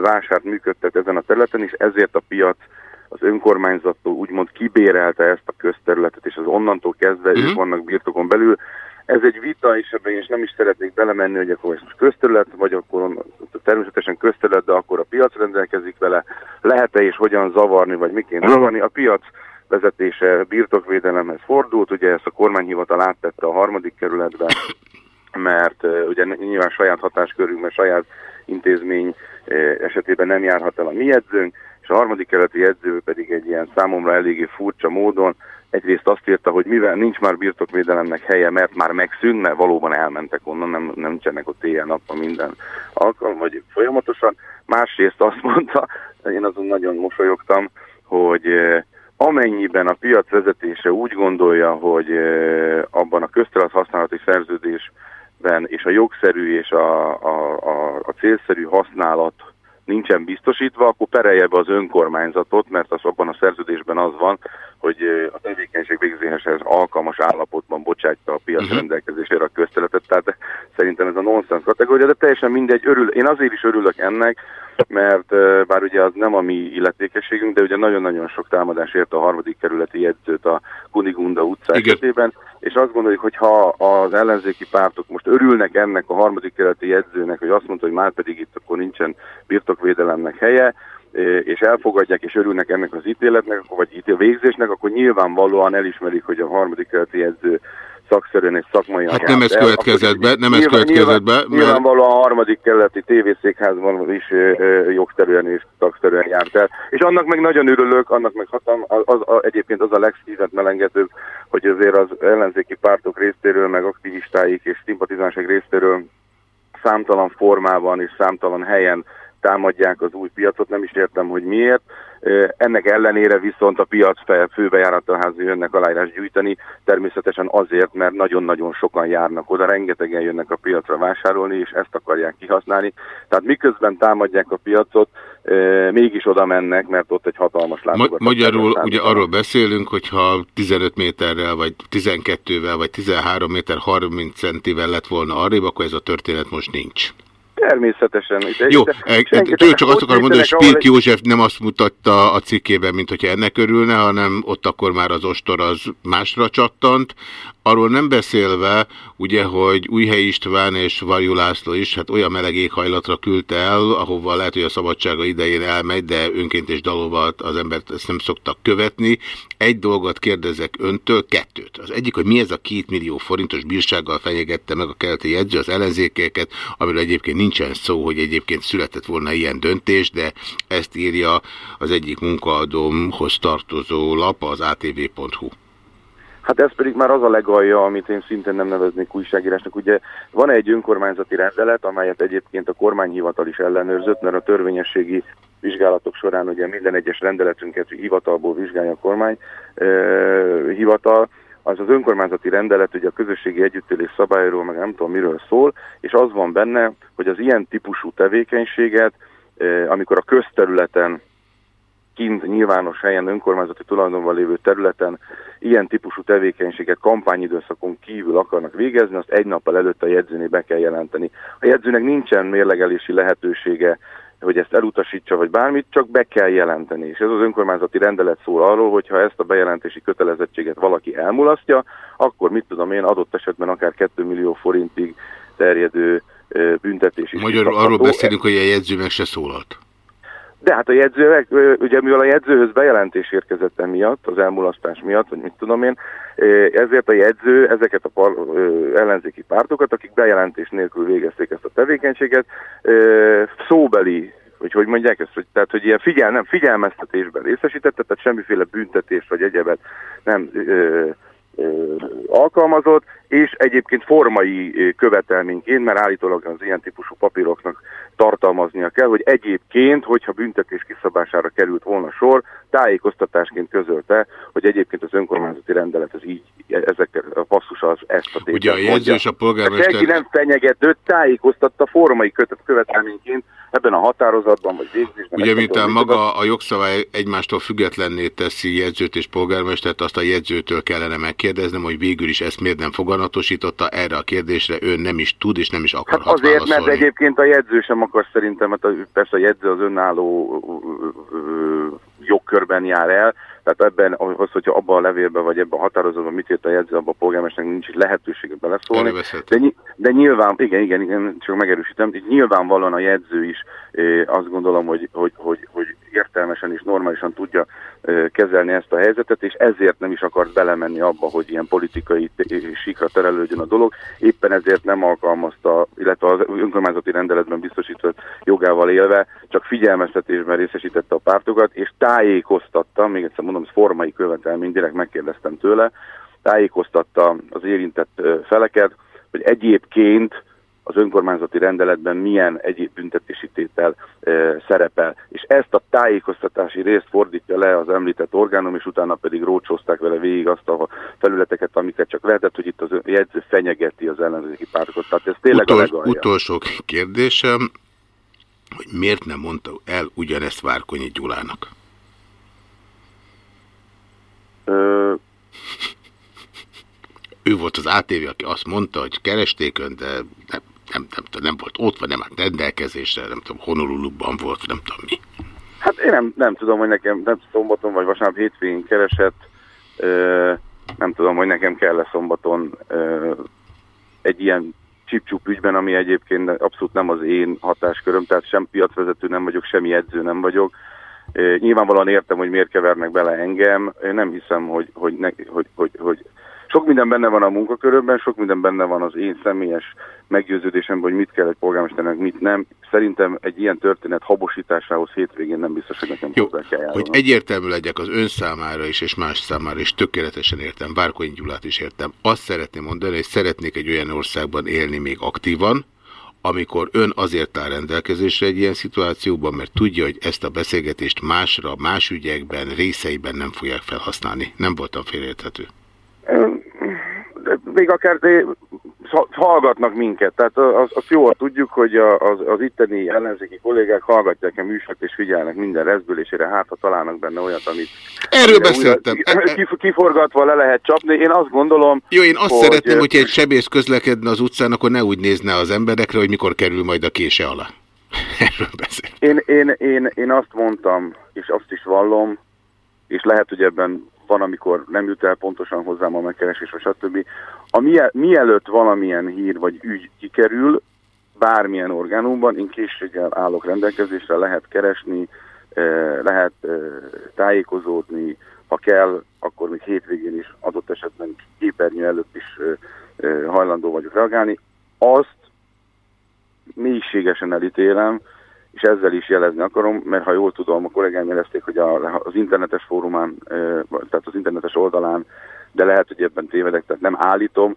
vásárt működtet ezen a területen, és ezért a piac az önkormányzattól úgymond kibérelte ezt a közterületet, és az onnantól kezdve uh -huh. ők mhm. vannak birtokon belül. Ez egy vita, és ebben is nem is szeretnék belemenni, hogy akkor ez most közterület, vagy akkor természetesen közterület, de akkor a piac rendelkezik vele, lehet-e és hogyan zavarni, vagy miként zavarni. A piac vezetése birtokvédelemhez fordult, ugye ezt a kormányhivatal áttette a harmadik kerületbe, mert ugye nyilván saját hatáskörünkben, saját intézmény esetében nem járhat el a mi jegyzőnk, és a harmadik kerületi jegyző pedig egy ilyen számomra eléggé furcsa módon egyrészt azt írta, hogy mivel nincs már birtokvédelemnek helye, mert már megszűnt, mert valóban elmentek onnan, nem, nem nincsenek ott éjjel-nappal minden alkalom, vagy folyamatosan. Másrészt azt mondta, én azon nagyon mosolyogtam, hogy amennyiben a piac vezetése úgy gondolja, hogy abban a közterület használati szerződésben és a jogszerű és a, a, a, a célszerű használat nincsen biztosítva, akkor perelje be az önkormányzatot, mert az abban a szerződésben az van, hogy a tevékenység végzéséhez alkalmas állapotban bocsátja a piac uh-huh. rendelkezésére a közteletet. Tehát szerintem ez a nonsens kategória, de teljesen mindegy. Örül, én azért is örülök ennek, mert bár ugye az nem a mi illetékességünk, de ugye nagyon-nagyon sok támadás ért a harmadik kerületi jegyzőt a Kunigunda utca esetében, és azt gondoljuk, hogy ha az ellenzéki pártok most örülnek ennek a harmadik kerületi jegyzőnek, hogy azt mondta, hogy már pedig itt akkor nincsen birtokvédelemnek helye, és elfogadják és örülnek ennek az ítéletnek, vagy ítél végzésnek, akkor nyilvánvalóan elismerik, hogy a harmadik kerületi jegyző szakszerűen és szakmai Hát nem ez következett be, nem ez következett be. Mert... Nyilvánvalóan a harmadik keleti tévészékházban is jogszerűen és szakszerűen járt el. És annak meg nagyon örülök, annak meg hatam, az, az, az, egyébként az a legszívet melengetőbb, hogy azért az ellenzéki pártok részéről, meg aktivistáik és szimpatizánsok részéről számtalan formában és számtalan helyen támadják az új piacot, nem is értem, hogy miért. Ennek ellenére viszont a piac főbejáratalházi jönnek aláírás gyűjteni, természetesen azért, mert nagyon-nagyon sokan járnak oda, rengetegen jönnek a piacra vásárolni, és ezt akarják kihasználni. Tehát miközben támadják a piacot, mégis oda mennek, mert ott egy hatalmas látogatás. Magyarul ugye arról beszélünk, hogyha 15 méterrel, vagy 12-vel, vagy 13 méter 30 centivel lett volna arrébb, akkor ez a történet most nincs. Természetesen. Jó, tőle csak azt akarom mondani, hogy Spirk József nem azt mutatta a cikkében, mint hogyha ennek örülne, hanem ott akkor már az ostor az másra csattant. Arról nem beszélve, ugye, hogy Újhely István és Varjú László is hát olyan meleg éghajlatra küldte el, ahova lehet, hogy a szabadsága idején elmegy, de önként és dalóval az embert ezt nem szoktak követni. Egy dolgot kérdezek öntől, kettőt. Az egyik, hogy mi ez a két millió forintos bírsággal fenyegette meg a keleti jegyző az ellenzékeket, amiről egyébként nincsen szó, hogy egyébként született volna ilyen döntés, de ezt írja az egyik munkaadómhoz tartozó lap, az atv.hu. Hát ez pedig már az a legalja, amit én szintén nem neveznék újságírásnak. Ugye van egy önkormányzati rendelet, amelyet egyébként a kormányhivatal is ellenőrzött, mert a törvényességi vizsgálatok során ugye minden egyes rendeletünket hivatalból vizsgálja a kormány e, hivatal, az az önkormányzati rendelet ugye a közösségi együttélés szabályról, meg nem tudom miről szól, és az van benne, hogy az ilyen típusú tevékenységet, amikor a közterületen kint nyilvános helyen, önkormányzati tulajdonban lévő területen ilyen típusú tevékenységet kampányidőszakon kívül akarnak végezni, azt egy nappal előtt a jegyzőnél be kell jelenteni. A jegyzőnek nincsen mérlegelési lehetősége, hogy ezt elutasítsa, vagy bármit, csak be kell jelenteni. És ez az önkormányzati rendelet szól arról, hogy ha ezt a bejelentési kötelezettséget valaki elmulasztja, akkor mit tudom én, adott esetben akár 2 millió forintig terjedő büntetés is. Magyarul arról beszélünk, hogy a jegyző meg se szólalt. De hát a jegyzőnek, ugye mivel a jegyzőhöz bejelentés érkezett emiatt, az elmulasztás miatt, vagy mit tudom én, ezért a jegyző ezeket a par, ellenzéki pártokat, akik bejelentés nélkül végezték ezt a tevékenységet, szóbeli hogy hogy mondják ezt, hogy, tehát hogy ilyen figyel, nem, figyelmeztetésben részesítette, tehát semmiféle büntetés vagy egyebet nem ö, alkalmazott, és egyébként formai követelményként, mert állítólag az ilyen típusú papíroknak tartalmaznia kell, hogy egyébként, hogyha büntetés kiszabására került volna sor, tájékoztatásként közölte, hogy egyébként az önkormányzati rendelet az így, ezek a passzus az ezt a tételt Ugye a jegyző és a polgármester... Senki nem fenyegetőt, tájékoztatta formai követelményként ebben a határozatban, vagy végzésben. Ugye, mint maga a jogszabály egymástól függetlenné teszi jegyzőt és polgármestert, azt a jegyzőtől kellene megkérdeznem, hogy végül is ezt miért nem foganatosította erre a kérdésre, ön nem is tud és nem is akarhat hát azért, válaszolni. mert egyébként a jegyző sem akar szerintem, mert a, persze a jegyző az önálló jogkörben jár el, tehát ebben, az, hogyha abban a levélben vagy ebben a határozatban mit írt a jegyző, abban a polgármesternek nincs lehetősége beleszólni. De, de nyilván, igen, igen, igen, csak megerősítem, nyilvánvalóan a jegyző is azt gondolom, hogy, hogy, hogy, hogy értelmesen és normálisan tudja kezelni ezt a helyzetet, és ezért nem is akart belemenni abba, hogy ilyen politikai síkra terelődjön a dolog. Éppen ezért nem alkalmazta, illetve az önkormányzati rendeletben biztosított jogával élve, csak figyelmeztetésben részesítette a pártokat, és tájékoztatta, még egyszer mondom, ez formai követelmény, direkt megkérdeztem tőle, tájékoztatta az érintett feleket, hogy egyébként az önkormányzati rendeletben milyen egyéb büntetési tétel e, szerepel. És ezt a tájékoztatási részt fordítja le az említett orgánum, és utána pedig rócsózták vele végig azt a felületeket, amiket csak lehetett, hogy itt az jegyző fenyegeti az ellenzéki pártokat. Tehát ez tényleg Utol, a legalja. Utolsó kérdésem. hogy miért nem mondta el ugyanezt Várkonyi Gyulának? Ö... Ő volt az ATV, aki azt mondta, hogy keresték ön, de nem, nem, nem, nem, volt ott, vagy nem állt rendelkezésre, nem tudom, Honoluluban volt, nem tudom mi. Hát én nem, nem tudom, hogy nekem nem szombaton vagy vasárnap hétvégén keresett, ö, nem tudom, hogy nekem kell-e szombaton ö, egy ilyen csipcsup ügyben, ami egyébként abszolút nem az én hatásköröm, tehát sem piacvezető nem vagyok, semmi edző nem vagyok. Nyilvánvalóan értem, hogy miért kevernek bele engem. Én nem hiszem, hogy, hogy, ne, hogy, hogy, hogy sok minden benne van a munkakörömben, sok minden benne van az én személyes meggyőződésemben, hogy mit kell egy polgármesternek, mit nem. Szerintem egy ilyen történet habosításához hétvégén nem biztos, hogy nekem Jó, hogy egyértelmű legyek az ön számára is, és más számára is, tökéletesen értem, Várkonyi Gyulát is értem. Azt szeretném mondani, hogy szeretnék egy olyan országban élni még aktívan, amikor ön azért áll rendelkezésre egy ilyen szituációban, mert tudja, hogy ezt a beszélgetést másra, más ügyekben, részeiben nem fogják felhasználni. Nem voltam félérthető még akár hallgatnak minket, tehát azt az jól tudjuk, hogy az, az itteni ellenzéki kollégák hallgatják a műsort és figyelnek minden rezbülésére, hát ha találnak benne olyat, amit... Erről beszéltem. Újra, kiforgatva le lehet csapni, én azt gondolom... Jó, én azt hogy... szeretném, hogyha egy sebész közlekedne az utcán, akkor ne úgy nézne az emberekre, hogy mikor kerül majd a kése alá. Erről beszél. Én, én, én, én azt mondtam, és azt is vallom, és lehet, hogy ebben van, amikor nem jut el pontosan hozzám a megkeresés, vagy stb. A mielőtt valamilyen hír vagy ügy kikerül, bármilyen orgánumban, én készséggel állok rendelkezésre, lehet keresni, eh, lehet eh, tájékozódni, ha kell, akkor még hétvégén is adott esetben képernyő előtt is eh, hajlandó vagyok reagálni. Azt mélységesen elítélem, és ezzel is jelezni akarom, mert ha jól tudom, a kollégám jelezték, hogy a, az internetes fórumán, tehát az internetes oldalán, de lehet, hogy ebben tévedek, tehát nem állítom,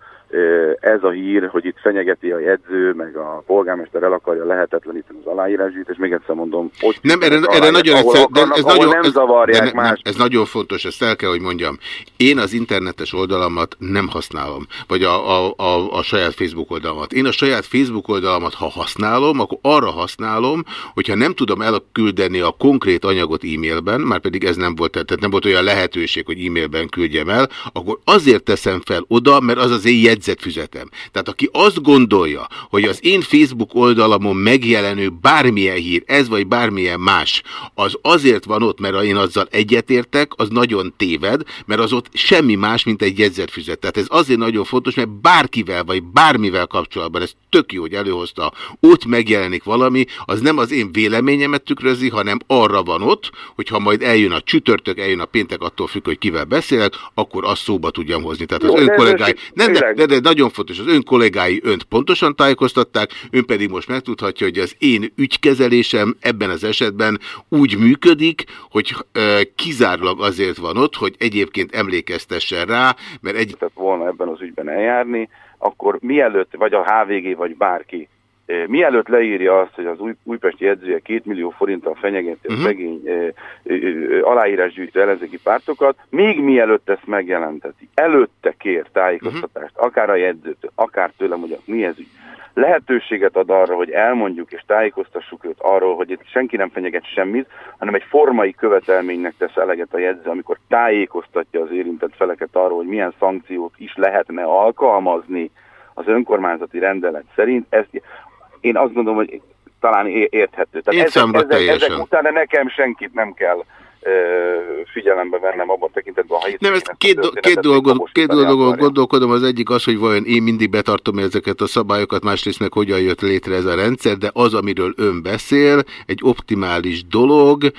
ez a hír, hogy itt fenyegeti a jegyző, meg a polgármester el akarja lehetetleníteni az aláírásgyűjt, és még egyszer mondom, ott nem, erre, erre nagyon ahol, egyszer, de ez, nagyon, nem ez, zavarják de ne, más. Ez nagyon fontos, ezt el kell, hogy mondjam. Én az internetes oldalamat nem használom, vagy a, a, a, a saját Facebook oldalamat. Én a saját Facebook oldalamat, ha használom, akkor arra használom, hogyha nem tudom elküldeni a konkrét anyagot e-mailben, már pedig ez nem volt, tehát nem volt olyan lehetőség, hogy e-mailben küldjem el, akkor azért teszem fel oda, mert az az én jegyzetfüzetem. Tehát aki azt gondolja, hogy az én Facebook oldalamon megjelenő bármilyen hír, ez vagy bármilyen más, az azért van ott, mert én azzal egyetértek, az nagyon téved, mert az ott semmi más, mint egy jegyzetfüzet. Tehát ez azért nagyon fontos, mert bárkivel vagy bármivel kapcsolatban, ez tök jó, hogy előhozta, ott megjelenik valami, az nem az én véleményemet tükrözi, hanem arra van ott, hogyha majd eljön a csütörtök, eljön a péntek, attól függ, hogy kivel beszélek, akkor azt szóba tudjam hozni. Tehát az ön kollégái, nem, de, de, de nagyon fontos, az ön kollégái önt pontosan tájékoztatták, ön pedig most megtudhatja, hogy az én ügykezelésem ebben az esetben úgy működik, hogy e, kizárólag azért van ott, hogy egyébként emlékeztessen rá, mert egy... Volna ebben az ügyben eljárni, akkor mielőtt, vagy a HVG, vagy bárki Mielőtt leírja azt, hogy az új, újpesti edzője két millió forinttal fenyegeti uh -huh. mhm. szegény e, e, e, aláírásgyűjtő ellenzéki pártokat, még mielőtt ezt megjelenteti, előtte kér tájékoztatást, uh -huh. akár a jegyzőtől, akár tőlem, hogy mi ez ügy. Lehetőséget ad arra, hogy elmondjuk és tájékoztassuk őt arról, hogy itt senki nem fenyeget semmit, hanem egy formai követelménynek tesz eleget a jegyző, amikor tájékoztatja az érintett feleket arról, hogy milyen szankciót is lehetne alkalmazni az önkormányzati rendelet szerint. Ezt én azt gondolom, hogy talán érthető. Tehát ezek, ezek, ezek utána nekem senkit nem kell figyelembe vennem abban tekintetben, ha Nem, ezt két, do két dolgot, két dolgot gondolkodom, az egyik az, hogy vajon én mindig betartom ezeket a szabályokat, másrészt meg hogyan jött létre ez a rendszer, de az, amiről ön beszél, egy optimális dolog,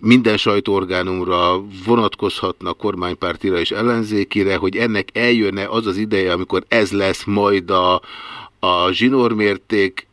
minden sajtóorgánumra vonatkozhatna kormánypártira és ellenzékire, hogy ennek eljönne az az ideje, amikor ez lesz majd a, a zsinórmérték,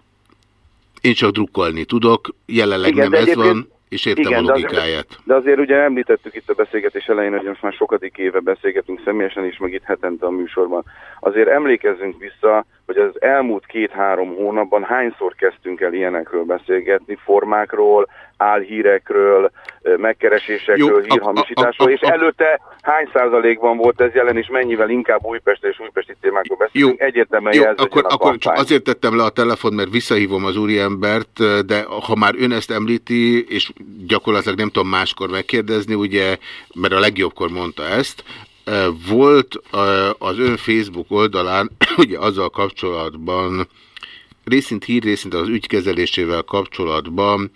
én csak drukkolni tudok, jelenleg Igen, nem ez van, és értem Igen, a logikáját. De azért, de azért ugye említettük itt a beszélgetés elején, hogy most már sokadik éve beszélgetünk személyesen is, meg itt hetente a műsorban. Azért emlékezzünk vissza, hogy az elmúlt két-három hónapban hányszor kezdtünk el ilyenekről beszélgetni, formákról, álhírekről, megkeresésekről, Jó, hírhamisításról, és előtte hány százalékban volt ez jelen, és mennyivel inkább Újpest és újpesti témákról beszélünk, Jó, egyértelműen Jó, akkor, akkor csak azért tettem le a telefon, mert visszahívom az úriembert, de ha már ön ezt említi, és gyakorlatilag nem tudom máskor megkérdezni, ugye, mert a legjobbkor mondta ezt, volt az ön Facebook oldalán, ugye azzal kapcsolatban, részint hír, részint az ügykezelésével kapcsolatban,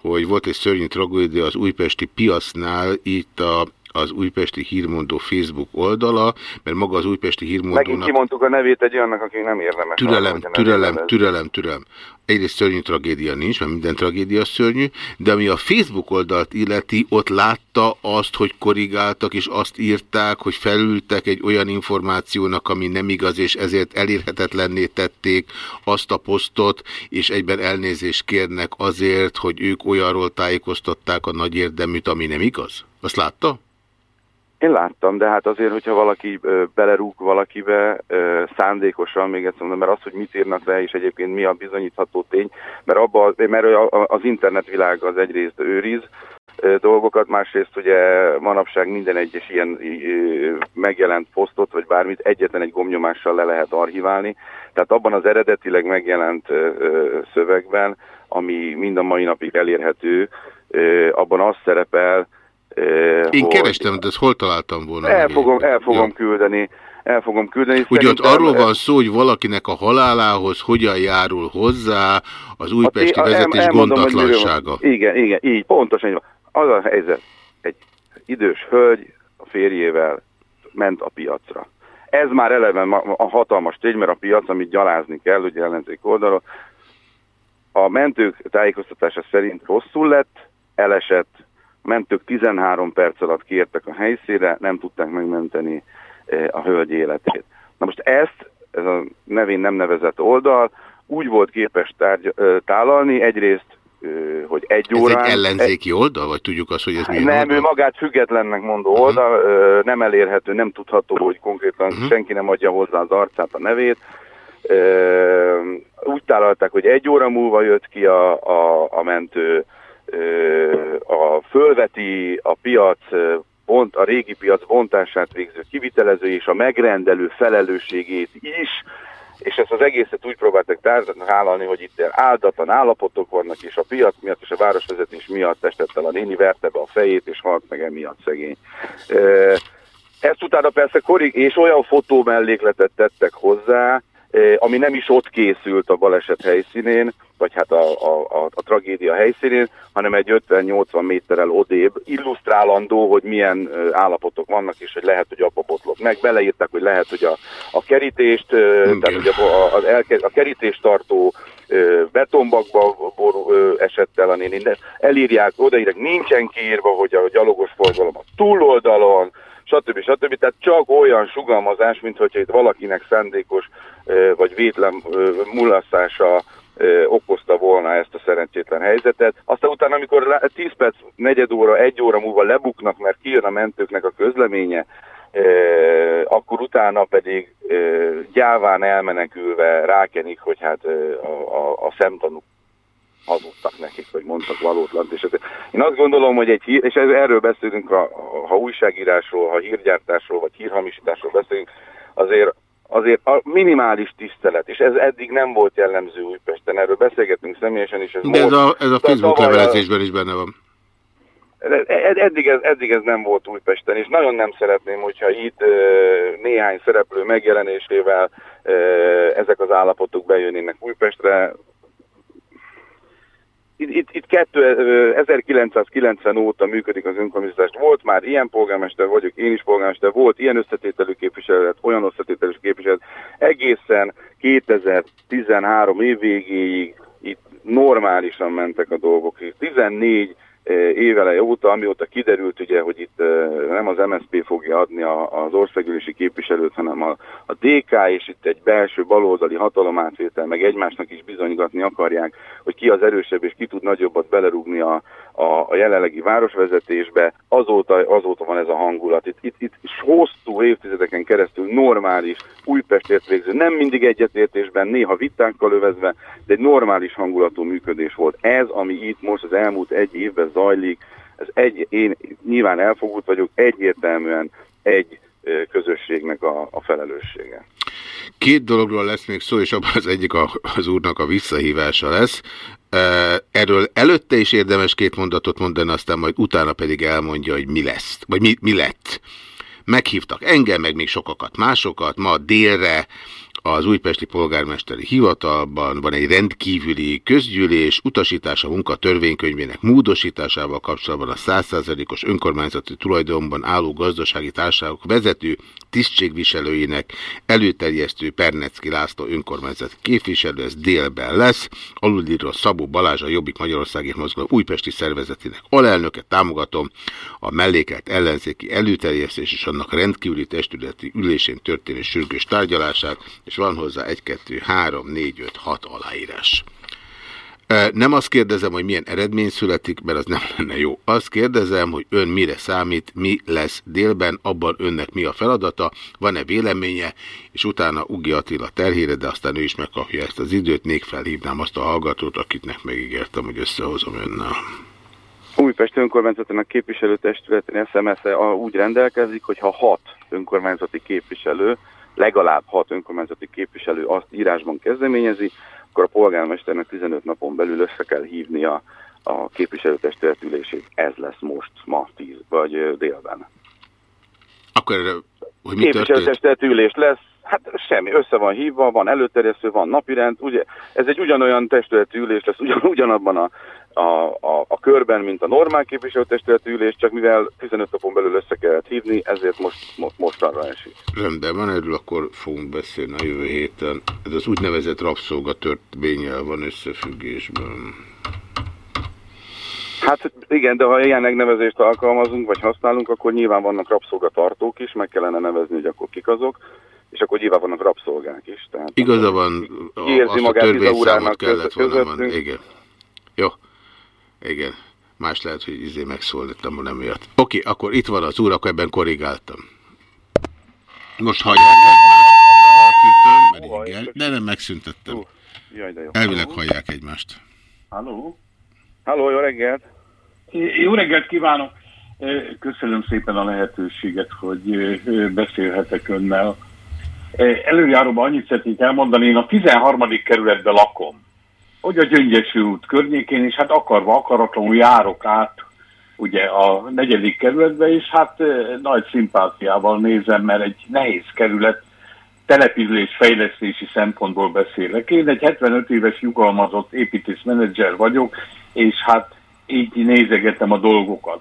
hogy volt egy szörnyű tragédia az újpesti piacnál, itt a az Újpesti Hírmondó Facebook oldala, mert maga az Újpesti Hírmondónak... Megint kimondtuk a nevét egy olyannak, aki nem érdemes. Türelem, arra, türelem, türelem, türelem. Egyrészt szörnyű tragédia nincs, mert minden tragédia szörnyű, de ami a Facebook oldalt illeti, ott látta azt, hogy korrigáltak, és azt írták, hogy felültek egy olyan információnak, ami nem igaz, és ezért elérhetetlenné tették azt a posztot, és egyben elnézést kérnek azért, hogy ők olyanról tájékoztatták a nagy érdeműt, ami nem igaz? Azt látta? Én láttam, de hát azért, hogyha valaki belerúg valakibe szándékosan, még egyszer mondom, mert az, hogy mit írnak le, és egyébként mi a bizonyítható tény, mert, abba, mert az internetvilág az egyrészt őriz dolgokat, másrészt ugye manapság minden egyes ilyen megjelent posztot, vagy bármit egyetlen egy gomnyomással le lehet archiválni. Tehát abban az eredetileg megjelent szövegben, ami mind a mai napig elérhető, abban az szerepel, én hogy... kerestem, de ezt hol találtam volna? El fogom, el fogom ja. küldeni. El fogom küldeni. Ugye ott arról van szó, hogy valakinek a halálához hogyan járul hozzá az újpesti a, vezetés el, gondatlansága. Igen, igen, így, pontosan. Az a helyzet, egy idős hölgy a férjével ment a piacra. Ez már eleve a hatalmas tény, mert a piac, amit gyalázni kell, ugye ellenzék oldalról, a mentők tájékoztatása szerint rosszul lett, elesett, mentők 13 perc alatt kiértek a helyszínre, nem tudták megmenteni eh, a hölgy életét. Na most ezt, ez a nevén nem nevezett oldal, úgy volt képes tárgy, tálalni, egyrészt, hogy egy órán... Ez egy ellenzéki oldal, vagy tudjuk azt, hogy ez milyen Nem, oldal? ő magát függetlennek mondó uh -huh. oldal, nem elérhető, nem tudható, hogy konkrétan uh -huh. senki nem adja hozzá az arcát, a nevét. Úgy tálalták, hogy egy óra múlva jött ki a, a, a mentő, a fölveti a piac bont, a régi piac bontását végző kivitelező és a megrendelő felelősségét is, és ezt az egészet úgy próbáltak tálalni, hogy itt áldatlan állapotok vannak, és a piac miatt és a városvezetés miatt estett el a néni, verte be a fejét, és halt meg emiatt szegény. Ezt utána persze korig, és olyan fotó mellékletet tettek hozzá, ami nem is ott készült a baleset helyszínén, vagy hát a, a, a, a tragédia helyszínén, hanem egy 50-80 méterrel odébb, illusztrálandó, hogy milyen állapotok vannak, és hogy lehet, hogy abba botlott meg. Beleírtak, hogy lehet, hogy a, a kerítést, tehát hogy a, a, a, a kerítést tartó betonbakba esett el a néni, elírják, odaírják, nincsen kiírva, hogy a gyalogos forgalom a túloldalon, stb. stb. Tehát csak olyan sugalmazás, mint hogyha itt valakinek szándékos vagy vétlen mulasztása okozta volna ezt a szerencsétlen helyzetet. Aztán utána, amikor 10 perc, negyed óra, egy óra múlva lebuknak, mert kijön a mentőknek a közleménye, akkor utána pedig gyáván elmenekülve rákenik, hogy hát a, a, a szemtanúk hazudtak nekik, hogy mondtak valótlant. És én azt gondolom, hogy egy hír, és erről beszélünk, ha, ha újságírásról, ha hírgyártásról, vagy hírhamisításról beszélünk, azért azért a minimális tisztelet, és ez eddig nem volt jellemző Újpesten, erről beszélgetünk személyesen is. Ez De ez a, ez a Facebook levelezésben is benne van. Eddig ez, eddig ez nem volt Újpesten, és nagyon nem szeretném, hogyha itt néhány szereplő megjelenésével ezek az állapotok bejönnének Újpestre itt, itt, itt kettő, 1990 óta működik az önkormányzatás. Volt már ilyen polgármester vagyok, én is polgármester, volt ilyen összetételű képviselet, olyan összetételű képviselet. Egészen 2013 év végéig itt normálisan mentek a dolgok. 14 évele óta, amióta kiderült ugye, hogy itt nem az MSZP fogja adni az országgyűlési képviselőt, hanem a, a DK, és itt egy belső baloldali hatalomátvétel, meg egymásnak is bizonygatni akarják, hogy ki az erősebb, és ki tud nagyobbat belerúgni a, a, a jelenlegi városvezetésbe, azóta, azóta van ez a hangulat. Itt, itt, itt hosszú évtizedeken keresztül normális, Újpestért végző, nem mindig egyetértésben, néha vitákkal övezve, de egy normális hangulatú működés volt. Ez, ami itt most az elmúlt egy évben zajlik, ez egy, én nyilván elfogult vagyok, egyértelműen egy közösségnek a, a felelőssége. Két dologról lesz még szó, és abban az egyik az úrnak a visszahívása lesz. Erről előtte is érdemes két mondatot mondani, aztán majd utána pedig elmondja, hogy mi lesz, vagy mi, mi lett. Meghívtak engem, meg még sokakat másokat, ma délre az újpesti polgármesteri hivatalban van egy rendkívüli közgyűlés, utasítás a munka törvénykönyvének módosításával kapcsolatban a 100%-os önkormányzati tulajdonban álló gazdasági társaságok vezető tisztségviselőinek előterjesztő Pernecki László önkormányzati képviselő, ez délben lesz. Alulíró Szabó Balázs, a Jobbik Magyarországi Mozgalom újpesti szervezetének alelnöke, támogatom a mellékelt ellenzéki előterjesztés és annak rendkívüli testületi ülésén történő sürgős tárgyalását, és van hozzá 1, 2, 3, 4, 5, 6 aláírás. Nem azt kérdezem, hogy milyen eredmény születik, mert az nem lenne jó. Azt kérdezem, hogy ön mire számít, mi lesz délben, abban önnek mi a feladata, van-e véleménye, és utána Ugi Attila terhére, de aztán ő is megkapja ezt az időt, még felhívnám azt a hallgatót, akitnek megígértem, hogy összehozom önnel. Újpest önkormányzatának képviselőtestületén SMS -e úgy rendelkezik, hogy ha hat önkormányzati képviselő, legalább hat önkormányzati képviselő azt írásban kezdeményezi, akkor a polgármesternek 15 napon belül össze kell hívni a, képviselőtestület ülését. Ez lesz most, ma 10 vagy délben. Akkor hogy mi Képviselőtestület ülés lesz, Hát semmi, össze van hívva, van előterjesztő, van napirend, ugye, ez egy ugyanolyan testületi ülés lesz, ugyan, ugyanabban a, a, a, a körben, mint a normál képviselőtestületi ülés, csak mivel 15 napon belül össze kellett hívni, ezért most, most, most arra esik. Rendben van, erről akkor fogunk beszélni a jövő héten. Ez az úgynevezett rabszolgatörvényel van összefüggésben. Hát igen, de ha ilyen megnevezést alkalmazunk, vagy használunk, akkor nyilván vannak rabszolgatartók is, meg kellene nevezni, hogy akkor kik azok és akkor nyilván vannak rabszolgák is. Tehát Igaza van, a, érzi azt magát a törvényszámot kellett volna van. Igen. Jó. Igen. Más lehet, hogy izé megszólítottam, nem miatt. Oké, akkor itt van az úr, akkor ebben korrigáltam. Most hallják egymást. mert igen, de nem megszüntettem. Uh, jaj, de jó. Elvileg hallják egymást. Halló? Halló, jó reggelt! Jó reggelt kívánok! Köszönöm szépen a lehetőséget, hogy beszélhetek önnel. Előjáróban annyit szeretnék elmondani, én a 13. kerületben lakom, hogy a Gyöngyösi út környékén, és hát akarva, akaratlanul járok át ugye a negyedik kerületbe, és hát nagy szimpátiával nézem, mert egy nehéz kerület, település fejlesztési szempontból beszélek. Én egy 75 éves nyugalmazott építészmenedzser vagyok, és hát így nézegetem a dolgokat.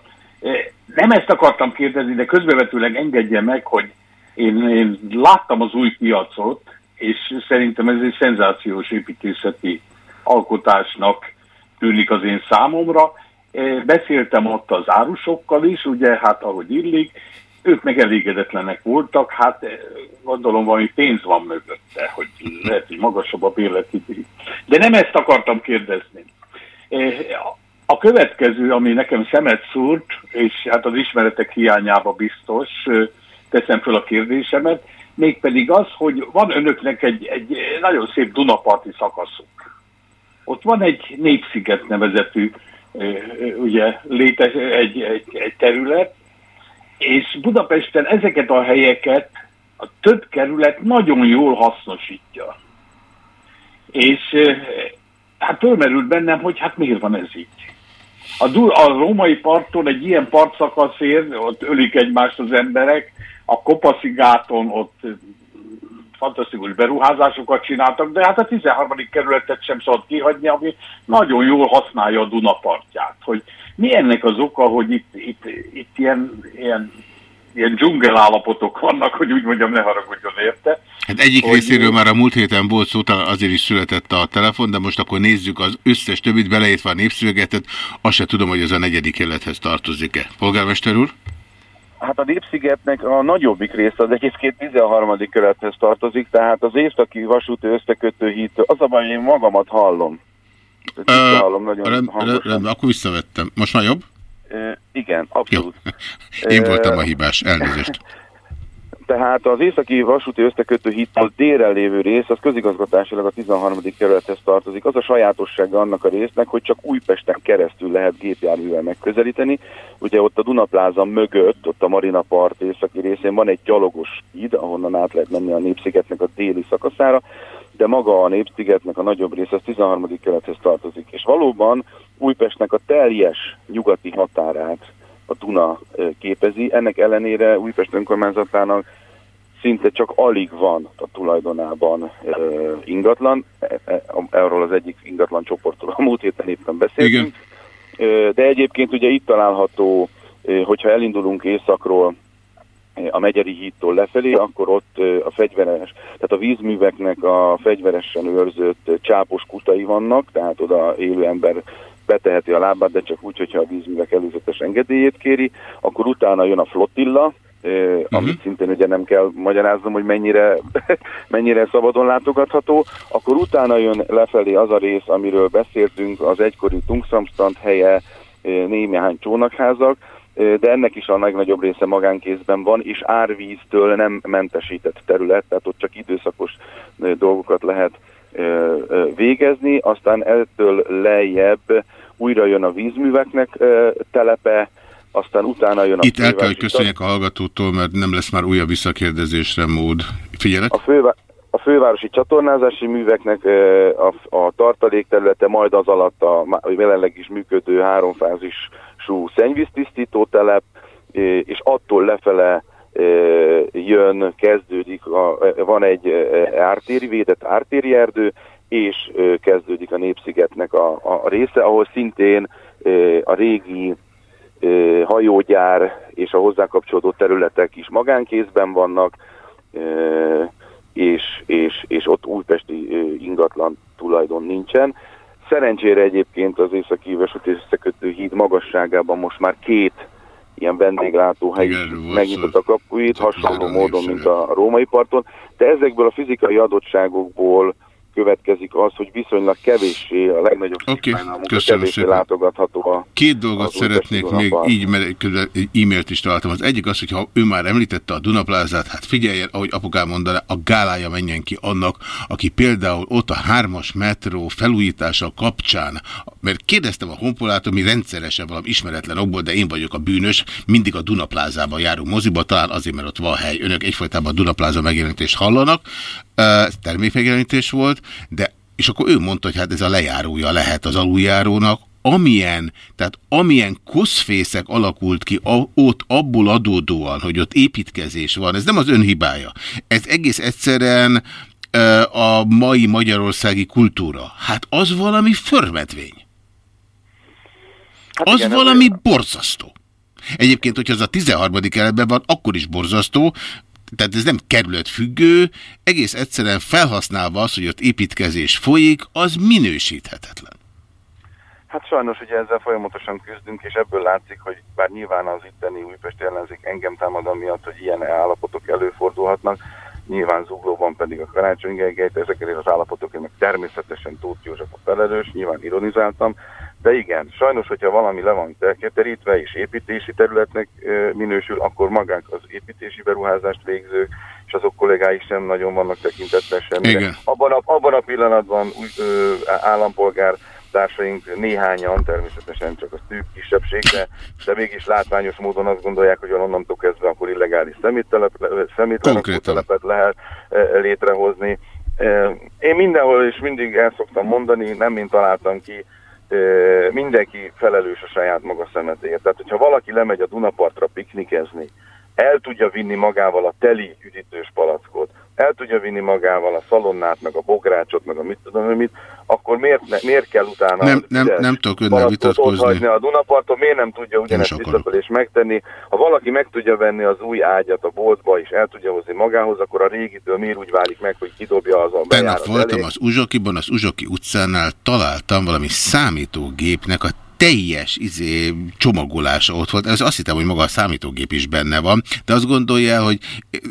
Nem ezt akartam kérdezni, de közbevetőleg engedje meg, hogy én, én láttam az új piacot, és szerintem ez egy szenzációs építészeti alkotásnak tűnik az én számomra. E, beszéltem ott az árusokkal is, ugye, hát ahogy illik, ők meg elégedetlenek voltak, hát e, gondolom valami pénz van mögötte, hogy lehet, hogy magasabb a bérleti De nem ezt akartam kérdezni. E, a következő, ami nekem szemet szúrt, és hát az ismeretek hiányába biztos, teszem fel a kérdésemet, mégpedig az, hogy van önöknek egy, egy nagyon szép Dunaparti szakaszuk. Ott van egy Népsziget nevezetű ugye, létes, egy, egy, egy terület, és Budapesten ezeket a helyeket a több kerület nagyon jól hasznosítja. És hát fölmerült bennem, hogy hát miért van ez így. A, a római parton egy ilyen partszakaszért, ott ölik egymást az emberek, a Kopaszigáton ott fantasztikus beruházásokat csináltak, de hát a 13. kerületet sem szabad kihagyni, ami nagyon jól használja a Dunapartját. Hogy mi ennek az oka, hogy itt, itt, itt ilyen, ilyen, ilyen dzsungelállapotok vannak, hogy úgy mondjam, ne haragudjon érte. Hát egyik hogy... részéről már a múlt héten volt szó, azért is született a telefon, de most akkor nézzük az összes többit, beleértve a népszövegetet, azt se tudom, hogy ez a negyedik élethez tartozik-e. Polgármester úr? Hát a Népszigetnek a nagyobbik része az egyébként 13. kerethez tartozik, tehát az északi vasúti összekötő híd, az a baj, én magamat hallom. Ö, hallom nagyon rend, rendben, akkor visszavettem. Most már jobb? Uh, igen, abszolút. Jó. Én voltam a hibás, elnézést. Tehát az északi vasúti összekötő hittől délre lévő rész, az közigazgatásilag a 13. kerülethez tartozik. Az a sajátossága annak a résznek, hogy csak Újpesten keresztül lehet gépjárművel megközelíteni. Ugye ott a Dunapláza mögött, ott a Marina Part északi részén van egy gyalogos híd, ahonnan át lehet menni a Népszigetnek a déli szakaszára, de maga a Népszigetnek a nagyobb része az 13. kerülethez tartozik. És valóban Újpestnek a teljes nyugati határát a Duna képezi. Ennek ellenére Újpest önkormányzatának szinte csak alig van a tulajdonában ingatlan. E, e, erről az egyik ingatlan csoportról a múlt héten éppen beszéltünk. Igen. De egyébként ugye itt található, hogyha elindulunk északról, a Megyeri hídtól lefelé, akkor ott a fegyveres, tehát a vízműveknek a fegyveresen őrzött csápos kutai vannak, tehát oda élő ember beteheti a lábát, de csak úgy, hogyha a vízművek előzetes engedélyét kéri, akkor utána jön a flottilla, Uh-huh. amit szintén ugye nem kell magyaráznom, hogy mennyire, mennyire szabadon látogatható, akkor utána jön lefelé az a rész, amiről beszéltünk, az egykori Tungsamstand helye, néhány csónakházak, de ennek is a legnagyobb része magánkézben van, és árvíztől nem mentesített terület, tehát ott csak időszakos dolgokat lehet végezni, aztán ettől lejjebb újra jön a vízműveknek telepe, aztán utána jön a Itt el kell, hogy köszönjek a hallgatótól, mert nem lesz már újabb visszakérdezésre mód. Figyelek? A, fővá a fővárosi csatornázási műveknek a, a tartalékterülete, majd az alatt a jelenleg is működő háromfázisú szennyvíztisztító telep, és attól lefele jön, kezdődik, a, van egy ártéri, védett ártéri erdő, és kezdődik a Népszigetnek a, a része, ahol szintén a régi hajógyár és a hozzá kapcsolódó területek is magánkézben vannak, és, és, és ott újpesti ingatlan tulajdon nincsen. Szerencsére egyébként az északi vasúti összekötő híd magasságában most már két ilyen vendéglátóhely megnyitott a kapuit, hasonló módon, mint a római parton, de ezekből a fizikai adottságokból következik az, hogy viszonylag kevéssé, a legnagyobb okay. kevéssé látogatható a Két dolgot szeretnék még így, mert e-mailt is találtam. Az egyik az, hogy ha ő már említette a Dunaplázát, hát figyeljen, ahogy apukám mondaná, a gálája menjen ki annak, aki például ott a hármas metró felújítása kapcsán, mert kérdeztem a honpolát, ami rendszeresen valami ismeretlen okból, de én vagyok a bűnös, mindig a Dunaplázában járunk moziba, talán azért, mert ott van hely. Önök egyfajtában a Dunapláza megjelentést hallanak termékmegjelenítés volt, de és akkor ő mondta, hogy hát ez a lejárója lehet az aluljárónak, amilyen, tehát amilyen koszfészek alakult ki a, ott abból adódóan, hogy ott építkezés van, ez nem az önhibája. Ez egész egyszerűen a mai magyarországi kultúra. Hát az valami förmetvény. Hát az igen, valami borzasztó. Egyébként, hogyha az a 13. keletben van, akkor is borzasztó, tehát ez nem kerület függő, egész egyszerűen felhasználva az, hogy ott építkezés folyik, az minősíthetetlen. Hát sajnos ugye ezzel folyamatosan küzdünk, és ebből látszik, hogy bár nyilván az itteni újpesti ellenzék engem támad miatt, hogy ilyen állapotok előfordulhatnak, nyilván zuglóban pedig a Karácsony ezekért az állapotokért meg természetesen Tóth József a felelős, nyilván ironizáltam, de igen, sajnos, hogyha valami le van terítve és építési területnek minősül, akkor magák az építési beruházást végzők, és azok kollégái sem nagyon vannak tekintettel semmire. Abban a, abban a pillanatban úgy, ö, állampolgár társaink néhányan, természetesen csak a szűk kisebbség, de, de mégis látványos módon azt gondolják, hogy onnantól kezdve akkor illegális szeméttelepet lehet létrehozni. Én mindenhol és mindig el szoktam mondani, nem mint találtam ki, mindenki felelős a saját maga szemetéért. Tehát, hogyha valaki lemegy a Dunapartra piknikezni, el tudja vinni magával a teli üdítős palackot, el tudja vinni magával a szalonnát, meg a bográcsot, meg a mit tudom én mit, akkor miért, ne, miért kell utána Nem, nem, nem tudok önnel vitatkozni. a Dunaparton, miért nem tudja ugyanezt visszafelé megtenni? Ha valaki meg tudja venni az új ágyat a boltba, és el tudja hozni magához, akkor a régitől miért úgy válik meg, hogy kidobja az a Tegnap voltam elé? az Uzsokiban, az Uzsoki utcánál találtam valami számítógépnek a teljes izé, csomagolása ott volt. Ez azt hittem, hogy maga a számítógép is benne van, de azt gondolja, hogy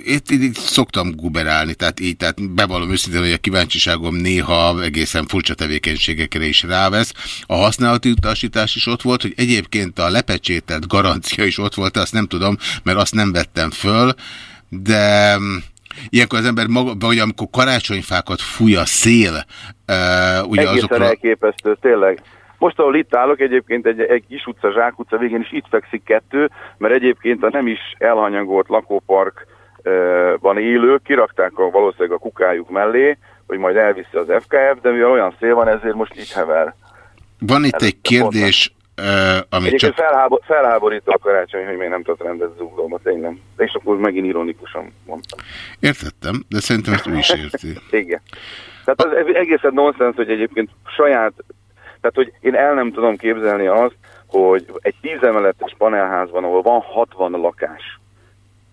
itt, itt, itt szoktam guberálni, tehát így, tehát bevallom őszintén, hogy a kíváncsiságom néha egészen furcsa tevékenységekre is rávesz. A használati utasítás is ott volt, hogy egyébként a lepecsételt garancia is ott volt, azt nem tudom, mert azt nem vettem föl, de Ilyenkor az ember maga, vagy amikor karácsonyfákat fúj a szél, uh, ugye Egészen azokra... elképesztő, tényleg. Most, ahol itt állok, egyébként egy, egy kis utca, Zsák utca végén is itt fekszik kettő, mert egyébként a nem is elhanyagolt lakóparkban élők kirakták a, valószínűleg a kukájuk mellé, hogy majd elviszi az FKF, de mivel olyan szél van, ezért most itt hever. Van itt egy kérdés, uh, amit csak... Felhábor, felháborító a karácsony, hogy még nem tudott rendezni zuglóba, tényleg. És akkor megint ironikusan mondtam. Értettem, de szerintem ezt ő is érti. Igen. Tehát az egészen nonsens, hogy egyébként saját tehát, hogy én el nem tudom képzelni azt, hogy egy tízemeletes panelházban, ahol van 60 lakás,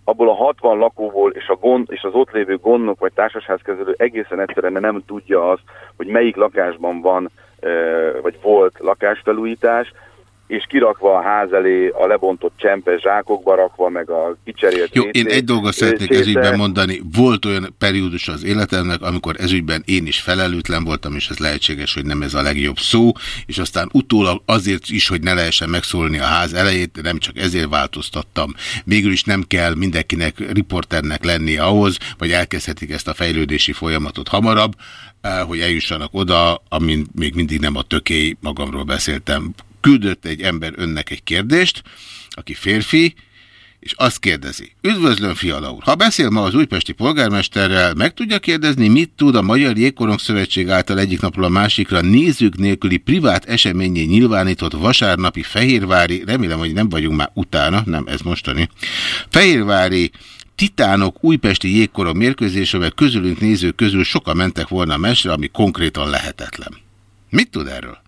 abból a 60 lakóból és, a gond, és az ott lévő gondnok vagy társasházkezelő egészen egyszerűen nem tudja azt, hogy melyik lakásban van vagy volt lakásfelújítás, és kirakva a ház elé a lebontott csempes zsákokba rakva, meg a kicserélt... Jó, én egy dolgot szeretnék ezügyben mondani. Volt olyan periódus az életemnek, amikor ezügyben én is felelőtlen voltam, és ez lehetséges, hogy nem ez a legjobb szó, és aztán utólag azért is, hogy ne lehessen megszólni a ház elejét, nem csak ezért változtattam. Végül is nem kell mindenkinek riporternek lenni ahhoz, vagy elkezdhetik ezt a fejlődési folyamatot hamarabb, eh, hogy eljussanak oda, amin még mindig nem a tökély magamról beszéltem küldött egy ember önnek egy kérdést, aki férfi, és azt kérdezi. Üdvözlöm, Fiala úr! Ha beszél ma az újpesti polgármesterrel, meg tudja kérdezni, mit tud a Magyar Jégkorong Szövetség által egyik napról a másikra nézők nélküli privát eseményé nyilvánított vasárnapi Fehérvári, remélem, hogy nem vagyunk már utána, nem ez mostani, Fehérvári Titánok újpesti jégkorong mérkőzésre, mert közülünk nézők közül sokan mentek volna a mesre, ami konkrétan lehetetlen. Mit tud erről?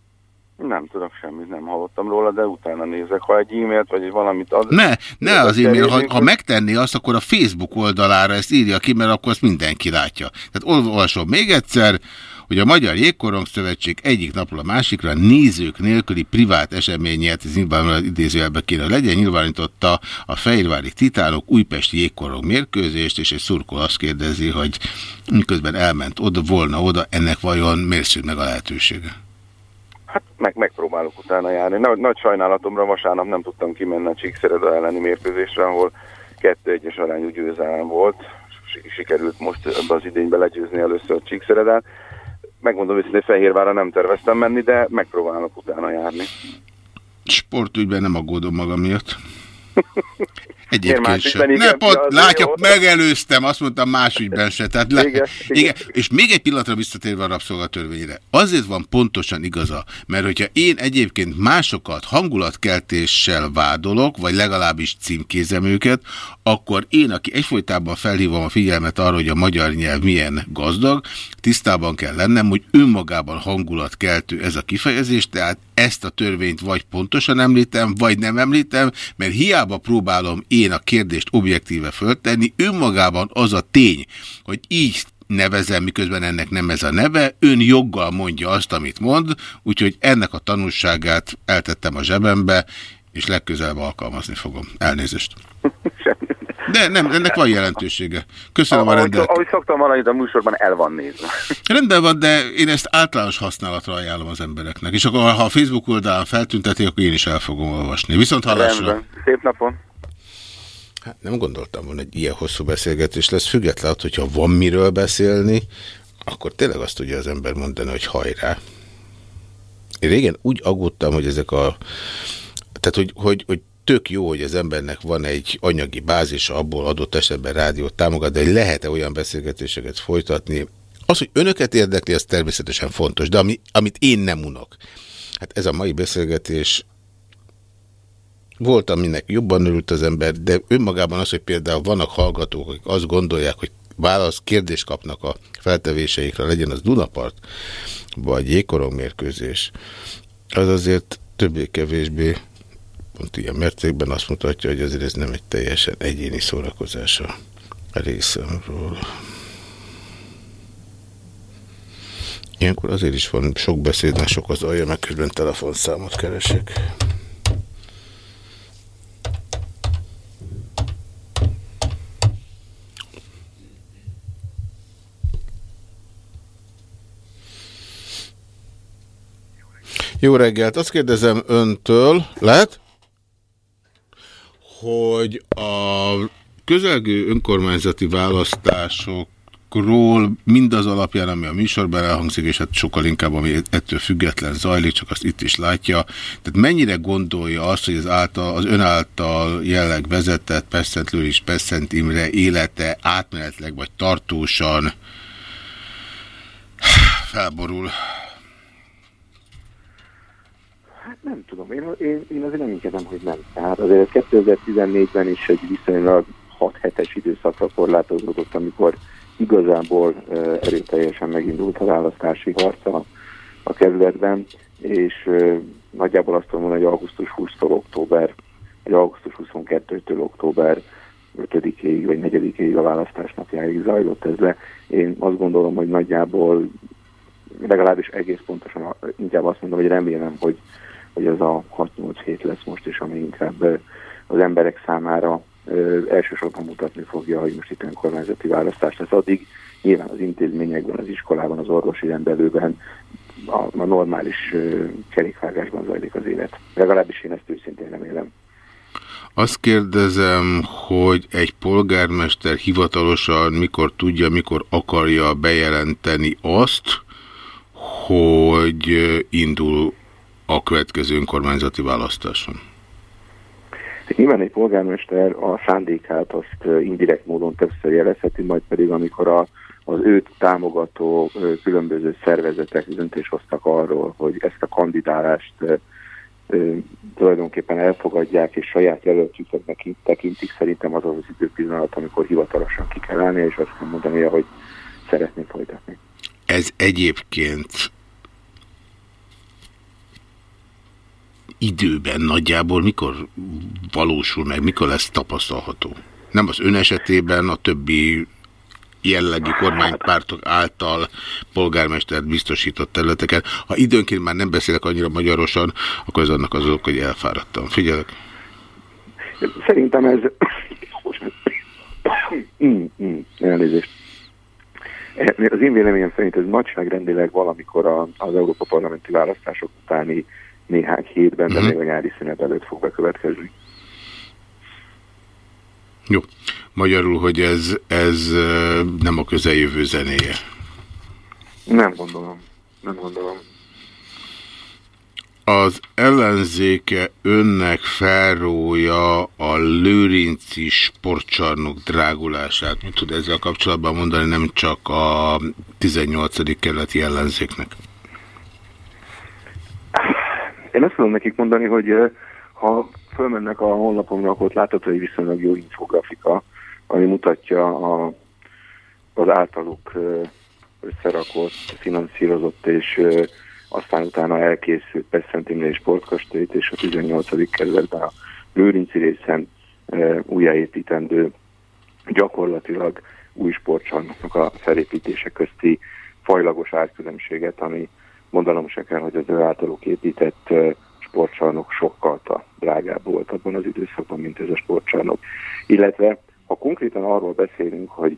Nem tudok semmit, nem hallottam róla, de utána nézek. Ha egy e-mailt vagy egy valamit ad... Ne, ne az e-mail. Ha, ha megtenni azt, akkor a Facebook oldalára ezt írja ki, mert akkor azt mindenki látja. Tehát olvasom még egyszer, hogy a Magyar Jégkorong Szövetség egyik napról a másikra nézők nélküli privát eseményét, ez nyilvánvalóan idézőjelbe kéne legyen, nyilvánította a Fehérvári Titánok újpesti jégkorong mérkőzést, és egy szurkol azt kérdezi, hogy miközben elment oda, volna oda, ennek vajon miért meg a lehetősége? Hát meg, megpróbálok utána járni. Nagy, nagy sajnálatomra vasárnap nem tudtam kimenni a Csíkszereda elleni mérkőzésre, ahol kettő egyes arányú győzelem volt. Sikerült most ebbe az idénybe legyőzni először a Csíkszeredát. Megmondom őszintén, Fehérvára nem terveztem menni, de megpróbálok utána járni. Sportügyben nem aggódom magam miatt. Egyébként sem. Ne, pont, látja, jó. megelőztem, azt mondtam más ügyben se. Tehát le, igen, igen. igen. És még egy pillanatra visszatérve a rabszolgatörvényre. Azért van pontosan igaza, mert hogyha én egyébként másokat hangulatkeltéssel vádolok, vagy legalábbis címkézem őket, akkor én, aki egyfolytában felhívom a figyelmet arra, hogy a magyar nyelv milyen gazdag, tisztában kell lennem, hogy önmagában hangulatkeltő ez a kifejezés, tehát ezt a törvényt vagy pontosan említem, vagy nem említem, mert hiába próbálom én a kérdést objektíve föltenni, önmagában az a tény, hogy így nevezem, miközben ennek nem ez a neve, ön joggal mondja azt, amit mond, úgyhogy ennek a tanulságát eltettem a zsebembe, és legközelebb alkalmazni fogom. Elnézést. De nem, ennek van jelentősége. Köszönöm a, a rendet. Ahogy, ahogy szoktam mondani, a műsorban el van nézve. Rendben van, de én ezt általános használatra ajánlom az embereknek. És akkor, ha a Facebook oldalán feltüntetik, akkor én is el fogom olvasni. Viszont hallásra. Rendben. Szép napon. Hát nem gondoltam volna, hogy ilyen hosszú beszélgetés lesz. Függetlenül, hogyha van miről beszélni, akkor tényleg azt tudja az ember mondani, hogy hajrá. Én régen úgy aggódtam, hogy ezek a... Tehát, hogy, hogy, hogy tök jó, hogy az embernek van egy anyagi bázis, abból adott esetben rádiót támogat, de lehet-e olyan beszélgetéseket folytatni? Az, hogy önöket érdekli, az természetesen fontos, de ami, amit én nem unok. Hát ez a mai beszélgetés volt, aminek jobban örült az ember, de önmagában az, hogy például vannak hallgatók, akik azt gondolják, hogy válasz, kérdést kapnak a feltevéseikre, legyen az Dunapart, vagy jégkorong mérkőzés, az azért többé-kevésbé pont ilyen mértékben azt mutatja, hogy azért ez nem egy teljesen egyéni szórakozása a részemről. Ilyenkor azért is van sok beszéd, mert sok az alja, meg közben telefonszámot keresek. Jó reggelt! Azt kérdezem öntől, lehet? Hogy a közelgő önkormányzati választásokról mindaz alapján, ami a műsorban elhangzik, és hát sokkal inkább, ami ettől független zajlik, csak azt itt is látja. Tehát mennyire gondolja azt, hogy az, által, az ön által jelleg vezetett Pesszent Lőris, Pesszent Imre élete átmenetleg vagy tartósan felborul? Hát nem tudom, én, én, én azért nem hiszem, hogy nem. Tehát azért 2014-ben is egy viszonylag 6 hetes időszakra korlátozódott, amikor igazából erőteljesen megindult a választási harca a kerületben, és nagyjából azt mondani, hogy augusztus 20-tól október, vagy augusztus 22-től október 5-ig vagy 4-ig a választás napjáig zajlott ez le. Én azt gondolom, hogy nagyjából legalábbis egész pontosan inkább azt mondom, hogy remélem, hogy hogy ez a 6-8 hét lesz most is, ami inkább az emberek számára elsősorban mutatni fogja, hogy most itt önkormányzati választás lesz. Addig nyilván az intézményekben, az iskolában, az orvosi rendelőben, a, a normális kerékvágásban zajlik az élet. Legalábbis én ezt őszintén remélem. Azt kérdezem, hogy egy polgármester hivatalosan mikor tudja, mikor akarja bejelenteni azt, hogy indul a következő önkormányzati választáson? Nyilván egy polgármester a szándékát azt indirekt módon többször jelezheti, majd pedig amikor a, az őt támogató különböző szervezetek döntés hoztak arról, hogy ezt a kandidálást tulajdonképpen elfogadják és saját jelöltjüknek tekintik, szerintem az az időpillanat, amikor hivatalosan ki kell állni, és azt kell mondania, hogy szeretné folytatni. Ez egyébként időben nagyjából mikor valósul meg, mikor lesz tapasztalható? Nem az ön esetében, a többi jellegi kormánypártok által polgármestert biztosított területeken. Ha időnként már nem beszélek annyira magyarosan, akkor az annak azok, hogy elfáradtam. Figyelek. Szerintem ez... Mm, mm, elnézést. Az én véleményem szerint ez nagyságrendileg valamikor az Európa Parlamenti választások utáni néhány hétben, de mhm. -huh. még a nyári szünet előtt fog bekövetkezni. Jó. Magyarul, hogy ez, ez nem a közeljövő zenéje. Nem gondolom. Nem gondolom. Az ellenzéke önnek felrója a lőrinci sportcsarnok drágulását. Mit tud ezzel kapcsolatban mondani, nem csak a 18. kerületi ellenzéknek? Én azt tudom nekik mondani, hogy ha fölmennek a honlapomra, akkor ott látható egy viszonylag jó infografika, ami mutatja a, az általuk összerakott, finanszírozott és aztán utána elkészült Peszcentimlé sportkastélyt és a 18. kerületben a Lőrinci részen újjáépítendő gyakorlatilag új sportcsarnoknak a felépítése közti fajlagos árkülönbséget, ami mondanom se kell, hogy az ő általuk épített sportcsarnok sokkal drágább volt abban az időszakban, mint ez a sportcsarnok. Illetve, ha konkrétan arról beszélünk, hogy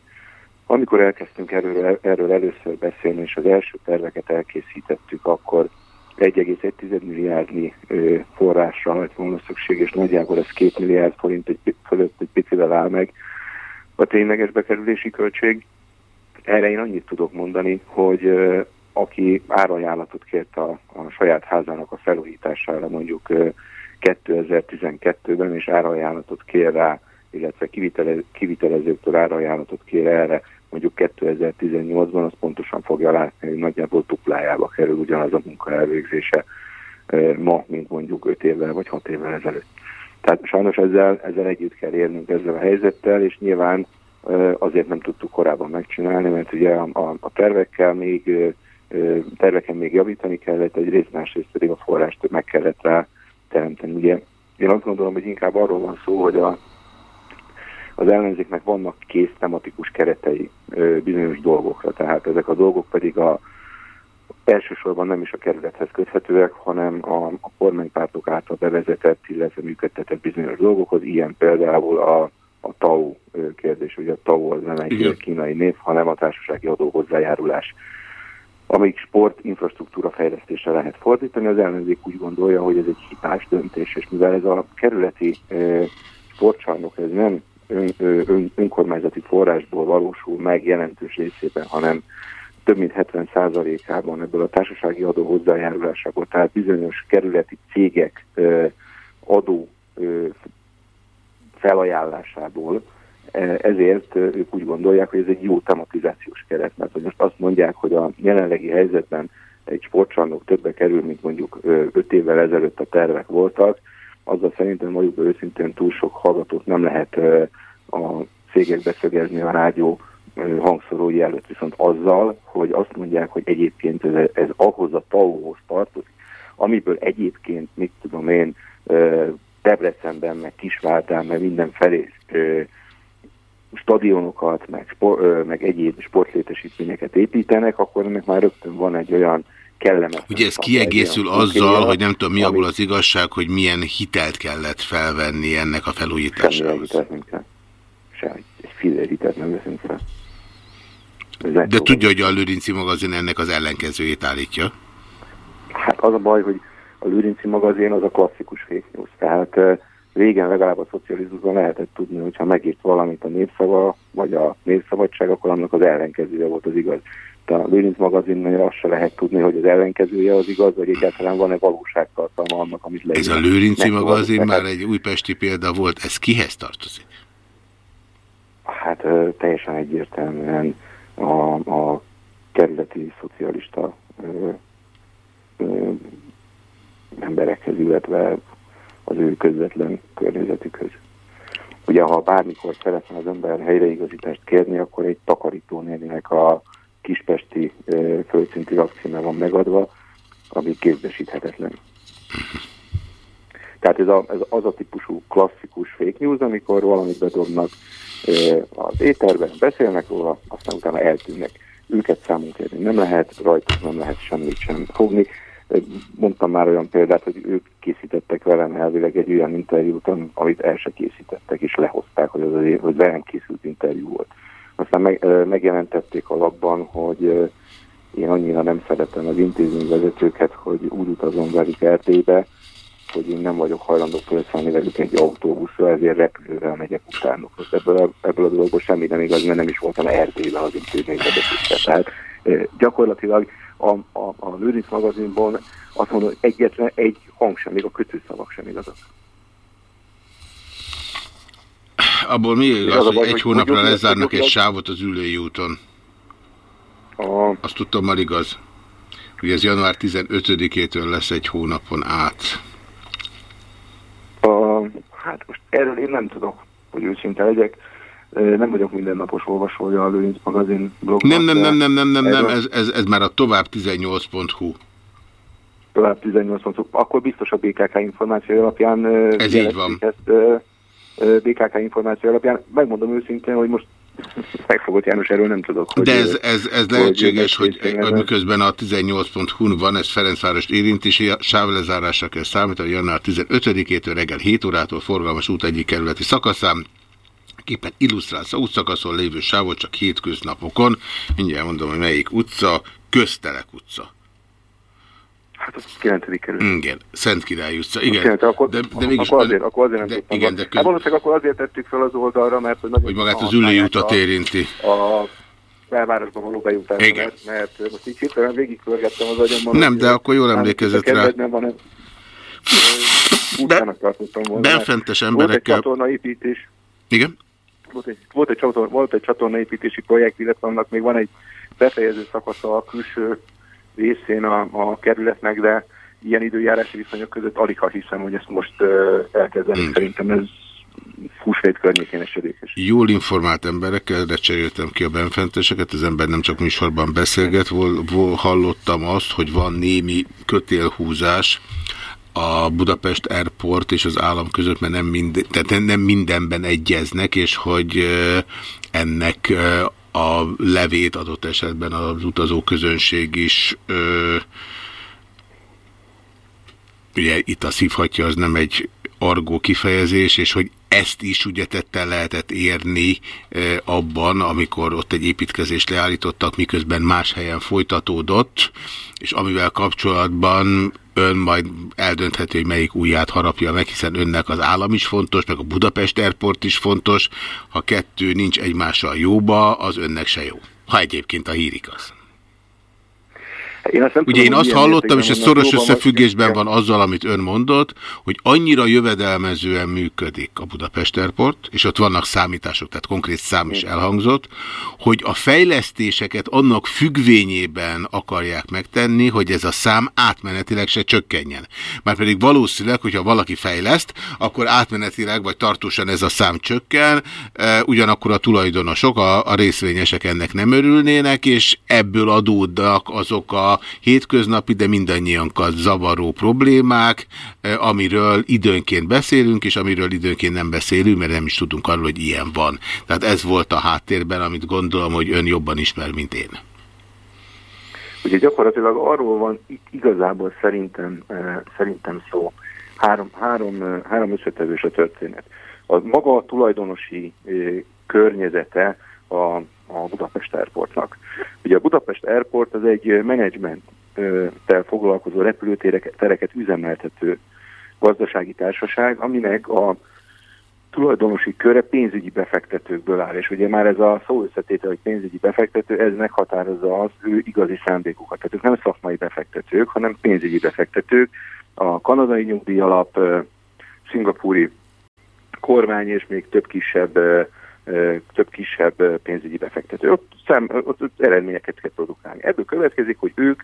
amikor elkezdtünk erről, erről először beszélni, és az első terveket elkészítettük, akkor 1,1 milliárdnyi forrásra lett volna szükség, és nagyjából ez 2 milliárd forint egy, fölött egy picivel áll meg a tényleges bekerülési költség. Erre én annyit tudok mondani, hogy aki árajánlatot kért a, a saját házának a felújítására mondjuk 2012-ben, és árajánlatot kér rá, illetve kivitele, kivitelezőktől árajánlatot kér erre, mondjuk 2018-ban, az pontosan fogja látni, hogy nagyjából duplájába kerül ugyanaz a munka elvégzése ma, mint mondjuk 5 évvel vagy 6 évvel ezelőtt. Tehát sajnos ezzel, ezzel együtt kell érnünk ezzel a helyzettel, és nyilván azért nem tudtuk korábban megcsinálni, mert ugye a, a, a tervekkel még terveken még javítani kellett, egyrészt másrészt pedig a forrást meg kellett rá teremteni. Ugye én azt gondolom, hogy inkább arról van szó, hogy a, az ellenzéknek vannak kész tematikus keretei ö, bizonyos dolgokra, tehát ezek a dolgok pedig a elsősorban nem is a kerülethez köthetőek, hanem a, a kormánypártok által bevezetett, illetve működtetett bizonyos dolgokhoz, ilyen például a, a TAU ö, kérdés, ugye a TAU az nem egy Igen. kínai név, hanem a társasági adó hozzájárulás amíg sport infrastruktúra fejlesztésre lehet fordítani, az ellenzék úgy gondolja, hogy ez egy hibás döntés, és mivel ez a kerületi sportcsarnok ez nem ön, ön, önkormányzati forrásból valósul meg jelentős részében, hanem több mint 70%-ában ebből a társasági adó hozzájárulásából, tehát bizonyos kerületi cégek adó felajánlásából, ezért ők úgy gondolják, hogy ez egy jó tematizációs keret, mert hogy most azt mondják, hogy a jelenlegi helyzetben egy sportcsarnok többe kerül, mint mondjuk ö, öt évvel ezelőtt a tervek voltak, azzal szerintem mondjuk őszintén túl sok hallgatót nem lehet a cégek beszögezni a rádió ö, hangszórói előtt, viszont azzal, hogy azt mondják, hogy egyébként ez, ez ahhoz a tauhoz tartozik, amiből egyébként, mit tudom én, Debrecenben, meg Kisvárdán, meg mindenfelé stadionokat, meg, spor, meg egyéb sportlétesítményeket építenek, akkor ennek már rögtön van egy olyan kellemetlen... Ugye ez kiegészül azzal, hogy nem tudom mi abból az igazság, hogy milyen hitelt kellett felvenni ennek a felújításához. nem kell. Se, egy fillér hitelt nem veszünk fel. De tudja, hogy a Lőrinci magazin ennek az ellenkezőjét állítja? Hát az a baj, hogy a Lőrinci magazin az a klasszikus fake news. Tehát régen legalább a szocializmusban lehetett tudni, hogyha megírt valamit a népszava, vagy a népszabadság, akkor annak az ellenkezője volt az igaz. De a Lőrinc magazinnél azt se lehet tudni, hogy az ellenkezője az igaz, vagy egyáltalán van-e valóságtartalma annak, amit leír. Ez a Lőrinci magazin meg- már egy újpesti példa volt, ez kihez tartozik? Hát ö, teljesen egyértelműen a, a kerületi szocialista ö, ö, emberekhez, illetve az ő közvetlen környezetükhöz. Ugye, ha bármikor szeretne az ember helyreigazítást kérni, akkor egy takarítónéninek a kispesti ö, földszinti vakcina van megadva, ami kézbesíthetetlen. Tehát ez, a, ez az a típusú klasszikus fake news, amikor valamit bedobnak ö, az éterben, beszélnek róla, aztán utána eltűnnek. Őket számunk kérni nem lehet, rajtuk nem lehet semmit sem fogni. Mondtam már olyan példát, hogy ők készítettek velem elvileg egy olyan interjút, am- amit el se készítettek, és lehozták, hogy az, az én- hogy velem készült interjú volt. Aztán meg, megjelentették a labban, hogy én annyira nem szeretem az intézményvezetőket, hogy úgy utazom velük Erdélybe, hogy én nem vagyok hajlandó felszállni velük egy autóbuszra, ezért repülővel megyek utánuk. Ebből a, ebből a dologból semmi nem igaz, mert nem is voltam Erdélyben az intézményvezetőkkel. Tehát eh, gyakorlatilag a, a, a Lőrinc magazinban azt mondom, hogy egyetlen egy hang sem, még a kötőszavak sem igazak. Abból mi igaz, az hogy baj, egy hogy hónapra jogilag- lezárnak egy sávot az ülői úton? A... Azt tudtam, már igaz. Ugye ez január 15-től lesz egy hónapon át. A, hát most erről én nem tudok, hogy őszinte legyek. Nem vagyok mindennapos olvasója a Lőrinc magazin blognak. Nem, nem, nem, nem, nem, nem, nem. Ez, ez, ez már a tovább 18.hu. tovább 18 pontok, akkor biztos a BKK információ alapján Ez így van. ezt BKK információ alapján. Megmondom őszintén, hogy most megfogott János erről nem tudok. Hogy, De ez, ez, ez lehetséges, hogy, hogy miközben a 18.hu-n van, ez Ferencvárost érinti, és sávlezárásra kell számítani január 15-től reggel 7 órától forgalmas út egyik kerületi szakaszán. Képen illusztrálsz a útszakaszon lévő sávot csak hétköznapokon. Mindjárt mondom, hogy melyik utca, Köztelek utca. Hát az 9. kerül. Igen, Szent Király utca. Igen, Igen, akkor, de, de mégis... akkor, azért, akkor azért nem de, tudtam. igen, de Hát köz, valószínűleg akkor azért tettük fel az oldalra, mert hogy, hogy magát az használják ülői utat a- érinti. A belvárosba való bejutásra, Igen. mert, mert most így hirtelen végigpörgettem az agyamban. Nem, de akkor jól emlékezett rá. van, volna. benfentes Volt emberekkel- egy csatornaépítés, Igen? Volt egy, volt egy, csatorna, volt egy csatornaépítési projekt, illetve annak még van egy befejező szakasza a külső részén a, a kerületnek, de ilyen időjárási viszonyok között alig ha hiszem, hogy ezt most uh, elkezdenik. Szerintem ez Húsvét környékén esedékes. Jól informált emberekkel, de cseréltem ki a benfenteseket, az ember nem csak műsorban beszélget, vol, vol, hallottam azt, hogy van némi kötélhúzás a Budapest Airport és az állam között, mert nem, mind, tehát nem mindenben egyeznek, és hogy ennek a levét adott esetben az utazó közönség is ugye itt a szívhatja az nem egy argó kifejezés, és hogy ezt is ugye tette lehetett érni e, abban, amikor ott egy építkezést leállítottak, miközben más helyen folytatódott, és amivel kapcsolatban ön majd eldöntheti, hogy melyik újját harapja meg, hiszen önnek az állam is fontos, meg a Budapest Airport is fontos. Ha kettő nincs egymással jóba, az önnek se jó. Ha egyébként a hír igaz. Én azt nem Ugye tudom, én azt hallottam, és ez szoros összefüggésben van azzal, amit ön mondott, hogy annyira jövedelmezően működik a Budapest Airport, és ott vannak számítások, tehát konkrét szám is elhangzott, hogy a fejlesztéseket annak függvényében akarják megtenni, hogy ez a szám átmenetileg se csökkenjen. Márpedig valószínűleg, hogyha valaki fejleszt, akkor átmenetileg vagy tartósan ez a szám csökken, e, ugyanakkor a tulajdonosok, a, a részvényesek ennek nem örülnének, és ebből adódnak azok a hétköznapi, de mindannyiankat zavaró problémák, eh, amiről időnként beszélünk, és amiről időnként nem beszélünk, mert nem is tudunk arról, hogy ilyen van. Tehát ez volt a háttérben, amit gondolom, hogy ön jobban ismer, mint én. Ugye gyakorlatilag arról van itt igazából szerintem, eh, szerintem szó. Három, három, eh, három összetevős a történet. A maga a tulajdonosi környezete a a Budapest Airportnak. Ugye a Budapest Airport az egy menedzsmenttel foglalkozó repülőtereket üzemeltető gazdasági társaság, aminek a tulajdonosi köre pénzügyi befektetőkből áll, és ugye már ez a szó összetétel, hogy pénzügyi befektető, ez meghatározza az ő igazi szándékukat. Tehát ők nem szakmai befektetők, hanem pénzügyi befektetők. A kanadai nyugdíjalap, szingapúri kormány és még több kisebb több kisebb pénzügyi befektető. Ott, szem, ott, ott eredményeket kell produkálni. Ebből következik, hogy ők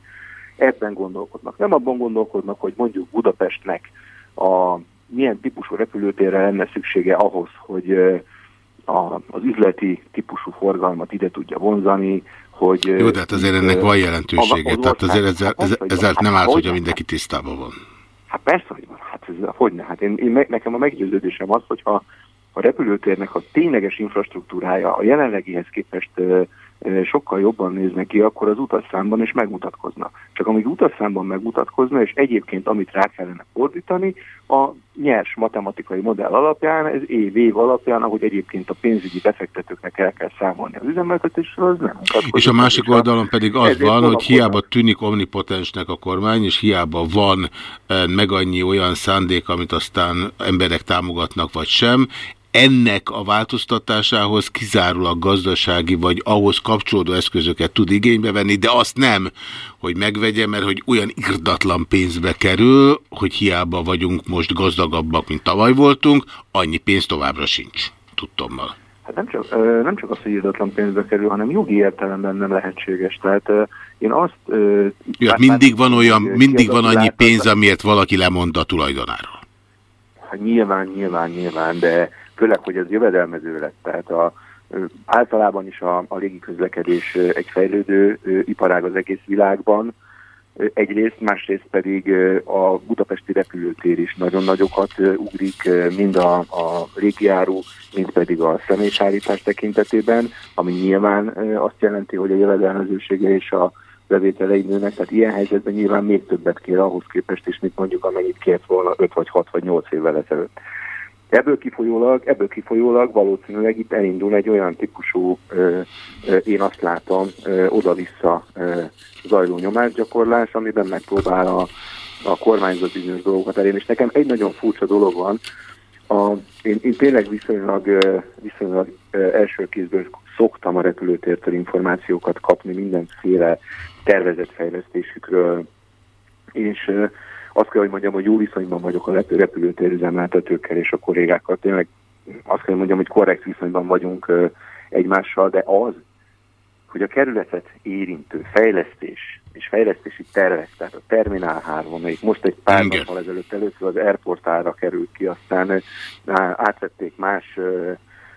ebben gondolkodnak. Nem abban gondolkodnak, hogy mondjuk Budapestnek a milyen típusú repülőtérre lenne szüksége ahhoz, hogy a, az üzleti típusú forgalmat ide tudja vonzani, hogy... Jó, de hát azért ennek van jelentősége, a, tehát azért ezzel, ezzel, ezzel nem áll, hogy mindenki tisztában van. Hát persze, hogy van. Hát ez, hogy ne? Hát én, én, nekem a meggyőződésem az, hogyha a repülőtérnek a tényleges infrastruktúrája a jelenlegihez képest sokkal jobban néznek ki, akkor az utasszámban is megmutatkozna. Csak amíg utasszámban megmutatkozna, és egyébként amit rá kellene fordítani, a nyers matematikai modell alapján, ez év év alapján, ahogy egyébként a pénzügyi befektetőknek el kell számolni az üzemeltetésről, az nem. És a másik oldalon pedig az van, hogy hiába tűnik omnipotensnek a kormány, és hiába van meg annyi olyan szándék, amit aztán emberek támogatnak, vagy sem, ennek a változtatásához kizárólag gazdasági vagy ahhoz kapcsolódó eszközöket tud igénybe venni, de azt nem, hogy megvegye, mert hogy olyan irdatlan pénzbe kerül, hogy hiába vagyunk most gazdagabbak, mint tavaly voltunk, annyi pénz továbbra sincs, tudtommal. Hát nem csak, nem csak az, hogy irdatlan pénzbe kerül, hanem jogi értelemben nem lehetséges. Tehát én azt... Ja, mindig van olyan, mindig van annyi pénz, amiért valaki lemond a tulajdonáról. Hát nyilván, nyilván, nyilván, de főleg, hogy ez jövedelmező lett. Tehát a, általában is a, a légiközlekedés egy fejlődő iparág az egész világban, egyrészt, másrészt pedig a budapesti repülőtér is nagyon nagyokat ugrik, mind a, a régiáru, mind pedig a személysállítás tekintetében, ami nyilván azt jelenti, hogy a jövedelmezősége és a bevételei nőnek, tehát ilyen helyzetben nyilván még többet kér ahhoz képest is, mint mondjuk amennyit kért volna 5 vagy 6 vagy 8 évvel ezelőtt. Ebből kifolyólag, ebből kifolyólag valószínűleg itt elindul egy olyan típusú, ö, ö, én azt látom, oda-vissza zajló nyomásgyakorlás, amiben megpróbál a, a kormányzat bizonyos dolgokat elérni. És nekem egy nagyon furcsa dolog van, a, én, én tényleg viszonylag, viszonylag első kézből szoktam a repülőtértől információkat kapni mindenféle tervezett fejlesztésükről, és azt kell, hogy mondjam, hogy jó viszonyban vagyok a repülőtér üzemeltetőkkel és a kollégákkal. Tényleg azt kell, hogy mondjam, hogy korrekt viszonyban vagyunk egymással, de az, hogy a kerületet érintő fejlesztés és fejlesztési tervek, tehát a Terminál 3, amelyik most egy pár Igen. nappal ezelőtt először az airportára került ki, aztán átvették más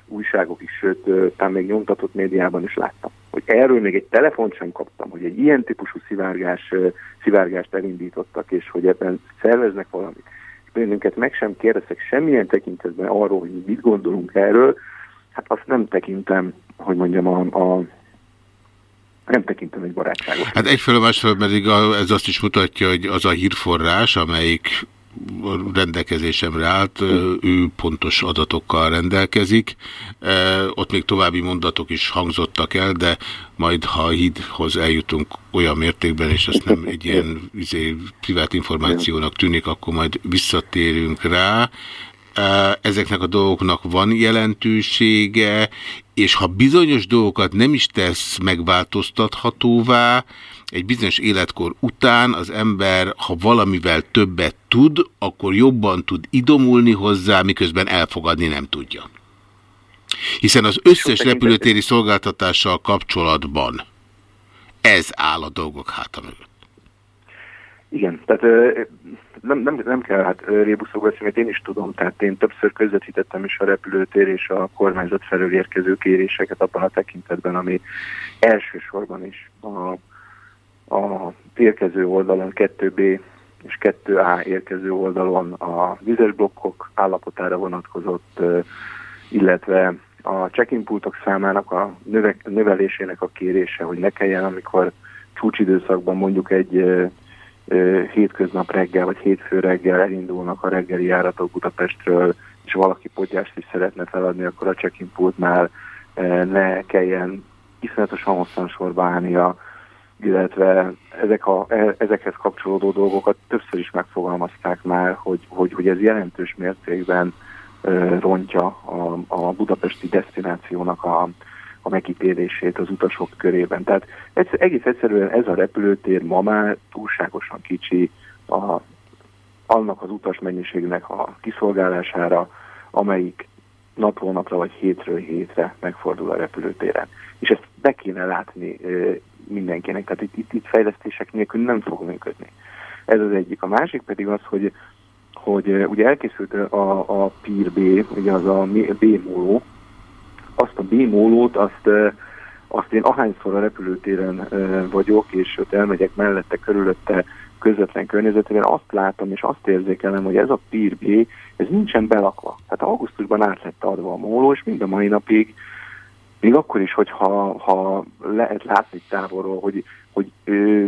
újságok is, sőt, talán még nyomtatott médiában is láttam, hogy erről még egy telefont sem kaptam, hogy egy ilyen típusú szivárgás, szivárgást elindítottak, és hogy ebben szerveznek valamit. És bennünket meg sem kérdeztek semmilyen tekintetben arról, hogy mi mit gondolunk erről, hát azt nem tekintem, hogy mondjam, a, a nem tekintem egy barátságos. Hát egyfelől másfelől pedig ez azt is mutatja, hogy az a hírforrás, amelyik rendelkezésemre állt, ő pontos adatokkal rendelkezik. Ott még további mondatok is hangzottak el, de majd ha a hídhoz eljutunk olyan mértékben, és ezt nem egy ilyen izé, privát információnak tűnik, akkor majd visszatérünk rá. Ezeknek a dolgoknak van jelentősége, és ha bizonyos dolgokat nem is tesz megváltoztathatóvá, egy bizonyos életkor után az ember, ha valamivel többet tud, akkor jobban tud idomulni hozzá, miközben elfogadni nem tudja. Hiszen az összes repülőtéri szolgáltatással kapcsolatban ez áll a dolgok háta mögött. Igen, tehát nem, nem, nem kell hát rébuszokba beszélni, mert én is tudom, tehát én többször közvetítettem is a repülőtér és a kormányzat felől érkező kéréseket abban a tekintetben, ami elsősorban is a, a érkező oldalon 2B és 2A érkező oldalon a vizes blokkok állapotára vonatkozott, illetve a check-in pultok számának a növe, növelésének a kérése, hogy ne kelljen, amikor csúcsidőszakban mondjuk egy hétköznap reggel, vagy hétfő reggel elindulnak a reggeli járatok Budapestről, és valaki podgyást is szeretne feladni, akkor a check-in pultnál ne kelljen iszonyatosan hosszan sorba állnia, illetve ezek a, e- ezekhez kapcsolódó dolgokat többször is megfogalmazták már, hogy, hogy, hogy ez jelentős mértékben rontja a, a budapesti destinációnak a, a megítélését az utasok körében. Tehát egyszer, egész egyszerűen ez a repülőtér ma már túlságosan kicsi a, annak az utasmennyiségnek a kiszolgálására, amelyik napról napra vagy hétről hétre megfordul a repülőtéren. És ezt be kéne látni mindenkinek, tehát itt, itt, itt fejlesztések nélkül nem fog működni. Ez az egyik. A másik pedig az, hogy hogy ugye elkészült a, a PIR B, ugye az a B-móló, azt a B-mólót, azt, azt én ahányszor a repülőtéren vagyok, és ott elmegyek mellette, körülötte közvetlen környezetében, azt látom és azt érzékelem, hogy ez a PIR B, ez nincsen belakva. Tehát augusztusban át lett adva a móló, és mind a mai napig még akkor is, hogyha ha lehet látni távolról, hogy, hogy ö,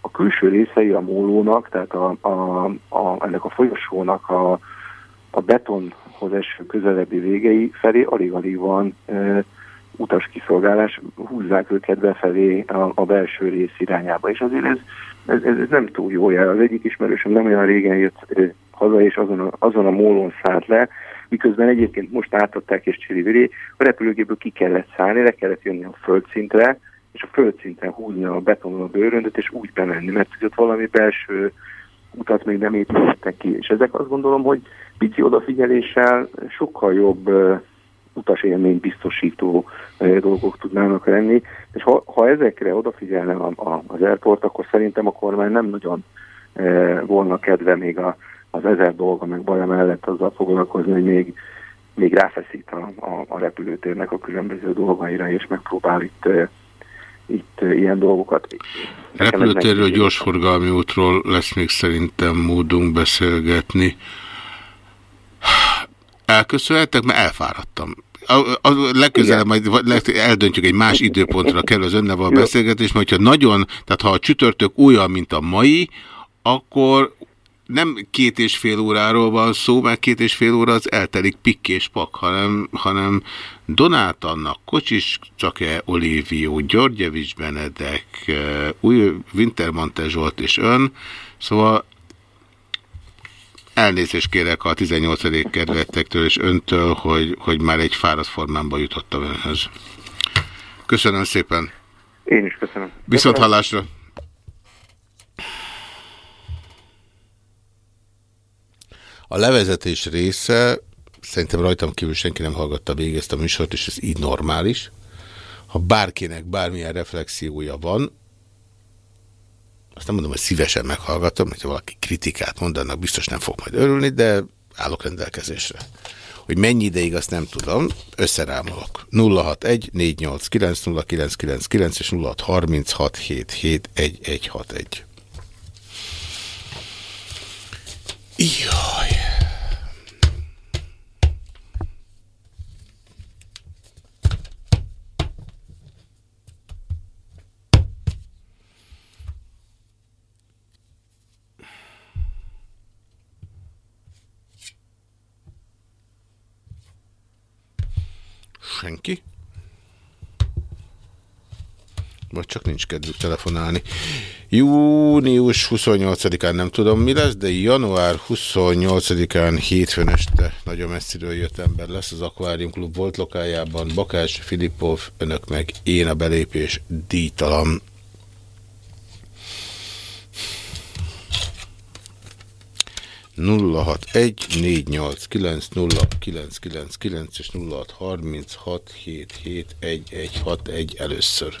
a külső részei a mólónak, tehát a, a, a, ennek a folyosónak a, a betonhoz eső közelebbi végei felé alig-alig van ö, utaskiszolgálás, húzzák őket befelé a, a belső rész irányába, és azért ez, ez, ez, nem túl jó jel. Az egyik ismerősöm nem olyan régen jött ö, haza, és azon a, azon a mólón szállt le, miközben egyébként most átadták és csiriviri, a repülőgéből ki kellett szállni, le kellett jönni a földszintre, és a földszinten húzni a betonon a bőröndöt, és úgy bemenni, mert ott valami belső utat még nem építettek ki. És ezek azt gondolom, hogy pici odafigyeléssel sokkal jobb utasélmény biztosító dolgok tudnának lenni, és ha, ha ezekre odafigyelne a, az airport, akkor szerintem a kormány nem nagyon volna kedve még a, az ezer dolga meg baja mellett azzal foglalkozni, hogy még, még ráfeszít a, a, a repülőtérnek a különböző dolgaira, és megpróbál itt, uh, itt uh, ilyen dolgokat. Repülőtérről, gyorsforgalmi útról lesz még szerintem módunk beszélgetni. Elköszönhetek, mert elfáradtam. A, a legközelebb majd eldöntjük egy más időpontra kell az önnel a beszélgetés, mert hogyha nagyon, tehát ha a csütörtök olyan, mint a mai, akkor nem két és fél óráról van szó, mert két és fél óra az eltelik pikk és pak, hanem, hanem Donát Anna, Kocsis Csake Olivió, Györgyevics Benedek, új Wintermante Zsolt és ön, szóval elnézést kérek a 18. kedvettektől és öntől, hogy, hogy már egy fáradt formámba jutottam önhöz. Köszönöm szépen. Én is köszönöm. Viszont hallásra. A levezetés része, szerintem rajtam kívül senki nem hallgatta végig ezt a műsort, és ez így normális. ha bárkinek bármilyen reflexiója van, azt nem mondom, hogy szívesen meghallgatom, hogyha valaki kritikát mondanak, biztos nem fog majd örülni, de állok rendelkezésre. Hogy mennyi ideig, azt nem tudom, összerámolok. 061 489 0999 és 0636 Jaj. Senki? Vagy csak nincs kedvük telefonálni. Június 28-án nem tudom mi lesz, de január 28-án hétfőn este nagyon messziről jött ember lesz az Aquarium Klub volt lokájában. Bakás, Filippov, önök meg én a belépés díjtalan. nulla hat egy négy nyolc kilenc nulla kilenc kilenc kilenc és nulla hat harminc hat hét hét egy egy hat egy először.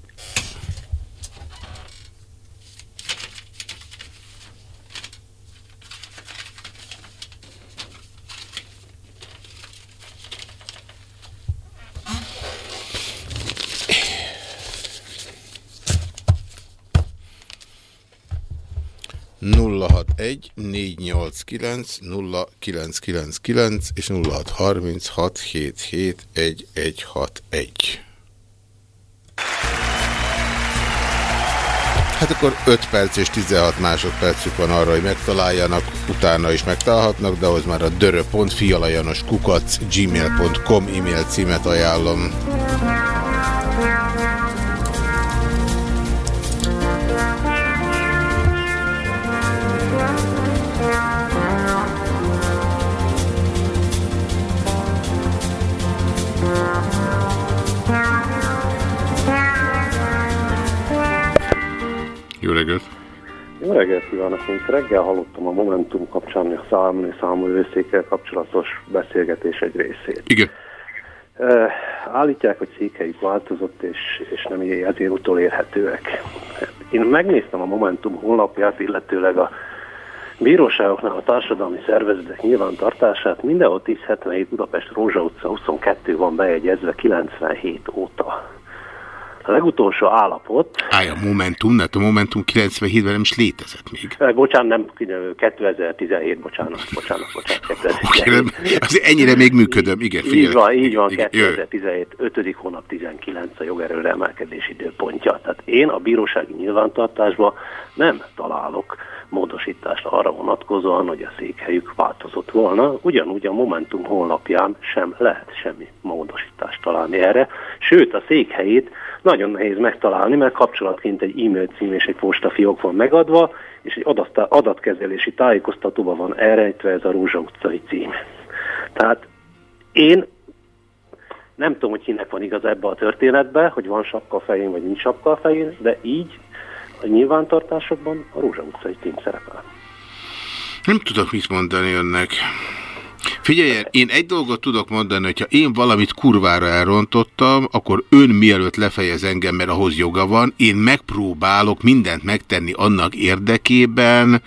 061 489 0999 és 0636771161. Hát akkor 5 perc és 16 másodpercük van arra, hogy megtaláljanak, utána is megtalálhatnak, de ahhoz már a dörö.fialajanos kukac gmail.com e-mail címet ajánlom. Jó reggelt! Jó reggelt kívánok! Én reggel hallottam a Momentum kapcsán a számolni számolőszékkel kapcsolatos beszélgetés egy részét. Igen. Uh, állítják, hogy székhelyük változott, és, és nem ezért utolérhetőek. Én megnéztem a Momentum honlapját, illetőleg a bíróságoknál a társadalmi szervezetek nyilvántartását. Mindenhol 1077 Budapest Rózsa utca 22 van bejegyezve 97 óta. A legutolsó állapot... Állj, a Momentum, mert a Momentum 97-ben nem is létezett még. Bocsánat, nem 2017, bocsánat, bocsánat, bocsánat, 2017. Okay, az ennyire még működöm, igen, figyelj. Így van, így van, Igen, 2017, 5. hónap 19 a jogerőre emelkedés időpontja. Tehát én a bírósági nyilvántartásban nem találok módosítást arra vonatkozóan, hogy a székhelyük változott volna. Ugyanúgy a Momentum honlapján sem lehet semmi módosítást találni erre. Sőt, a székhelyét nagyon nehéz megtalálni, mert kapcsolatként egy e-mail cím és egy postafiók van megadva, és egy adat, adatkezelési tájékoztatóban van elrejtve ez a Rózsa utcai cím. Tehát én nem tudom, hogy kinek van igaz ebbe a történetbe, hogy van sapka a fején, vagy nincs sapka a fején, de így a nyilvántartásokban a Rózsa utcai cím szerepel. Nem tudok mit mondani önnek. Figyelj, én egy dolgot tudok mondani, hogyha én valamit kurvára elrontottam, akkor ön mielőtt lefejez engem, mert ahhoz joga van, én megpróbálok mindent megtenni annak érdekében,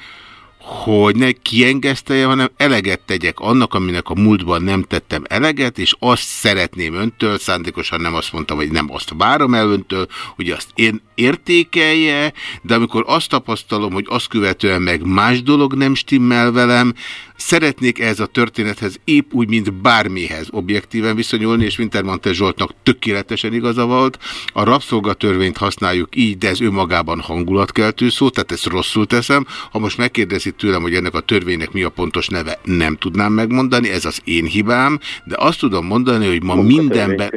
hogy ne kiengesztelje, hanem eleget tegyek annak, aminek a múltban nem tettem eleget, és azt szeretném öntől, szándékosan nem azt mondtam, hogy nem azt várom el öntől, hogy azt én értékelje, de amikor azt tapasztalom, hogy azt követően meg más dolog nem stimmel velem, Szeretnék ehhez a történethez épp úgy, mint bármihez objektíven viszonyulni, és Wintermantel Zsoltnak tökéletesen igaza volt. A rabszolgatörvényt használjuk így, de ez önmagában hangulatkeltő szó, tehát ezt rosszul teszem. Ha most megkérdezi tőlem, hogy ennek a törvénynek mi a pontos neve, nem tudnám megmondani, ez az én hibám, de azt tudom mondani, hogy ma mindenben...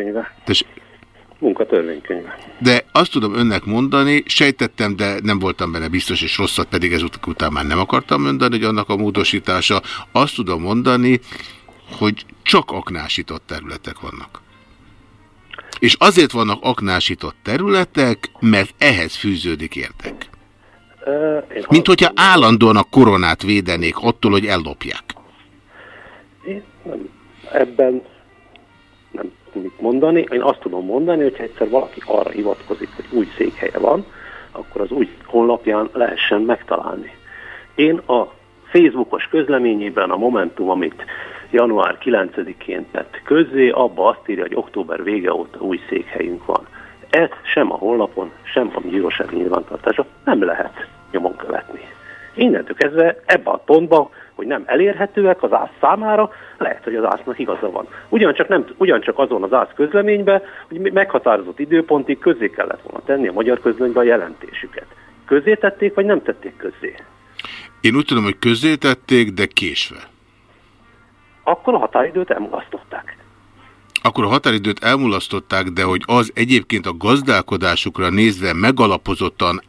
munkatörvénykönyvben. De azt tudom önnek mondani, sejtettem, de nem voltam benne biztos, és rosszat pedig ezután már nem akartam mondani, hogy annak a módosítása. Azt tudom mondani, hogy csak aknásított területek vannak. És azért vannak aknásított területek, mert ehhez fűződik értek. Mint hogyha állandóan a koronát védenék attól, hogy ellopják. Én nem, ebben tudjuk mondani. Én azt tudom mondani, hogyha egyszer valaki arra hivatkozik, hogy új székhelye van, akkor az új honlapján lehessen megtalálni. Én a Facebookos közleményében a Momentum, amit január 9-én tett közzé, abba azt írja, hogy október vége óta új székhelyünk van. Ez sem a honlapon, sem a bíróság nyilvántartása nem lehet nyomon követni. Innentől kezdve ebben a pontban, hogy nem elérhetőek az ász számára, lehet, hogy az ásznak igaza van. Ugyancsak, nem, ugyancsak azon az ász közleményben, hogy meghatározott időpontig közé kellett volna tenni a magyar közlönyben a jelentésüket. Közé tették, vagy nem tették közé? Én úgy tudom, hogy közé tették, de késve. Akkor a határidőt elmulasztották. Akkor a határidőt elmulasztották, de hogy az egyébként a gazdálkodásukra nézve megalapozottan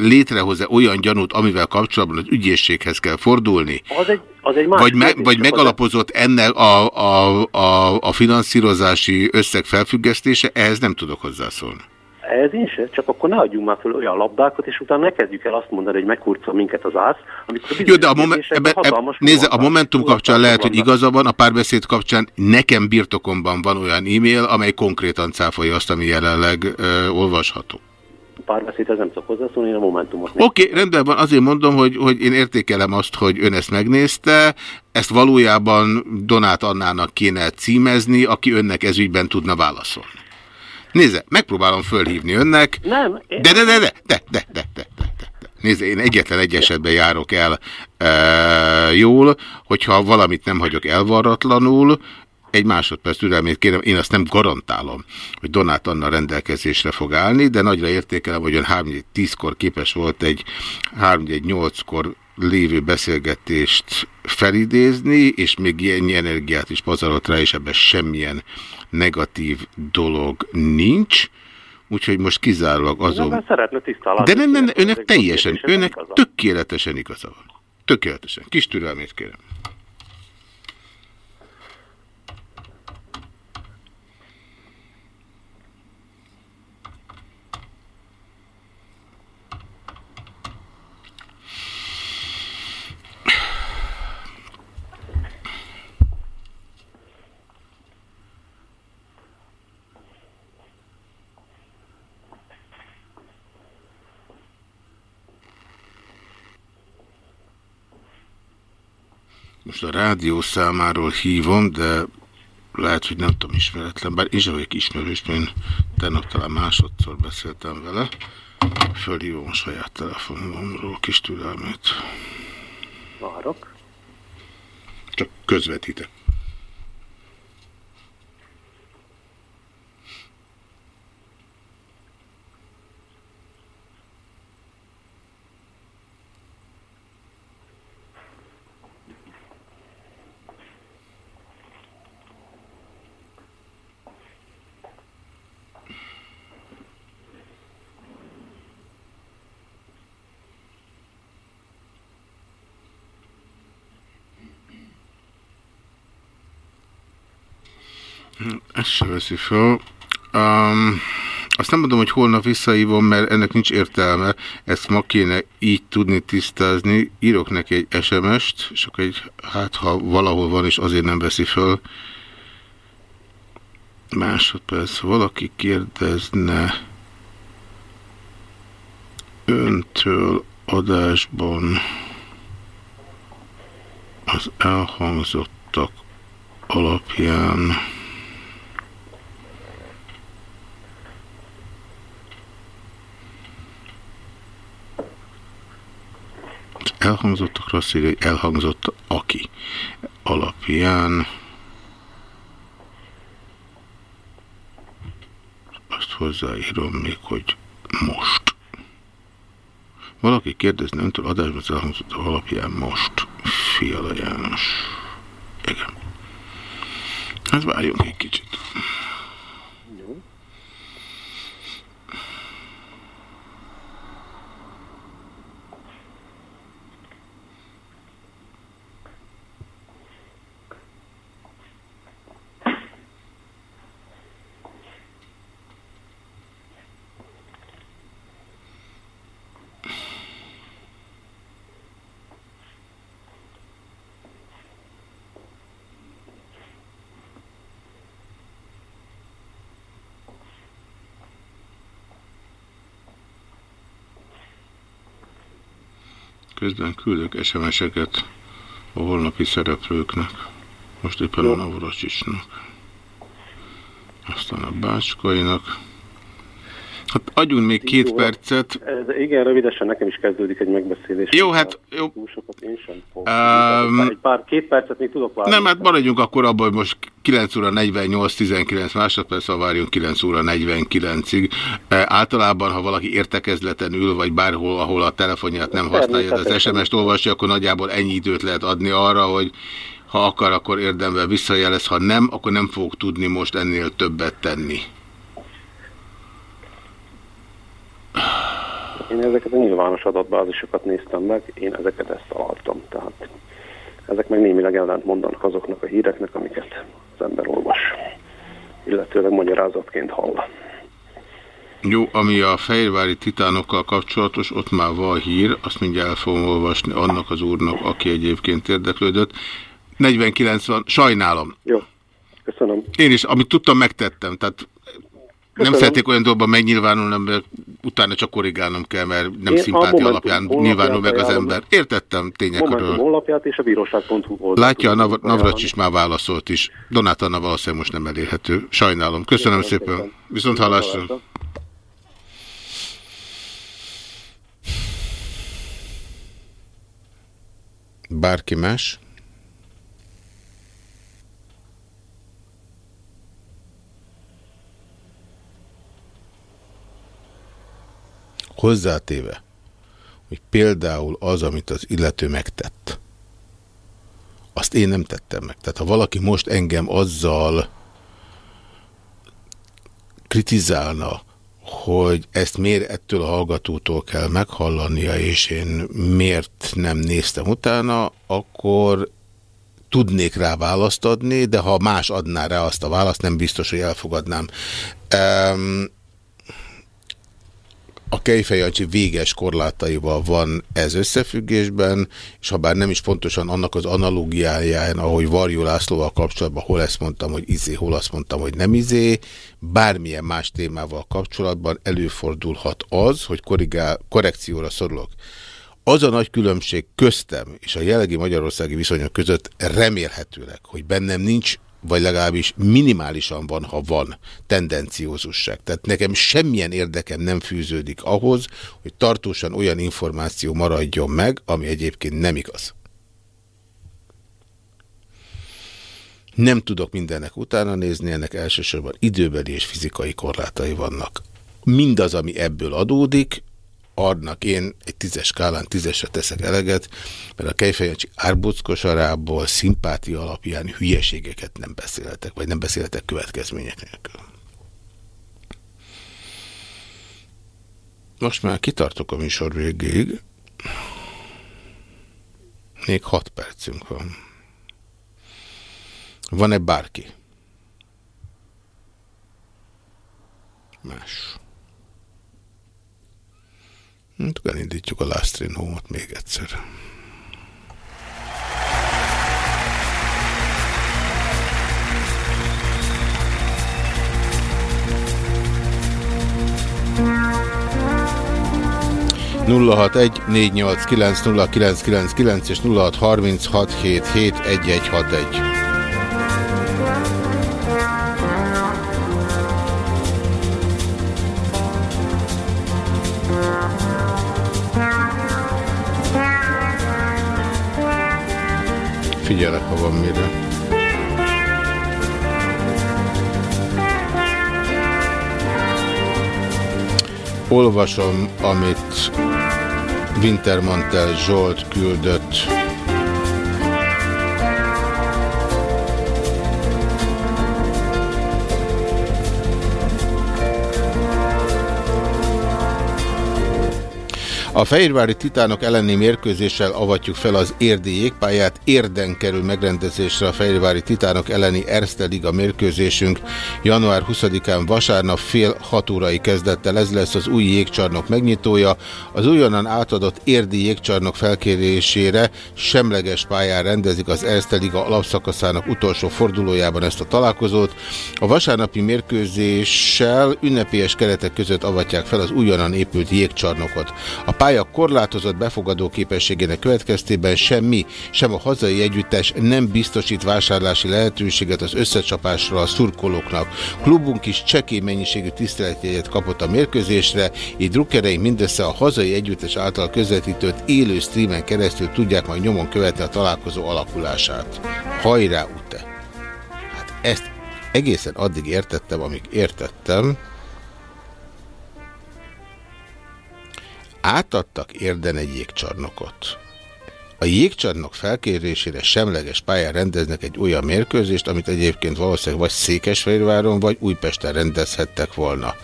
létrehoz-e olyan gyanút, amivel kapcsolatban az ügyészséghez kell fordulni? Az egy, az egy más vagy, me, vagy megalapozott ennek a, a, a, a finanszírozási összeg felfüggesztése? Ehhez nem tudok hozzászólni. Ez én se, csak akkor ne adjunk már fel olyan labdákat, és utána ne kezdjük el azt mondani, hogy meghurca minket az ász. Amikor Jó, de a, momen, ebbe, ebbe, nézze, a Momentum kapcsán lehet, hogy igaza van, a párbeszéd kapcsán nekem birtokomban van olyan e-mail, amely konkrétan cáfolja azt, ami jelenleg ö, olvasható párbeszédhez nem tudok hozzászólni, én a Momentumot. Oké, okay, rendben van, azért mondom, hogy, hogy én értékelem azt, hogy ön ezt megnézte, ezt valójában Donát Annának kéne címezni, aki önnek ezügyben tudna válaszolni. Nézze, megpróbálom fölhívni önnek. Nem. Én... De, de, de, de, de, de, de, de, de, de. Nézze, én egyetlen egy esetben járok el e, jól, hogyha valamit nem hagyok elvarratlanul, egy másodperc türelmét kérem, én azt nem garantálom, hogy Donát Anna rendelkezésre fog állni, de nagyra értékelem, hogy ön 3-10-kor képes volt egy 3-8-kor lévő beszélgetést felidézni, és még ilyen energiát is pazarolt rá, és ebben semmilyen negatív dolog nincs. Úgyhogy most kizárólag azon... Nem, szeretne tisztálni. De nem, nem, önnek teljesen, önnek tökéletesen igaza van. Tökéletesen. Kis türelmét kérem. Most a rádió számáról hívom, de lehet, hogy nem tudom ismeretlen, bár én sem vagyok ismerős, mert én tegnap talán másodszor beszéltem vele. Fölhívom a saját telefonomról kis türelmét. Várok. Csak közvetítek. Ezt se veszi fel. Um, azt nem mondom, hogy holnap visszaívom, mert ennek nincs értelme. Ezt ma kéne így tudni tisztázni. Írok neki egy SMS-t, és akkor egy, hát ha valahol van, és azért nem veszi föl. Másodperc, valaki kérdezne öntől adásban az elhangzottak alapján elhangzottakra azt írja, elhangzott aki alapján azt hozzáírom még, hogy most. Valaki kérdezne öntől adásban az elhangzott alapján most. Fiala János. Igen. Hát várjunk egy kicsit. Közben küldök SMS-eket a holnapi szereplőknek. Most éppen a Navracsicsnak. Aztán a Bácskainak. Hát adjunk még két jó, percet. Ez, igen, rövidesen nekem is kezdődik egy megbeszélés. Jó, hát jó. Túl sokat én sem Um, egy pár, két percet még tudok várni. Nem, hát maradjunk akkor abban, hogy most 9 óra 48-19 másodperc, ha várjunk 9 óra 49-ig. E, általában, ha valaki értekezleten ül, vagy bárhol, ahol a telefonját nem használja, az SMS-t olvasja, akkor nagyjából ennyi időt lehet adni arra, hogy ha akar, akkor érdemben visszajelez, ha nem, akkor nem fogok tudni most ennél többet tenni. Én ezeket a nyilvános adatbázisokat néztem meg, én ezeket ezt találtam. Tehát ezek meg némileg ellent mondanak azoknak a híreknek, amiket az ember olvas, illetőleg magyarázatként hall. Jó, ami a fejvári titánokkal kapcsolatos, ott már van hír, azt mindjárt el fogom olvasni annak az úrnak, aki egyébként érdeklődött. 49 van, sajnálom. Jó, köszönöm. Én is, amit tudtam, megtettem, tehát Köszönöm. Nem szeretnék olyan dolgokban megnyilvánulni, mert utána csak korrigálnom kell, mert nem Én szimpátia alapján nyilvánul meg az ember. Értettem tényekről. A honlapját és a bíróság.hu oldalt. Látja, a Nav Navracs is már válaszolt is. Donát Anna valószínűleg most nem elérhető. Sajnálom. Köszönöm szépen. szépen. Viszont hallásra. Bárki más? Hozzátéve, hogy például az, amit az illető megtett, azt én nem tettem meg. Tehát ha valaki most engem azzal kritizálna, hogy ezt miért ettől a hallgatótól kell meghallania, és én miért nem néztem utána, akkor tudnék rá választ adni, de ha más adná rá azt a választ, nem biztos, hogy elfogadnám. Um, a Kejfejancsi véges korlátaival van ez összefüggésben, és ha bár nem is pontosan annak az analógiáján, ahogy Varjó Lászlóval kapcsolatban, hol ezt mondtam, hogy izé, hol azt mondtam, hogy nem izé, bármilyen más témával kapcsolatban előfordulhat az, hogy korrigál, korrekcióra szorulok. Az a nagy különbség köztem és a jellegi magyarországi viszonyok között remélhetőleg, hogy bennem nincs vagy legalábbis minimálisan van, ha van tendenciózusság. Tehát nekem semmilyen érdekem nem fűződik ahhoz, hogy tartósan olyan információ maradjon meg, ami egyébként nem igaz. Nem tudok mindennek utána nézni, ennek elsősorban időbeli és fizikai korlátai vannak. Mindaz, ami ebből adódik, adnak én egy tízes skálán tízesre teszek eleget, mert a Kejfejancsi árbockosarából szimpátia alapján hülyeségeket nem beszélhetek, vagy nem beszélhetek következmények nélkül. Most már kitartok a műsor végéig. Még hat percünk van. Van-e bárki? Más. Hát elindítjuk a Last Train Home-ot még egyszer. és nulla hét egy figyelek, ha van mire. Olvasom, amit Wintermantel Zsolt küldött A Fehérvári Titánok elleni mérkőzéssel avatjuk fel az érdi jégpályát. Érden kerül megrendezésre a Fehérvári Titánok elleni Erste Liga mérkőzésünk. Január 20-án vasárnap fél 6 órai kezdettel ez lesz az új jégcsarnok megnyitója. Az újonnan átadott érdi jégcsarnok felkérésére semleges pályán rendezik az Erste Liga alapszakaszának utolsó fordulójában ezt a találkozót. A vasárnapi mérkőzéssel ünnepélyes keretek között avatják fel az újonnan épült jégcsarnokot. A pálya korlátozott befogadó képességének következtében semmi, sem a hazai együttes nem biztosít vásárlási lehetőséget az összecsapásra a szurkolóknak. Klubunk is csekély mennyiségű tiszteletjegyet kapott a mérkőzésre, így drukkereink mindössze a hazai együttes által közvetítőt élő streamen keresztül tudják majd nyomon követni a találkozó alakulását. Hajrá, Ute! Hát ezt egészen addig értettem, amíg értettem. Átadtak érden egy jégcsarnokot. A jégcsarnok felkérésére semleges pályán rendeznek egy olyan mérkőzést, amit egyébként valószínűleg vagy Székesfehérváron, vagy Újpesten rendezhettek volna.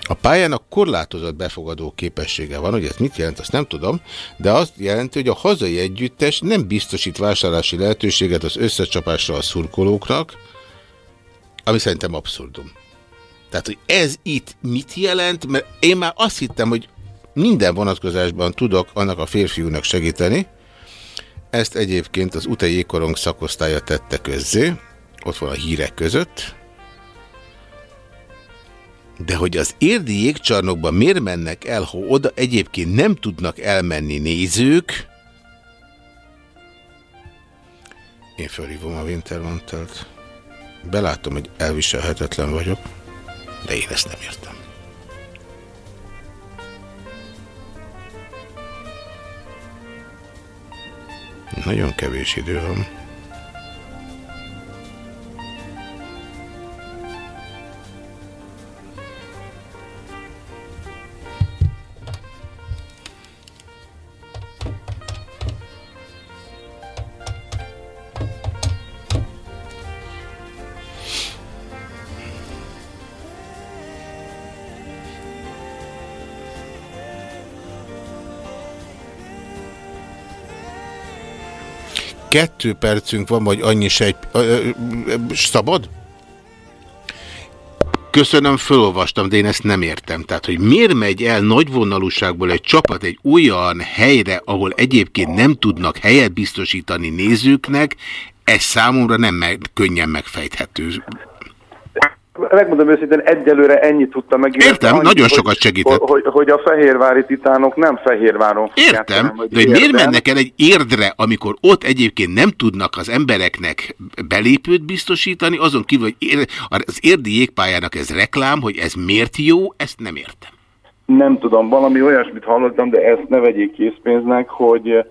A pályának korlátozott befogadó képessége van, hogy ez mit jelent, azt nem tudom, de azt jelenti, hogy a hazai együttes nem biztosít vásárlási lehetőséget az összecsapásra a szurkolóknak, ami szerintem abszurdum. Tehát, hogy ez itt mit jelent, mert én már azt hittem, hogy minden vonatkozásban tudok annak a férfiúnak segíteni. Ezt egyébként az Utai Jégkorong szakosztálya tette közzé, ott van a hírek között. De hogy az érdi jégcsarnokban miért mennek el, ha oda egyébként nem tudnak elmenni nézők, én felhívom a Wintermantelt. Belátom, hogy elviselhetetlen vagyok, de én ezt nem értem. Nagyon kevés idő van. Kettő percünk van, vagy annyi se egy... Szabad? Köszönöm, fölolvastam, de én ezt nem értem. Tehát, hogy miért megy el nagyvonalúságból egy csapat egy olyan helyre, ahol egyébként nem tudnak helyet biztosítani nézőknek, ez számomra nem meg, könnyen megfejthető megmondom őszintén, egyelőre ennyit tudtam meg. Értem, annyi, nagyon sokat segített. Hogy, hogy, hogy a fehérvári titánok nem Fehérváron. Értem, hanem, de hogy miért mennek el egy érdre, amikor ott egyébként nem tudnak az embereknek belépőt biztosítani, azon kívül, hogy az érdi jégpályának ez reklám, hogy ez miért jó, ezt nem értem. Nem tudom, valami olyasmit hallottam, de ezt ne vegyék készpénznek, hogy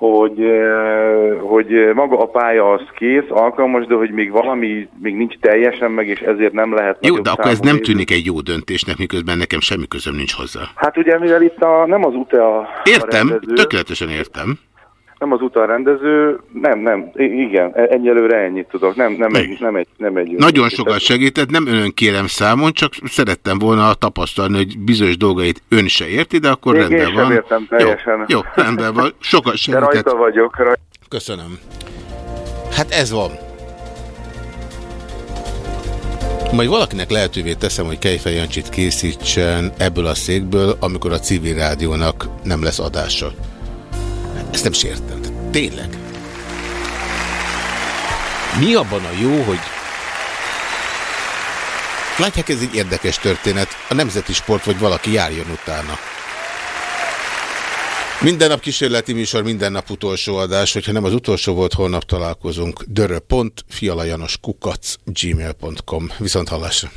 hogy, eh, hogy maga a pálya az kész, alkalmas, de hogy még valami még nincs teljesen meg, és ezért nem lehet... Jó, de akkor ez nem nézni. tűnik egy jó döntésnek, miközben nekem semmi közöm nincs hozzá. Hát ugye, mivel itt a, nem az UTE a Értem, a rendező, tökéletesen értem nem az utalrendező, nem, nem, igen, egyelőre ennyit tudok, nem, nem, egy, nem egy, nem egy Nagyon sokat segített, nem önön kérem számon, csak szerettem volna tapasztalni, hogy bizonyos dolgait ön se érti, de akkor Még rendben én van. értem teljesen. Jó, jó, rendben van, sokat segített. De rajta vagyok. Rajta. Köszönöm. Hát ez van. Majd valakinek lehetővé teszem, hogy Kejfej Jancsit készítsen ebből a székből, amikor a civil rádiónak nem lesz adása. Ezt nem sértem. Tényleg. Mi abban a jó, hogy látják, ez egy érdekes történet. A nemzeti sport, vagy valaki járjon utána. Minden nap kísérleti műsor, minden nap utolsó adás. Hogyha nem az utolsó volt, holnap találkozunk. Dörö.fialajanoskukac gmail.com Viszont hallásra.